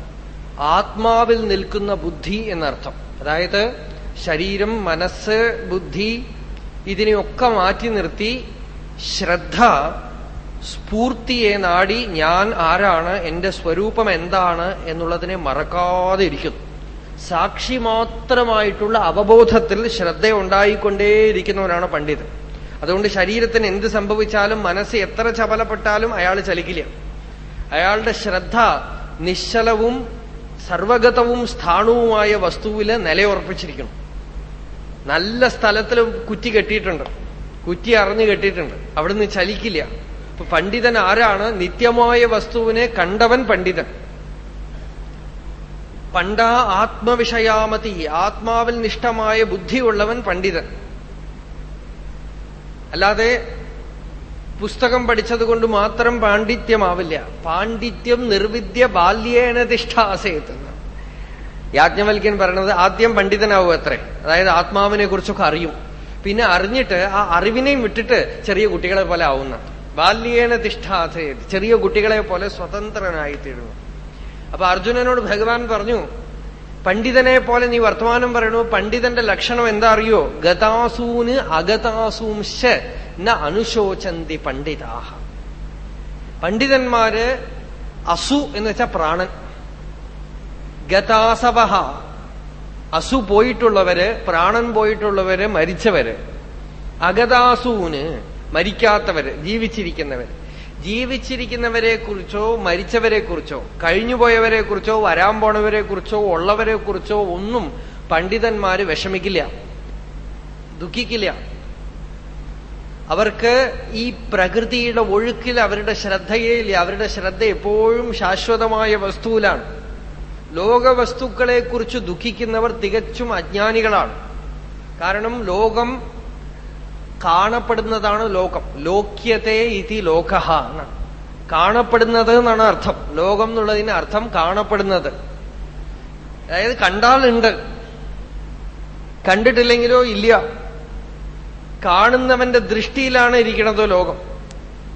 ആത്മാവിൽ നിൽക്കുന്ന ബുദ്ധി എന്നർത്ഥം. അതായത് ശരീരം മനസ്സ് ബുദ്ധി ഇതിനെയൊക്കെ മാറ്റി നിർത്തി ശ്രദ്ധ സ്ഫൂർത്തിയെ നാടി ഞാൻ ആരാണ് എന്റെ സ്വരൂപം എന്താണ് എന്നുള്ളതിനെ മറക്കാതെ ഇരിക്കുന്നു സാക്ഷി മാത്രമായിട്ടുള്ള അവബോധത്തിൽ ശ്രദ്ധ ഉണ്ടായിക്കൊണ്ടേയിരിക്കുന്നവനാണ് പണ്ഡിതൻ. അതുകൊണ്ട് ശരീരത്തിന് എന്ത് സംഭവിച്ചാലും മനസ്സ് എത്ര ചപലപ്പെട്ടാലും അയാൾ ചലിക്കില്ല. അയാളുടെ ശ്രദ്ധ നിശ്ചലവും സർവഗതവും സ്ഥാണുവുമായ വസ്തുവിൽ നിലയുറപ്പിച്ചിരിക്കണം. നല്ല സ്ഥലത്തിൽ കുറ്റി കെട്ടിയിട്ടുണ്ട്. കുറ്റി അറിഞ്ഞു കെട്ടിയിട്ടുണ്ട്. അവിടുന്ന് ചലിക്കില്ല. ഇപ്പൊ പണ്ഡിതൻ ആരാണ്? നിത്യമായ വസ്തുവിനെ കണ്ടവൻ പണ്ഡിതൻ. പണ്ടാ ആത്മവിഷയാമതി. ആത്മാവിൽ നിഷ്ഠമായ ബുദ്ധിയുള്ളവൻ പണ്ഡിതൻ. അല്ലാതെ പുസ്തകം പഠിച്ചതുകൊണ്ട് മാത്രം പാണ്ഡിത്യമാവില്ല. പാണ്ഡിത്യം നിർവിദ്യ ബാല്യേണ തിഷ്ഠാസേത്ത് യാജ്ഞവൽക്യൻ പറയണത് ആദ്യം പണ്ഡിതനാവും അത്രേ. അതായത് ആത്മാവിനെ കുറിച്ചൊക്കെ അറിയും. പിന്നെ അറിഞ്ഞിട്ട് ആ അറിവിനെയും വിട്ടിട്ട് ചെറിയ കുട്ടികളെ പോലെ ആവുന്ന. ബാല്യേന തിഷ്ഠാസേത്. ചെറിയ കുട്ടികളെ പോലെ സ്വതന്ത്രനായി തീരുന്നു. അപ്പൊ അർജുനനോട് ഭഗവാൻ പറഞ്ഞു പണ്ഡിതനെ പോലെ നീ വർത്തമാനം പറയണു. പണ്ഡിതന്റെ ലക്ഷണം എന്താ അറിയോ? ഗതാസൂന് അഗതാസൂംശ ന അനുശോചന്തി പണ്ഡിതാഹ. പണ്ഡിതന്മാര് അസു എന്ന് വെച്ചാൽ പ്രാണൻ. ഗതാസവഹ. അസു പോയിട്ടുള്ളവര് പ്രാണൻ പോയിട്ടുള്ളവര് മരിച്ചവര്. അഗതാസൂന് മരിക്കാത്തവര് ജീവിച്ചിരിക്കുന്നവര്. ജീവിച്ചിരിക്കുന്നവരെ മരിച്ചവരെക്കുറിച്ചോ കഴിഞ്ഞുപോയവരെക്കുറിച്ചോ കുറിച്ചോ കഴിഞ്ഞുപോയവരെ കുറിച്ചോ വരാൻ പോണവരെക്കുറിച്ചോ ഉള്ളവരെക്കുറിച്ചോ ഉള്ളവരെ കുറിച്ചോ ഒന്നും പണ്ഡിതന്മാര് വിഷമിക്കില്ല. ദുഃഖിക്കില്ല. അവർക്ക് ഈ പ്രകൃതിയുടെ ഒഴുക്കിൽ അവരുടെ ശ്രദ്ധയേ ഇല്ല അവരുടെ ശ്രദ്ധ എപ്പോഴും ശാശ്വതമായ വസ്തുവിലാണ്. ലോകവസ്തുക്കളെ കുറിച്ച് ദുഃഖിക്കുന്നവർ തികച്ചും അജ്ഞാനികളാണ്. കാരണം ലോകം കാണപ്പെടുന്നതാണ് ലോകം. ലോക്യത്തെ ഇതി ലോക എന്നാണ്. കാണപ്പെടുന്നത് എന്നാണ് അർത്ഥം. ലോകം എന്നുള്ളതിന് അർത്ഥം കാണപ്പെടുന്നത്. അതായത് കണ്ടാലുണ്ട്. കണ്ടിട്ടില്ലെങ്കിലോ ഇല്ല. കാണുന്നവന്റെ ദൃഷ്ടിയിലാണ് ഇരിക്കണത് ലോകം.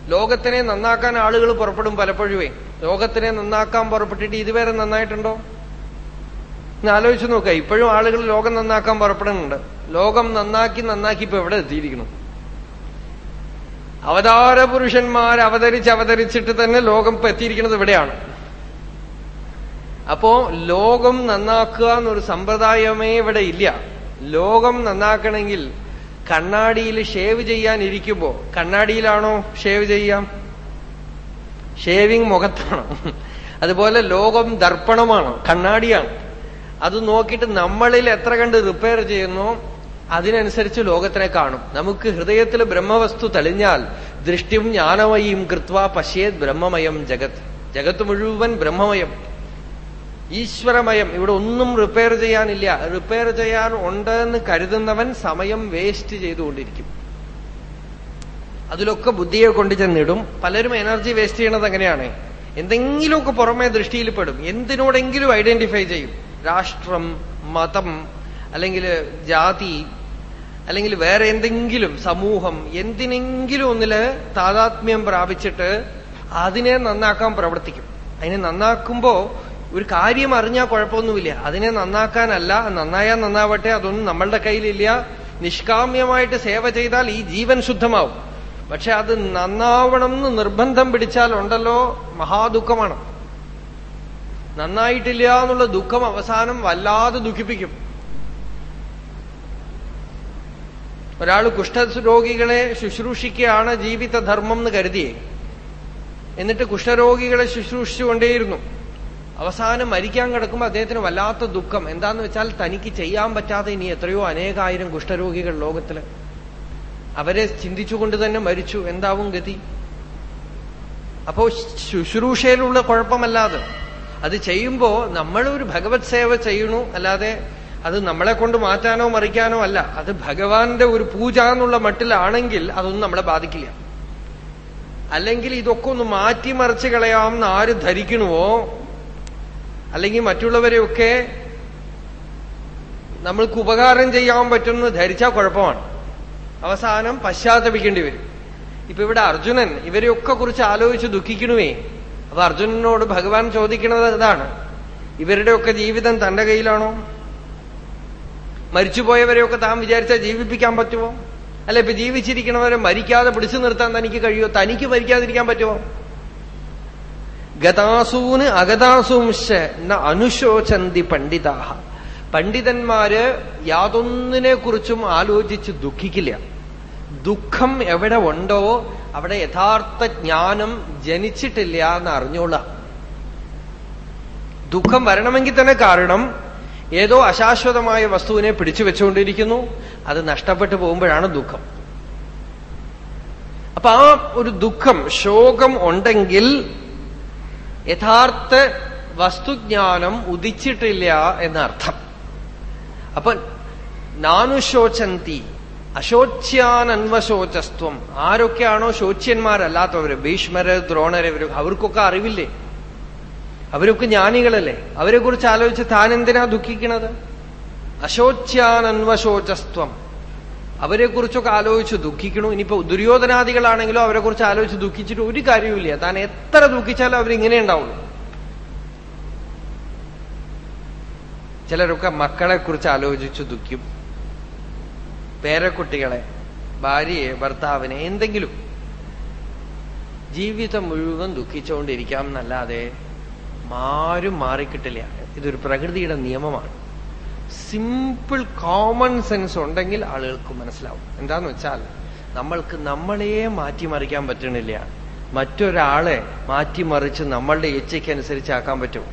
ലോകത്തിനെ നന്നാക്കാൻ ആളുകൾ പുറപ്പെടും പലപ്പോഴുവേ ലോകത്തിനെ നന്നാക്കാൻ പുറപ്പെട്ടിട്ട് ഇതുവരെ നന്നായിട്ടുണ്ടോ? ആലോചിച്ച് നോക്കുക. ഇപ്പോഴും ആളുകൾ ലോകം നന്നാക്കാൻ പുറപ്പെടുന്നുണ്ട്. ലോകം നന്നാക്കി നന്നാക്കി ഇപ്പൊ എവിടെ എത്തിയിരിക്കണം? അവതാര പുരുഷന്മാർ അവതരിച്ച് അവതരിച്ചിട്ട് തന്നെ ലോകം ഇപ്പൊ എത്തിയിരിക്കുന്നത് ഇവിടെയാണ്. അപ്പോ ലോകം നന്നാക്കുക എന്നൊരു സമ്പ്രദായമേ ഇവിടെ ഇല്ല. ലോകം നന്നാക്കണമെങ്കിൽ കണ്ണാടിയിൽ ഷേവ് ചെയ്യാൻ ഇരിക്കുമ്പോ കണ്ണാടിയിലാണോ ഷേവ് ചെയ്യാം? ഷേവിങ് മുഖത്താണ്. അതുപോലെ ലോകം ദർപ്പണമാണ് കണ്ണാടിയാണ്. അത് നോക്കിയിട്ട് നമ്മളിൽ എത്ര കണ്ട് റിപ്പയർ ചെയ്യുന്നു? അതിനനുസരിച്ച് ലോകത്തിനെ കാണും. നമുക്ക് ഹൃദയത്തിൽ ബ്രഹ്മവസ്തു തെളിഞ്ഞാൽ ദൃഷ്ടിയും ജ്ഞാനമയും കൃത്വ പശ്യേത് ബ്രഹ്മമയം ജഗത്. ജഗത്ത് മുഴുവൻ ബ്രഹ്മമയം. ഈശ്വരമയം. ഇവിടെ ഒന്നും റിപ്പയർ ചെയ്യാനില്ല. റിപ്പയർ ചെയ്യാൻ ഉണ്ടെന്ന് കരുതുന്നവൻ സമയം വേസ്റ്റ് ചെയ്തുകൊണ്ടിരിക്കും. അതിലൊക്കെ ബുദ്ധിയെ കൊണ്ട് ചെന്നിടും. പലരും എനർജി വേസ്റ്റ് ചെയ്യണത് അങ്ങനെയാണ് എന്തെങ്കിലുമൊക്കെ പുറമെ ദൃഷ്ടിയിൽ പെടും. എന്തിനോടെങ്കിലും ഐഡന്റിഫൈ ചെയ്യും. രാഷ്ട്രം മതം അല്ലെങ്കിൽ ജാതി അല്ലെങ്കിൽ വേറെ എന്തെങ്കിലും സമൂഹം എന്തിനെങ്കിലും ഒന്നിൽ താതാത്മ്യം പ്രാപിച്ചിട്ട് അതിനെ നന്നാക്കാൻ പ്രവർത്തിക്കും. അതിനെ നന്നാക്കുമ്പോ ഒരു കാര്യം അറിഞ്ഞാൽ കുഴപ്പമൊന്നുമില്ല. അതിനെ നന്നാക്കാനല്ല നന്നായാൽ നന്നാവട്ടെ അതൊന്നും നമ്മളുടെ കയ്യിലില്ല. നിഷ്കാമ്യമായിട്ട് സേവ ചെയ്താൽ ഈ ജീവൻ ശുദ്ധമാവും. പക്ഷെ അത് നന്നാവണം എന്ന് നിർബന്ധം പിടിച്ചാൽ ഉണ്ടല്ലോ മഹാദുഃഖമാണ്. നന്നായിട്ടില്ല എന്നുള്ള ദുഃഖം അവസാനം വല്ലാതെ ദുഃഖിപ്പിക്കും. ഒരാൾ കുഷ്ഠരോഗികളെ ശുശ്രൂഷിക്കുകയാണ് ജീവിതധർമ്മം എന്ന് കരുതിയേ എന്നിട്ട് കുഷ്ഠരോഗികളെ ശുശ്രൂഷിച്ചുകൊണ്ടേയിരുന്നു. അവസാനം മരിക്കാൻ കിടക്കുമ്പോൾ അദ്ദേഹത്തിന് വല്ലാത്ത ദുഃഖം. എന്താന്ന് വെച്ചാൽ തനിക്ക് ചെയ്യാൻ പറ്റാതെ ഇനി എത്രയോ അനേകായിരം കുഷ്ഠരോഗികൾ ലോകത്തിൽ. അവരെ ചിന്തിച്ചുകൊണ്ട് തന്നെ മരിച്ചു. എന്താവും ഗതി? അപ്പോ ശുശ്രൂഷയിലുള്ള കുഴപ്പമല്ലാതെ. അത് ചെയ്യുമ്പോ നമ്മളൊരു ഭഗവത് സേവ ചെയ്യണു അല്ലാതെ അത് നമ്മളെ കൊണ്ട് മാറ്റാനോ മറിക്കാനോ അല്ല. അത് ഭഗവാന്റെ ഒരു പൂജ എന്നുള്ള മട്ടിലാണെങ്കിൽ അതൊന്നും നമ്മളെ ബാധിക്കില്ല. അല്ലെങ്കിൽ ഇതൊക്കെ ഒന്ന് മാറ്റിമറിച്ച് കളയാമെന്ന് ആര് ധരിക്കണമോ അല്ലെങ്കിൽ മറ്റുള്ളവരെയൊക്കെ നമ്മൾക്ക് ഉപകാരം ചെയ്യാൻ പറ്റുമെന്ന് ധരിച്ചാൽ കുഴപ്പമാണ്. അവസാനം പശ്ചാത്തപിക്കേണ്ടി വരും. ഇപ്പൊ ഇവിടെ അർജുനൻ ഇവരെയൊക്കെ കുറിച്ച് ആലോചിച്ച് ദുഃഖിക്കണമേ അപ്പൊ അർജുനനോട് ഭഗവാൻ ചോദിക്കുന്നത് ഇതാണ് ഇവരുടെയൊക്കെ ജീവിതം തന്റെ കയ്യിലാണോ? മരിച്ചുപോയവരെയൊക്കെ താൻ വിചാരിച്ചാൽ ജീവിപ്പിക്കാൻ പറ്റുമോ? അല്ല ഇപ്പൊ ജീവിച്ചിരിക്കണവരെ മരിക്കാതെ പിടിച്ചു നിർത്താൻ തനിക്ക് കഴിയുമോ? തനിക്ക് മരിക്കാതിരിക്കാൻ പറ്റുമോ? ഗതാസൂന് അഗതാസൂംശ എന്ന അനുശോചന്തി പണ്ഡിതാഹ. പണ്ഡിതന്മാര് യാതൊന്നിനെ കുറിച്ചും ആലോചിച്ച് ദുഃഖിക്കില്ല. ദുഃഖം എവിടെ ഉണ്ടോ അവിടെ യഥാർത്ഥ ജ്ഞാനം ജനിച്ചിട്ടില്ല എന്ന് അറിഞ്ഞോളാം ദുഃഖം വരണമെങ്കിൽ തന്നെ കാരണം ഏതോ അശാശ്വതമായ വസ്തുവിനെ പിടിച്ചു വെച്ചുകൊണ്ടിരിക്കുന്നു. അത് നഷ്ടപ്പെട്ടു പോകുമ്പോഴാണ് ദുഃഖം. അപ്പൊ ആ ഒരു ദുഃഖം ശോകം ഉണ്ടെങ്കിൽ യഥാർത്ഥ വസ്തുജ്ഞാനം ഉദിച്ചിട്ടില്ല എന്നർത്ഥം. അപ്പൊ നാനുശോചന്തി അശോച്യാനന്വശോചസ്ത്വം. ആരൊക്കെയാണോ ശോച്യന്മാരല്ലാത്തവര്? ഭീഷ്മര് ദ്രോണര് ഇവർ അവർക്കൊക്കെ അറിവില്ലേ? അവരൊക്കെ ജ്ഞാനികളല്ലേ? അവരെ കുറിച്ച് ആലോചിച്ച് താൻ എന്തിനാ ദുഃഖിക്കണത്? അശോച്യാനന്വശോചസ്ത്വം. അവരെ കുറിച്ചൊക്കെ ആലോചിച്ച് ദുഃഖിക്കണു. ഇനിയിപ്പോ ദുര്യോധനാദികളാണെങ്കിലും അവരെ കുറിച്ച് ആലോചിച്ച് ദുഃഖിച്ചിട്ട് ഒരു കാര്യവുമില്ല. താൻ എത്ര ദുഃഖിച്ചാലും അവരിങ്ങനെ ഉണ്ടാവുള്ളൂ. ചിലരൊക്കെ മക്കളെ കുറിച്ച് ആലോചിച്ച് ദുഃഖിക്കും. പേരക്കുട്ടികളെ ഭാര്യയെ ഭർത്താവിനെ എന്തെങ്കിലും. ജീവിതം മുഴുവൻ ദുഃഖിച്ചുകൊണ്ടിരിക്കാം എന്നല്ലാതെ ആരും മാറിക്കിട്ടില്ല. ഇതൊരു പ്രകൃതിയുടെ നിയമമാണ്. സിമ്പിൾ കോമൺ സെൻസ് ഉണ്ടെങ്കിൽ ആളുകൾക്ക് മനസ്സിലാവും. എന്താന്ന് വെച്ചാൽ നമ്മൾക്ക് നമ്മളെ മാറ്റിമറിക്കാൻ പറ്റണില്ല. മറ്റൊരാളെ മാറ്റിമറിച്ച് നമ്മളുടെ ഇച്ഛയ്ക്കനുസരിച്ചാക്കാൻ പറ്റും.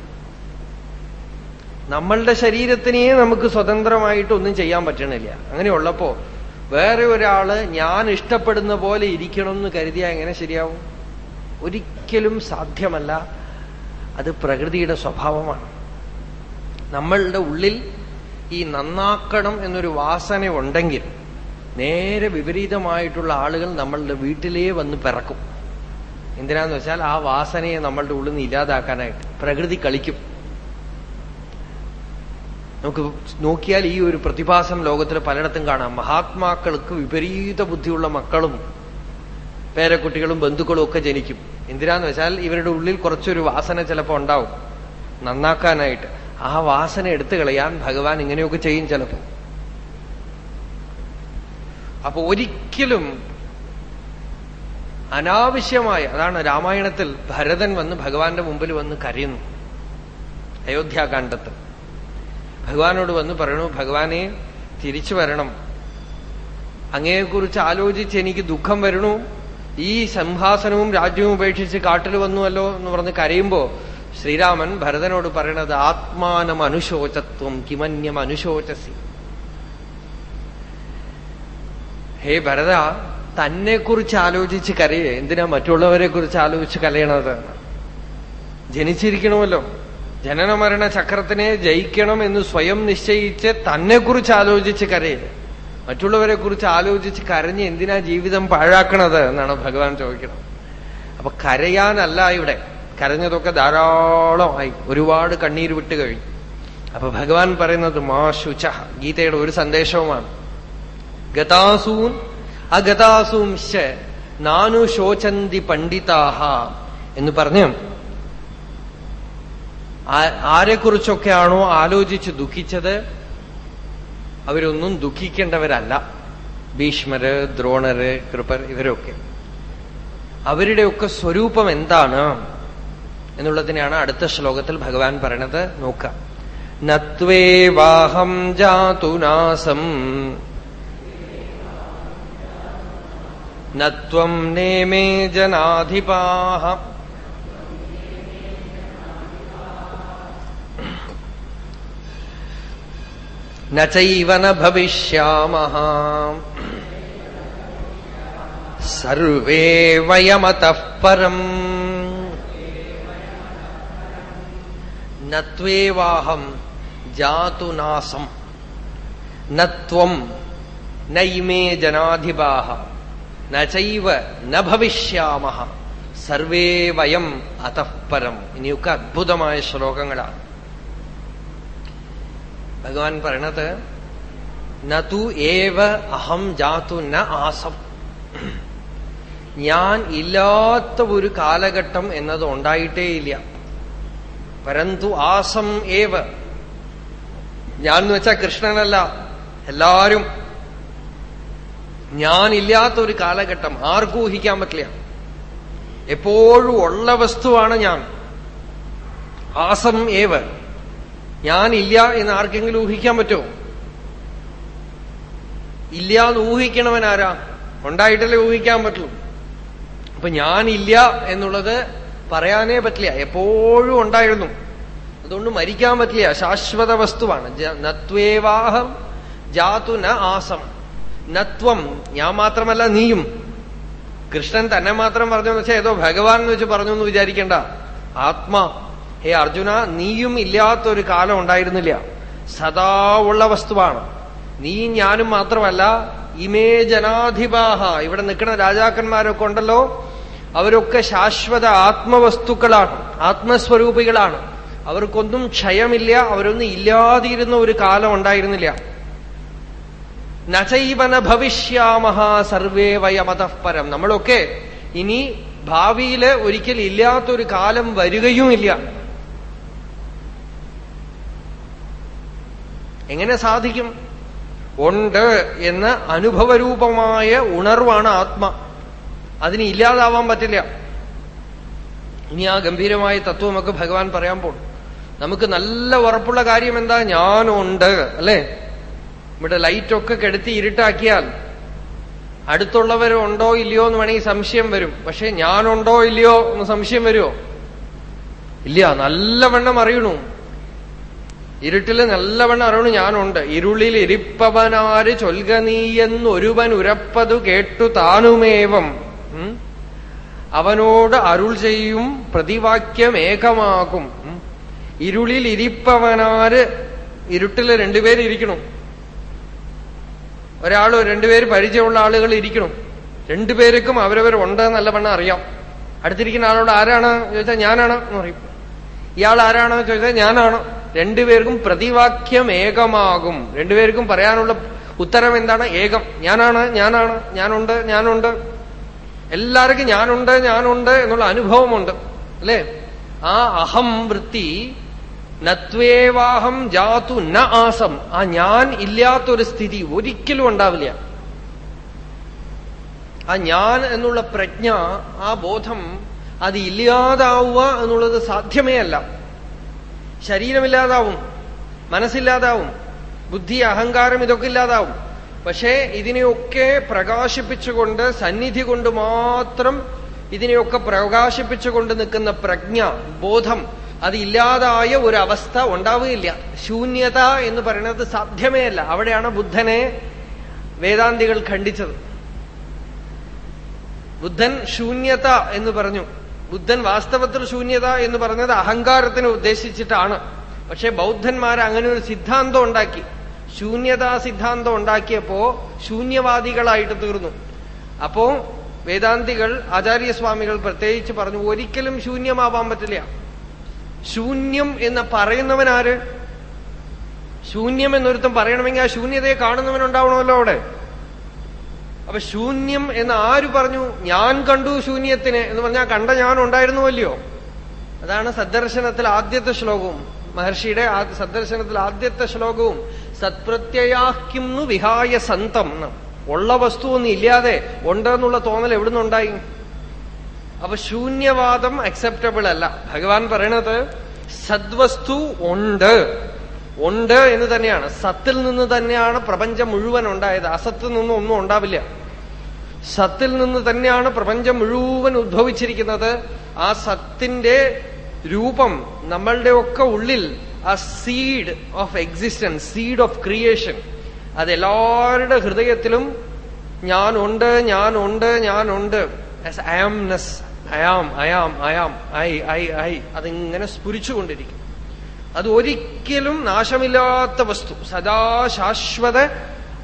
നമ്മളുടെ ശരീരത്തിനെ നമുക്ക് സ്വതന്ത്രമായിട്ട് ഒന്നും ചെയ്യാൻ പറ്റണില്ല. അങ്ങനെയുള്ളപ്പോ വേറെ ഒരാൾ ഞാൻ ഇഷ്ടപ്പെടുന്ന പോലെ ഇരിക്കണം എന്ന് കരുതിയാൽ എങ്ങനെ ശരിയാവും? ഒരിക്കലും സാധ്യമല്ല. അത് പ്രകൃതിയുടെ സ്വഭാവമാണ്. നമ്മളുടെ ഉള്ളിൽ ഈ നന്നാക്കണം എന്നൊരു വാസന ഉണ്ടെങ്കിൽ നേരെ വിപരീതമായിട്ടുള്ള ആളുകൾ നമ്മളുടെ വീട്ടിലേ വന്ന് പിറക്കും. എന്തിനാന്ന് വെച്ചാൽ ആ വാസനയെ നമ്മളുടെ ഉള്ളിൽ നിന്ന് ഇല്ലാതാക്കാനായിട്ട് പ്രകൃതി കളിക്കും. നമുക്ക് നോക്കിയാൽ ഈ ഒരു പ്രതിഭാസം ലോകത്തിൽ പലയിടത്തും കാണാം. മഹാത്മാക്കൾക്ക് വിപരീത ബുദ്ധിയുള്ള മക്കളും പേരക്കുട്ടികളും ബന്ധുക്കളും ഒക്കെ ജനിക്കും. എന്തിനാന്ന് വെച്ചാൽ ഇവരുടെ ഉള്ളിൽ കുറച്ചൊരു വാസന ചിലപ്പോ ഉണ്ടാവും. നന്നാക്കാനായിട്ട്. ആ വാസന എടുത്തു കളയാൻ ഭഗവാൻ ഇങ്ങനെയൊക്കെ ചെയ്യും ചിലപ്പോ. അപ്പൊ ഒരിക്കലും അനാവശ്യമായ അതാണ് രാമായണത്തിൽ ഭരതൻ വന്ന് ഭഗവാന്റെ മുമ്പിൽ വന്ന് കരയുന്നു. അയോധ്യാകാന്ഡത്ത്. ഭഗവാനോട് വന്ന് പറയണു ഭഗവാനെ തിരിച്ചു വരണം. അങ്ങയെക്കുറിച്ച് ആലോചിച്ച് എനിക്ക് ദുഃഖം വരണു ഈ സിംഹാസനവും രാജ്യവും ഉപേക്ഷിച്ച് കാട്ടിൽ വന്നുവല്ലോ എന്ന് പറഞ്ഞ് കരയുമ്പോ ശ്രീരാമൻ ഭരതനോട് പറയണത് ആത്മാനം അനുശോചത്വം കിമന്യം അനുശോചസി ഹേ ഭരത തന്നെക്കുറിച്ച് ആലോചിച്ച് കരയേ. എന്തിനാ മറ്റുള്ളവരെ കുറിച്ച് ആലോചിച്ച് കരയണത്? ജനിച്ചിരിക്കണമല്ലോ. ജനനമരണ ചക്രത്തിനെ ജയിക്കണം എന്ന് സ്വയം നിശ്ചയിച്ച് തന്നെ കുറിച്ച് ആലോചിച്ച് കരയേ. മറ്റുള്ളവരെ കുറിച്ച് ആലോചിച്ച് കരഞ്ഞ് എന്തിനാ ജീവിതം പാഴാക്കണത് എന്നാണ് ഭഗവാൻ ചോദിക്കുന്നത്. അപ്പൊ കരയാനല്ല ഇവിടെ. കരഞ്ഞതൊക്കെ ധാരാളമായി ഒരുപാട് കണ്ണീർ വിട്ട് കഴിഞ്ഞു. അപ്പൊ ഭഗവാൻ പറയുന്നത് മാ ശുച. ഗീതയുടെ ഒരു സന്ദേശവുമാണ്. ഗതാസൂൻ അഗതാസൂംശ നാനു ശോചന്തി പണ്ഡിതാഹ എന്ന് പറഞ്ഞു ആരെക്കുറിച്ചൊക്കെയാണോ ആലോചിച്ച് ദുഃഖിച്ചത്? അവരൊന്നും ദുഃഖിക്കേണ്ടവരല്ല. ഭീഷ്മര് ദ്രോണര് കൃപർ ഇവരൊക്കെ. അവരുടെയൊക്കെ സ്വരൂപം എന്താണ് എന്നുള്ളതിനെയാണ് അടുത്ത ശ്ലോകത്തിൽ ഭഗവാൻ പറയണത് നോക്കാം നത്വേവാഹം ജാതുനാസം നത്വം നേമേ ജനാധിപാഹ. നൈവ ന ഭവിഷ്യാമः സർവേ വയമതഃ പരം നത്വേവാഹം ജാതുനാസം നത്വം നൈമേ ജനാധിപാഹ നൈവ ന ഭവിഷ്യാമഹ സർവേ വയം അതഃപരം ഇനിയൊക്കെ അദ്ഭുതമായ ശ്ലോകങ്ങളാണ്। ഭഗവാൻ പറയണത് നതു ഏവ അഹം ജാതു ന ആസം. ഞാൻ ഇല്ലാത്ത ഒരു കാലഘട്ടം എന്നത് ഉണ്ടായിട്ടേയില്ല പരന്തു ആസം ഏവ. ഞാൻ എന്ന് വെച്ചാൽ കൃഷ്ണനല്ല എല്ലാരും. ഞാനില്ലാത്ത ഒരു കാലഘട്ടം ആർക്കും ഊഹിക്കാൻ പറ്റില്ല. എപ്പോഴും ഉള്ള വസ്തുവാണ് ഞാൻ. ആസം ഏവ. ഞാനില്ല എന്ന് ആർക്കെങ്കിലും ഊഹിക്കാൻ പറ്റുമോ ഇല്ല എന്ന് ഊഹിക്കണവൻ ആരാ? ഉണ്ടായിട്ടല്ലേ ഊഹിക്കാൻ പറ്റുള്ളൂ അപ്പൊ ഞാനില്ല എന്നുള്ളത് പറയാനേ പറ്റില്ല. എപ്പോഴും ഉണ്ടായിരുന്നു. അതുകൊണ്ട് മരിക്കാൻ പറ്റില്ല. ശാശ്വത വസ്തുവാണ്. നത്വേവാഹം ജാതു ന ആസം. നത്വം ഞാൻ മാത്രമല്ല നീയും. കൃഷ്ണൻ തന്നെ മാത്രം പറഞ്ഞു വെച്ചാൽ ഏതോ ഭഗവാൻ എന്ന് വെച്ച് പറഞ്ഞു എന്ന് വിചാരിക്കേണ്ട. ആത്മാ. ഹേ അർജുന നീയും ഇല്ലാത്തൊരു കാലം ഉണ്ടായിരുന്നില്ല. സദാ ഉള്ള വസ്തുവാണ്. നീ ഞാനും മാത്രമല്ല ഇമേ ജനാധിപാഹ. ഇവിടെ നിൽക്കുന്ന രാജാക്കന്മാരൊക്കെ ഉണ്ടല്ലോ. അവരൊക്കെ ശാശ്വത ആത്മവസ്തുക്കളാണ് ആത്മസ്വരൂപികളാണ്. അവർക്കൊന്നും ക്ഷയമില്ല അവരൊന്നും ഇല്ലാതിരുന്ന ഒരു കാലം ഉണ്ടായിരുന്നില്ല. നചൈവന ഭവിഷ്യാമഹ സർവേ വയമതഃപരം നമ്മളൊക്കെ ഇനി ഭാവിയിൽ ഒരിക്കൽ ഇല്ലാത്തൊരു കാലം വരികയുമില്ല. എങ്ങനെ സാധിക്കും? ഉണ്ട് എന്ന അനുഭവരൂപമായ ഉണർവാണ് ആത്മ. അതിന് ഇല്ലാതാവാൻ പറ്റില്ല. ഇനി ആ ഗംഭീരമായ തത്വമൊക്കെ ഭഗവാൻ പറയാൻ പോകും നമുക്ക് നല്ല ഉറപ്പുള്ള കാര്യം എന്താ? ഞാനുണ്ട് അല്ലേ? ഇവിടെ ലൈറ്റൊക്കെ കെടുത്തി ഇരുട്ടാക്കിയാൽ അടുത്തുള്ളവരുണ്ടോ ഇല്ലയോ എന്ന് വേണമെങ്കിൽ സംശയം വരും. പക്ഷെ ഞാനുണ്ടോ ഇല്ലയോ എന്ന് സംശയം വരുമോ? ഇല്ല നല്ലവണ്ണം അറിയണു. ഇരുട്ടിൽ നല്ലവണ്ണം അറിവ് ഞാനുണ്ട്. ഇരുളിൽ ഇരിപ്പവനാര് ചൊൽക നീയെന്നൊരുവൻ ഉരപ്പതു കേട്ടു താനുമേവം. അവനോട് അരുൾ ചെയ്യും പ്രതിവാക്യം ഏകമാകും. ഇരുളിൽ ഇരിപ്പവനാര് ഇരുട്ടിൽ രണ്ടുപേര് ഇരിക്കണം. ഒരാൾ രണ്ടുപേര് പരിചയമുള്ള ആളുകൾ ഇരിക്കണം. രണ്ടുപേർക്കും അവരവർ ഉണ്ട് നല്ലവണ്ണം അറിയാം. അടുത്തിരിക്കുന്ന ആളോട് ആരാണ്? ചോദിച്ചാൽ ഞാനാണ് എന്ന് പറയും. ഇയാൾ ആരാണെന്ന് ചോദിച്ചാൽ ഞാനാണ്. രണ്ടുപേർക്കും പ്രതിവാക്യം ഏകമാകും. രണ്ടുപേർക്കും പറയാനുള്ള ഉത്തരം എന്താണ്? ഏകം. ഞാനാണ് ഞാനാണ് ഞാനുണ്ട് ഞാനുണ്ട്. എല്ലാവർക്കും ഞാനുണ്ട് ഞാനുണ്ട് എന്നുള്ള അനുഭവമുണ്ട്. അല്ലേ? ആ അഹം വൃത്തി നത്വേവാഹം ജാതു ന ആസം. ആ ഞാൻ ഇല്ലാത്തൊരു സ്ഥിതി ഒരിക്കലും ഉണ്ടാവില്ല. ആ ഞാൻ എന്നുള്ള പ്രജ്ഞ ആ ബോധം അത് ഇല്ലാതാവുക എന്നുള്ളത് സാധ്യമേ അല്ല. ശരീരമില്ലാതാവും മനസ്സില്ലാതാവും ബുദ്ധി അഹങ്കാരം ഇതൊക്കെ ഇല്ലാതാവും. പക്ഷേ ഇതിനെയൊക്കെ പ്രകാശിപ്പിച്ചുകൊണ്ട് സന്നിധി കൊണ്ട് മാത്രം ഇതിനെയൊക്കെ പ്രകാശിപ്പിച്ചുകൊണ്ട് നിൽക്കുന്ന പ്രജ്ഞ ബോധം അത് ഇല്ലാതായ ഒരു അവസ്ഥ ഉണ്ടാവുകയില്ല. ശൂന്യത എന്ന് പറയുന്നത് സാധ്യമേ അല്ല അവിടെയാണ് ബുദ്ധനെ വേദാന്തികൾ ഖണ്ഡിച്ചത്. ബുദ്ധൻ ശൂന്യത എന്ന് പറഞ്ഞു. ബുദ്ധൻ വാസ്തവത്തിൽ ശൂന്യത എന്ന് പറഞ്ഞത് അഹങ്കാരത്തിന് ഉദ്ദേശിച്ചിട്ടാണ്. പക്ഷെ ബൗദ്ധന്മാർ അങ്ങനെ ഒരു സിദ്ധാന്തം ഉണ്ടാക്കി. ശൂന്യതാ സിദ്ധാന്തം ഉണ്ടാക്കിയപ്പോ ശൂന്യവാദികളായിട്ട് തീർന്നു. അപ്പോ വേദാന്തികൾ ആചാര്യസ്വാമികൾ പ്രത്യേകിച്ച് പറഞ്ഞു ഒരിക്കലും ശൂന്യമാവാൻ പറ്റില്ല. ശൂന്യം എന്ന് പറയുന്നവനാര് ശൂന്യം എന്നൊരുത്തം പറയണമെങ്കിൽ ആ ശൂന്യതയെ കാണുന്നവനുണ്ടാവണമല്ലോ അവിടെ. അപ്പൊ ശൂന്യം എന്ന് ആര് പറഞ്ഞു? ഞാൻ കണ്ടു ശൂന്യത്തിന് എന്ന് പറഞ്ഞാൽ കണ്ട ഞാൻ ഉണ്ടായിരുന്നുവല്ലയോ അതാണ് സദ്ദർശനത്തിൽ ആദ്യത്തെ ശ്ലോകവും. മഹർഷിയുടെ സദ്ദർശനത്തിൽ ആദ്യത്തെ ശ്ലോകവും. സത്പ്രത്യയാഹ്യംന്നു വിഹായ സന്തം ഉള്ള വസ്തു ഒന്നും ഇല്ലാതെ ഉണ്ടെന്നുള്ള തോന്നൽ എവിടുന്നുണ്ടായി അപ്പൊ ശൂന്യവാദം അക്സെപ്റ്റബിൾ അല്ല. ഭഗവാൻ പറയണത് സദ്വസ്തു ഉണ്ട്. ഉണ്ട് എന്ന് തന്നെയാണ്. സത്തിൽ നിന്ന് തന്നെയാണ് പ്രപഞ്ചം മുഴുവൻ ഉണ്ടായത്. അസത്തിൽ നിന്നും ഒന്നും ഉണ്ടാവില്ല. സത്തിൽ നിന്ന് തന്നെയാണ് പ്രപഞ്ചം മുഴുവൻ ഉദ്ഭവിച്ചിരിക്കുന്നത്. ആ സത്തിന്റെ രൂപം നമ്മളുടെ ഒക്കെ ഉള്ളിൽ ആ seed of existence seed of creation അതെല്ലാവരുടെ ഹൃദയത്തിലും ഞാനുണ്ട് ഞാനുണ്ട് ഞാനുണ്ട്. I amness I am I am I am I I I അതിങ്ങനെ സ്ഫുരിച്ചുകൊണ്ടിരിക്കും. അത് ഒരിക്കലും നാശമില്ലാത്ത വസ്തു. സദാ ശാശ്വത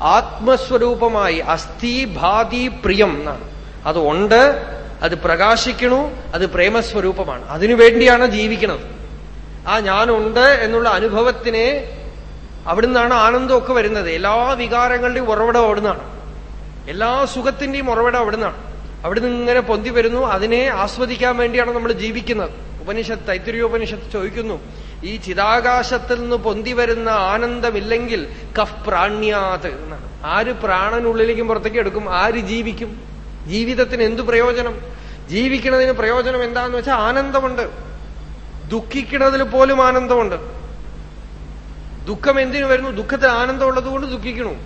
ആത്മസ്വരൂപമായി അസ്ഥി ഭാതി പ്രിയം എന്നാണ്. അത് ഉണ്ട് അത് പ്രകാശിക്കണു അത് പ്രേമസ്വരൂപമാണ്. അതിനുവേണ്ടിയാണ് ജീവിക്കുന്നത് ആ ഞാനുണ്ട് എന്നുള്ള അനുഭവത്തിനെ അവിടുന്നാണ് ആനന്ദമൊക്കെ വരുന്നത്. എല്ലാ വികാരങ്ങളുടെയും ഉറവിടം അവിടുന്നാണ്. എല്ലാ സുഖത്തിന്റെയും ഉറവിടം അവിടുന്നാണ്. അവിടുന്ന് ഇങ്ങനെ പൊന്തി വരുന്നു. അതിനെ ആസ്വദിക്കാൻ വേണ്ടിയാണ് നമ്മൾ ജീവിക്കുന്നത്. ഉപനിഷത്ത് തൈത്തിരിയോപനിഷത്ത് ചോദിക്കുന്നു. ഈ ചിതാകാശത്തിൽ നിന്ന് പൊന്തി വരുന്ന ആനന്ദമില്ലെങ്കിൽ കഫ് പ്രാണ്യാത് എന്നാണ്. ആര് പ്രാണനുള്ളിലേക്കും പുറത്തേക്ക് എടുക്കും ആര് ജീവിക്കും? ജീവിതത്തിന് എന്തു പ്രയോജനം? ജീവിക്കുന്നതിന് പ്രയോജനം എന്താന്ന് വെച്ചാൽ ആനന്ദമുണ്ട്. ദുഃഖിക്കുന്നതിൽ പോലും ആനന്ദമുണ്ട്. ദുഃഖം എന്തിനു വരുന്നു? ദുഃഖത്തിൽ ആനന്ദമുള്ളത് കൊണ്ട് ദുഃഖിക്കണു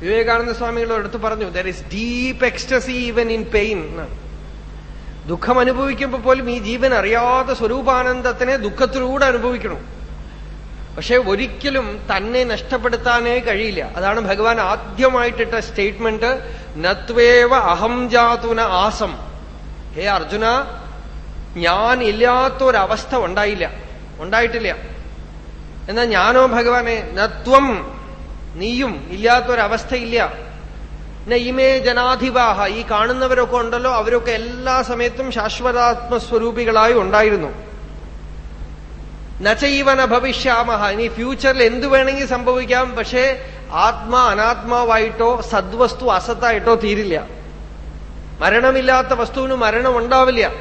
വിവേകാനന്ദ സ്വാമികൾ എടുത്ത് പറഞ്ഞു there is deep ecstasy even in pain എന്നാണ്. ദുഃഖം അനുഭവിക്കുമ്പോൾ പോലും ഈ ജീവൻ അറിയാത്ത സ്വരൂപാനന്ദത്തിനെ ദുഃഖത്തിലൂടെ അനുഭവിക്കണം. പക്ഷെ ഒരിക്കലും തന്നെ നഷ്ടപ്പെടുത്താനേ കഴിയില്ല. അതാണ് ഭഗവാൻ ആദ്യമായിട്ടിട്ട സ്റ്റേറ്റ്മെന്റ് നത്വേവ അഹം ജാതുന ആസം. ഹേ അർജുന ഞാൻ ഇല്ലാത്തൊരവസ്ഥ ഉണ്ടായില്ല. ഉണ്ടായിട്ടില്ല. എന്നാൽ ഞാനോ ഭഗവാനെ നത്വം നീയും ഇല്ലാത്തൊരവസ്ഥയില്ല. നയിമേ ജനാധിപാഹ ഈ കാണുന്നവരൊക്കെ ഉണ്ടല്ലോ അവരൊക്കെ എല്ലാ സമയത്തും ശാശ്വതാത്മസ്വരൂപികളായി ഉണ്ടായിരുന്നു. നചൈവന ഭവിഷ്യാമഹ. ഇനി ഫ്യൂച്ചറിൽ എന്തു വേണമെങ്കിൽ സംഭവിക്കാം പക്ഷേ ആത്മാ അനാത്മാവായിട്ടോ സദ്വസ്തു അസത്തായിട്ടോ തീരില്ല. മരണമില്ലാത്ത വസ്തുവിന് മരണം ഉണ്ടാവില്ല.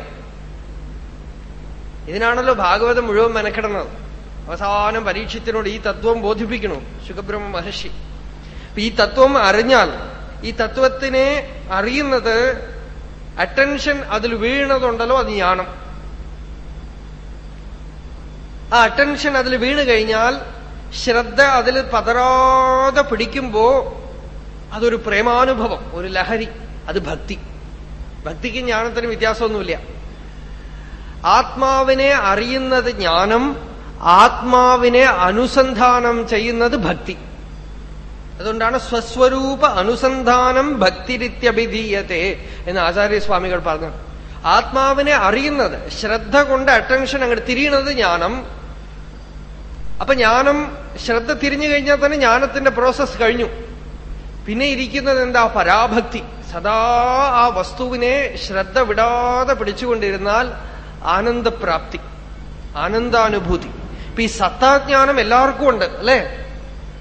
ഇതിനാണല്ലോ ഭാഗവതം മുഴുവൻ മെനക്കിടുന്നത്. അവസാനം പരീക്ഷത്തിനോട് ഈ തത്വം ബോധിപ്പിക്കണു ശുഖബ്രഹ്മ മഹർഷി. ഈ തത്വം അറിഞ്ഞാൽ ഈ തത്വത്തിനെ അറിയുന്നത് അറ്റൻഷൻ അതിൽ വീണതുണ്ടല്ലോ അത് ജ്ഞാനം. ആ അറ്റൻഷൻ അതിൽ വീണ് കഴിഞ്ഞാൽ ശ്രദ്ധ അതിൽ പതരാതെ പിടിക്കുമ്പോ അതൊരു പ്രേമാനുഭവം ഒരു ലഹരി അത് ഭക്തി. ഭക്തിക്കും ജ്ഞാനത്തിനും വ്യത്യാസമൊന്നുമില്ല. ആത്മാവിനെ അറിയുന്നത് ജ്ഞാനം ആത്മാവിനെ അനുസന്ധാനം ചെയ്യുന്നത് ഭക്തി. അതുകൊണ്ടാണ് സ്വസ്വരൂപ അനുസന്ധാനം ഭക്തിരിത്യഭിധീയത്തെ എന്ന് ആചാര്യസ്വാമികൾ പറഞ്ഞു. ആത്മാവിനെ അറിയുന്നത് ശ്രദ്ധ കൊണ്ട് അറ്റൻഷൻ അങ്ങോട്ട് തിരിയണത് ജ്ഞാനം. അപ്പൊ ജ്ഞാനം ശ്രദ്ധ തിരിഞ്ഞു കഴിഞ്ഞാൽ തന്നെ ജ്ഞാനത്തിന്റെ പ്രോസസ് കഴിഞ്ഞു. പിന്നെ ഇരിക്കുന്നത് എന്താ? പരാഭക്തി. സദാ ആ വസ്തുവിനെ ശ്രദ്ധ വിടാതെ പിടിച്ചുകൊണ്ടിരുന്നാൽ ആനന്ദപ്രാപ്തി ആനന്ദാനുഭൂതി. ഇപ്പൊ ഈ സത്താജ്ഞാനം എല്ലാവർക്കും ഉണ്ട് അല്ലെ?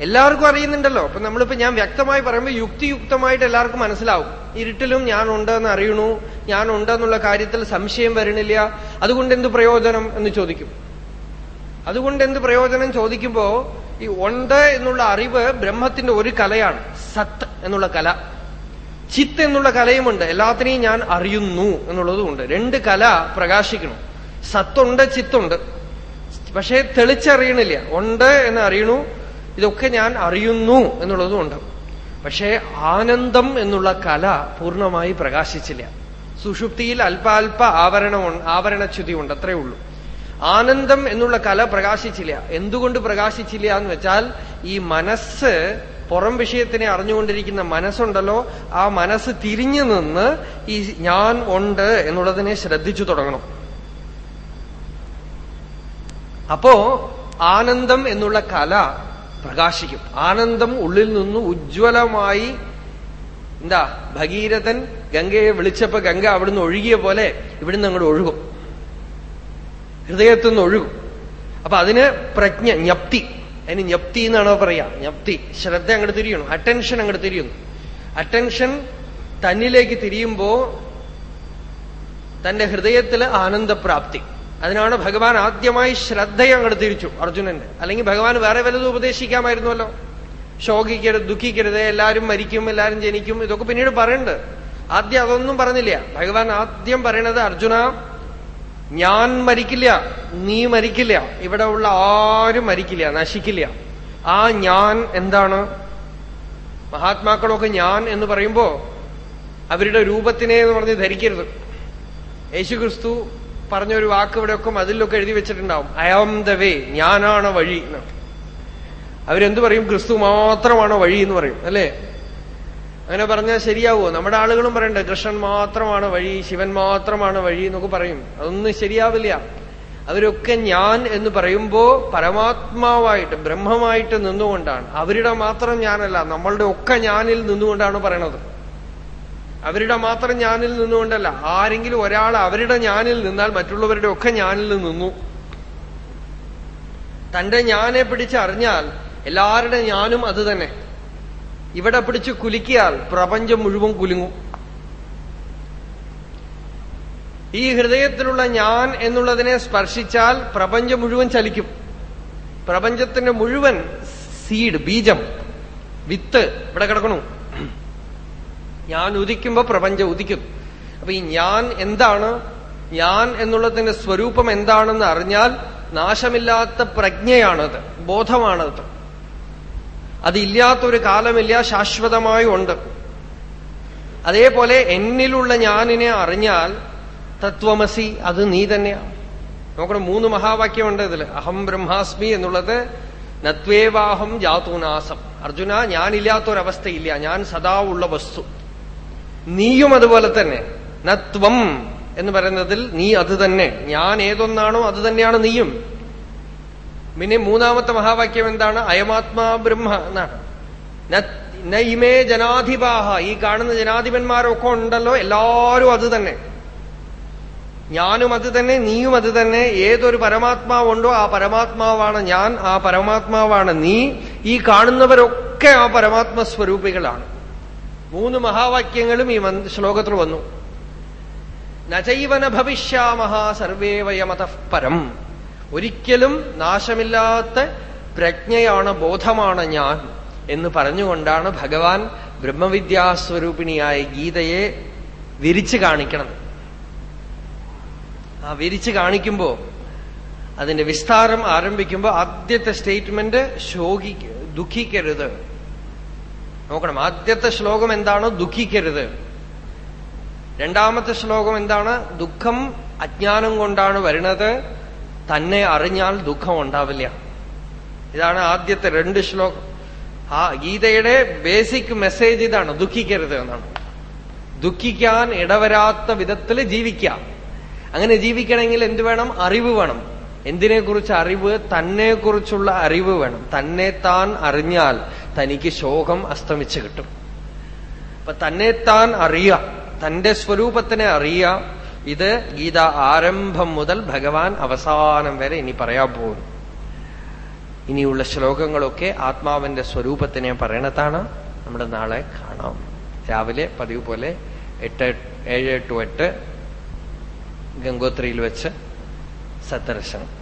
എല്ലാവർക്കും അറിയുന്നുണ്ടല്ലോ. അപ്പൊ നമ്മളിപ്പോ ഞാൻ വ്യക്തമായി പറയുമ്പോൾ യുക്തിയുക്തമായിട്ട് എല്ലാവർക്കും മനസ്സിലാവും. ഇരുട്ടിലും ഞാൻ ഉണ്ടെന്ന് അറിയണു ഞാൻ ഉണ്ടെന്നുള്ള കാര്യത്തിൽ സംശയം വരണില്ല അതുകൊണ്ട് എന്ത് പ്രയോജനം എന്ന് ചോദിക്കും. അതുകൊണ്ട് എന്ത് പ്രയോജനം ചോദിക്കുമ്പോ ഈ ഉണ്ട് എന്നുള്ള അറിവ് ബ്രഹ്മത്തിന്റെ ഒരു കലയാണ്. സത്ത് എന്നുള്ള കല. ചിത്ത് എന്നുള്ള കലയുമുണ്ട്. എല്ലാത്തിനെയും ഞാൻ അറിയുന്നു എന്നുള്ളതുമുണ്ട് രണ്ട് കല പ്രകാശിക്കണം. സത്തുണ്ട് ചിത്തുണ്ട്. പക്ഷേ തെളിച്ചറിയണില്ല. ഉണ്ട് എന്ന് അറിയണു. ഇതൊക്കെ ഞാൻ അറിയുന്നു എന്നുള്ളതുമുണ്ട്. പക്ഷേ ആനന്ദം എന്നുള്ള കല പൂർണമായി പ്രകാശിച്ചില്ല. സുഷുപ്തിയിൽ അല്പാൽപ ആവരണ ആവരണച്യുതി ഉണ്ട് അത്രേ ഉള്ളൂ. ആനന്ദം എന്നുള്ള കല പ്രകാശിച്ചില്ല. എന്തുകൊണ്ട് പ്രകാശിച്ചില്ല എന്ന് വെച്ചാൽ ഈ മനസ്സ് പുറം വിഷയത്തിനെ അറിഞ്ഞുകൊണ്ടിരിക്കുന്ന മനസ്സുണ്ടല്ലോ ആ മനസ്സ് തിരിഞ്ഞു നിന്ന് ഈ ഞാൻ ഉണ്ട് എന്നുള്ളതിനെ ശ്രദ്ധിച്ചു തുടങ്ങണം. അപ്പോ ആനന്ദം എന്നുള്ള കല പ്രകാശിക്കും. ആനന്ദം ഉള്ളിൽ നിന്ന് ഉജ്ജ്വലമായി എന്താ ഭഗീരഥൻ ഗംഗയെ വിളിച്ചപ്പോ ഗംഗ അവിടുന്ന് ഒഴുകിയ പോലെ ഇവിടുന്ന് അങ്ങോട്ട് ഒഴുകും. ഹൃദയത്തു നിന്ന് ഒഴുകും. അപ്പൊ അതിന് പ്രജ്ഞ ജ്ഞപ്തി. അതിന് ജ്ഞപ്തി എന്നാണോ പറയാ? ജ്ഞപ്തി. ശ്രദ്ധ അങ്ങോട്ട് തിരിയണം. അറ്റൻഷൻ അങ്ങോട്ട് തിരിയുന്നു. അറ്റൻഷൻ തന്നിലേക്ക് തിരിയുമ്പോ തന്റെ ഹൃദയത്തിൽ ആനന്ദപ്രാപ്തി. അതിനാണ് ഭഗവാൻ ആദ്യമായി ശ്രദ്ധയെ അങ്ങോട്ട് തിരിച്ചു അർജുനന്റെ. അല്ലെങ്കിൽ ഭഗവാൻ വേറെ വല്ലതും ഉപദേശിക്കാമായിരുന്നല്ലോ. ശോകിക്കരുത് ദുഃഖിക്കരുത് എല്ലാവരും മരിക്കും എല്ലാവരും ജനിക്കും ഇതൊക്കെ പിന്നീട് പറയണ്ട്. ആദ്യം അതൊന്നും പറഞ്ഞില്ല. ഭഗവാൻ ആദ്യം പറയണത് അർജുന ഞാൻ മരിക്കില്ല നീ മരിക്കില്ല. ഇവിടെ ഉള്ള ആരും മരിക്കില്ല നശിക്കില്ല. ആ ഞാൻ എന്താണ്? മഹാത്മാക്കളൊക്കെ ഞാൻ എന്ന് പറയുമ്പോ അവരുടെ രൂപത്തിനെ എന്ന് പറഞ്ഞ് ധരിക്കരുത്. യേശുക്രിസ്തു പറഞ്ഞൊരു വാക്ക് ഇവിടെയൊക്കെ അതിലൊക്കെ എഴുതി വെച്ചിട്ടുണ്ടാവും. ഐ ആം ദ വേ ഞാനാണ് വഴി. അവരെന്തു പറയും? ക്രിസ്തു മാത്രമാണ് വഴി എന്ന് പറയും. അല്ലേ? അങ്ങനെ പറഞ്ഞാൽ ശരിയാവുമോ? നമ്മുടെ ആളുകളും പറയണ്ടേ കൃഷ്ണൻ മാത്രമാണ് വഴി ശിവൻ മാത്രമാണ് വഴി എന്നൊക്കെ പറയും. അതൊന്നും ശരിയാവില്ല. അവരൊക്കെ ഞാൻ എന്ന് പറയുമ്പോ പരമാത്മാവായിട്ട് ബ്രഹ്മമായിട്ട് നിന്നുകൊണ്ടാണ്. അവരുടെ മാത്രം ഞാനല്ല നമ്മളുടെ ഒക്കെ ഞാനിൽ നിന്നുകൊണ്ടാണ് പറയണത്. അവരുടെ മാത്രം ഞാനിൽ നിന്നുകൊണ്ടല്ല. ആരെങ്കിലും ഒരാൾ അവരുടെ ഞാനിൽ നിന്നാൽ മറ്റുള്ളവരുടെ ഒക്കെ ഞാനിൽ നിന്നു. തന്റെ ഞാനെ പിടിച്ചറിഞ്ഞാൽ എല്ലാവരുടെ ഞാനും അത് തന്നെ. ഇവിടെ പിടിച്ച് കുലുക്കിയാൽ പ്രപഞ്ചം മുഴുവൻ കുലുങ്ങും. ഈ ഹൃദയത്തിലുള്ള ഞാൻ എന്നുള്ളതിനെ സ്പർശിച്ചാൽ പ്രപഞ്ചം മുഴുവൻ ചലിക്കും. പ്രപഞ്ചത്തിന്റെ മുഴുവൻ സീഡ് ബീജം വിത്ത് ഇവിടെ കിടക്കണു. ഞാൻ ഉദിക്കുമ്പോ പ്രപഞ്ചം ഉദിക്കും. അപ്പൊ ഈ ഞാൻ എന്താണ്? ഞാൻ എന്നുള്ളതിന്റെ സ്വരൂപം എന്താണെന്ന് അറിഞ്ഞാൽ നാശമില്ലാത്ത പ്രജ്ഞയാണത് ബോധമാണത്. അതില്ലാത്തൊരു കാലമില്ല ശാശ്വതമായി ഉണ്ട്. അതേപോലെ എന്നിലുള്ള ഞാനിനെ അറിഞ്ഞാൽ തത്വമസി അത് നീ തന്നെയാണ് നോക്കണം മൂന്ന് മഹാവാക്യമുണ്ട് ഇതിൽ അഹം ബ്രഹ്മാസ്മി എന്നുള്ളത് നത്വേവാഹം ജാതൂനാസം. അർജുന ഞാനില്ലാത്തൊരവസ്ഥയില്ല ഞാൻ സദാ ഉള്ള വസ്തു. നീയും അതുപോലെ തന്നെ. നത്വം എന്ന് പറയുന്നതിൽ നീ അത് തന്നെ. ഞാൻ ഏതൊന്നാണോ അത് തന്നെയാണ് നീയും. പിന്നെ മൂന്നാമത്തെ മഹാവാക്യം എന്താണ്? അയമാത്മാ ബ്രഹ്മ എന്നാണ്. നൈമേ ജനാധിപാഹ. ഈ കാണുന്ന ജനാധിപന്മാരൊക്കെ ഉണ്ടല്ലോ എല്ലാവരും അത് തന്നെ. ഞാനും അത് തന്നെ നീയും അത് തന്നെ. ഏതൊരു പരമാത്മാവുണ്ടോ ആ പരമാത്മാവാണ് ഞാൻ ആ പരമാത്മാവാണ് നീ. ഈ കാണുന്നവരൊക്കെ ആ പരമാത്മ സ്വരൂപികളാണ് മൂന്ന് മഹാവാക്യങ്ങളും ഈ ശ്ലോകത്തിൽ വന്നു. നചൈവന ഭവിഷ്യാമഹ സർവേവയമതപരം വയമതഃ പരം. ഒരിക്കലും നാശമില്ലാത്ത പ്രജ്ഞയാണ് ബോധമാണ് ഞാൻ എന്ന് പറഞ്ഞുകൊണ്ടാണ് ഭഗവാൻ ബ്രഹ്മവിദ്യാസ്വരൂപിണിയായ ഗീതയെ വിരിച്ചു കാണിക്കണം ആ വിരിച്ചു കാണിക്കുമ്പോ അതിന്റെ വിസ്താരം ആരംഭിക്കുമ്പോ ആദ്യത്തെ സ്റ്റേറ്റ്മെന്റ് ശോകി ദുഃഖിക്കരുത്. നോക്കണം. ആദ്യത്തെ ശ്ലോകം എന്താണ്? ദുഃഖിക്കരുത്. രണ്ടാമത്തെ ശ്ലോകം എന്താണ്? ദുഃഖം അജ്ഞാനം കൊണ്ടാണ് വരുന്നത്. തന്നെ അറിഞ്ഞാൽ ദുഃഖം ഉണ്ടാവില്ല. ഇതാണ് ആദ്യത്തെ രണ്ട് ശ്ലോകം. ആ ഗീതയുടെ ബേസിക് മെസ്സേജ് ഇതാണ്. ദുഃഖിക്കരുത് എന്നാണ്. ദുഃഖിക്കാൻ ഇടവരാത്ത വിധത്തിൽ ജീവിക്കാം അങ്ങനെ ജീവിക്കണമെങ്കിൽ എന്ത് വേണം? അറിവ് വേണം. എന്തിനെക്കുറിച്ച് അറിവ്? തന്നെക്കുറിച്ചുള്ള അറിവ് വേണം. തന്നെ താൻ അറിഞ്ഞാൽ തനിക്ക് ശോകം അസ്തമിച്ച് കിട്ടും. അപ്പൊ തന്നെ താൻ അറിയാം തന്റെ സ്വരൂപത്തിനെ അറിയാം ഇത് ഗീത ആരംഭം മുതൽ ഭഗവാൻ അവസാനം വരെ ഇനി പറയാൻ പോകുന്നു. ഇനിയുള്ള ശ്ലോകങ്ങളൊക്കെ ആത്മാവിന്റെ സ്വരൂപത്തിനെ പറയണതാണ്. നമ്മുടെ നാളെ കാണാം. രാവിലെ പതിവ് പോലെ എട്ട് ഏഴ് ടു എട്ട് ഗംഗോത്രിയിൽ വെച്ച് സത്തർശനം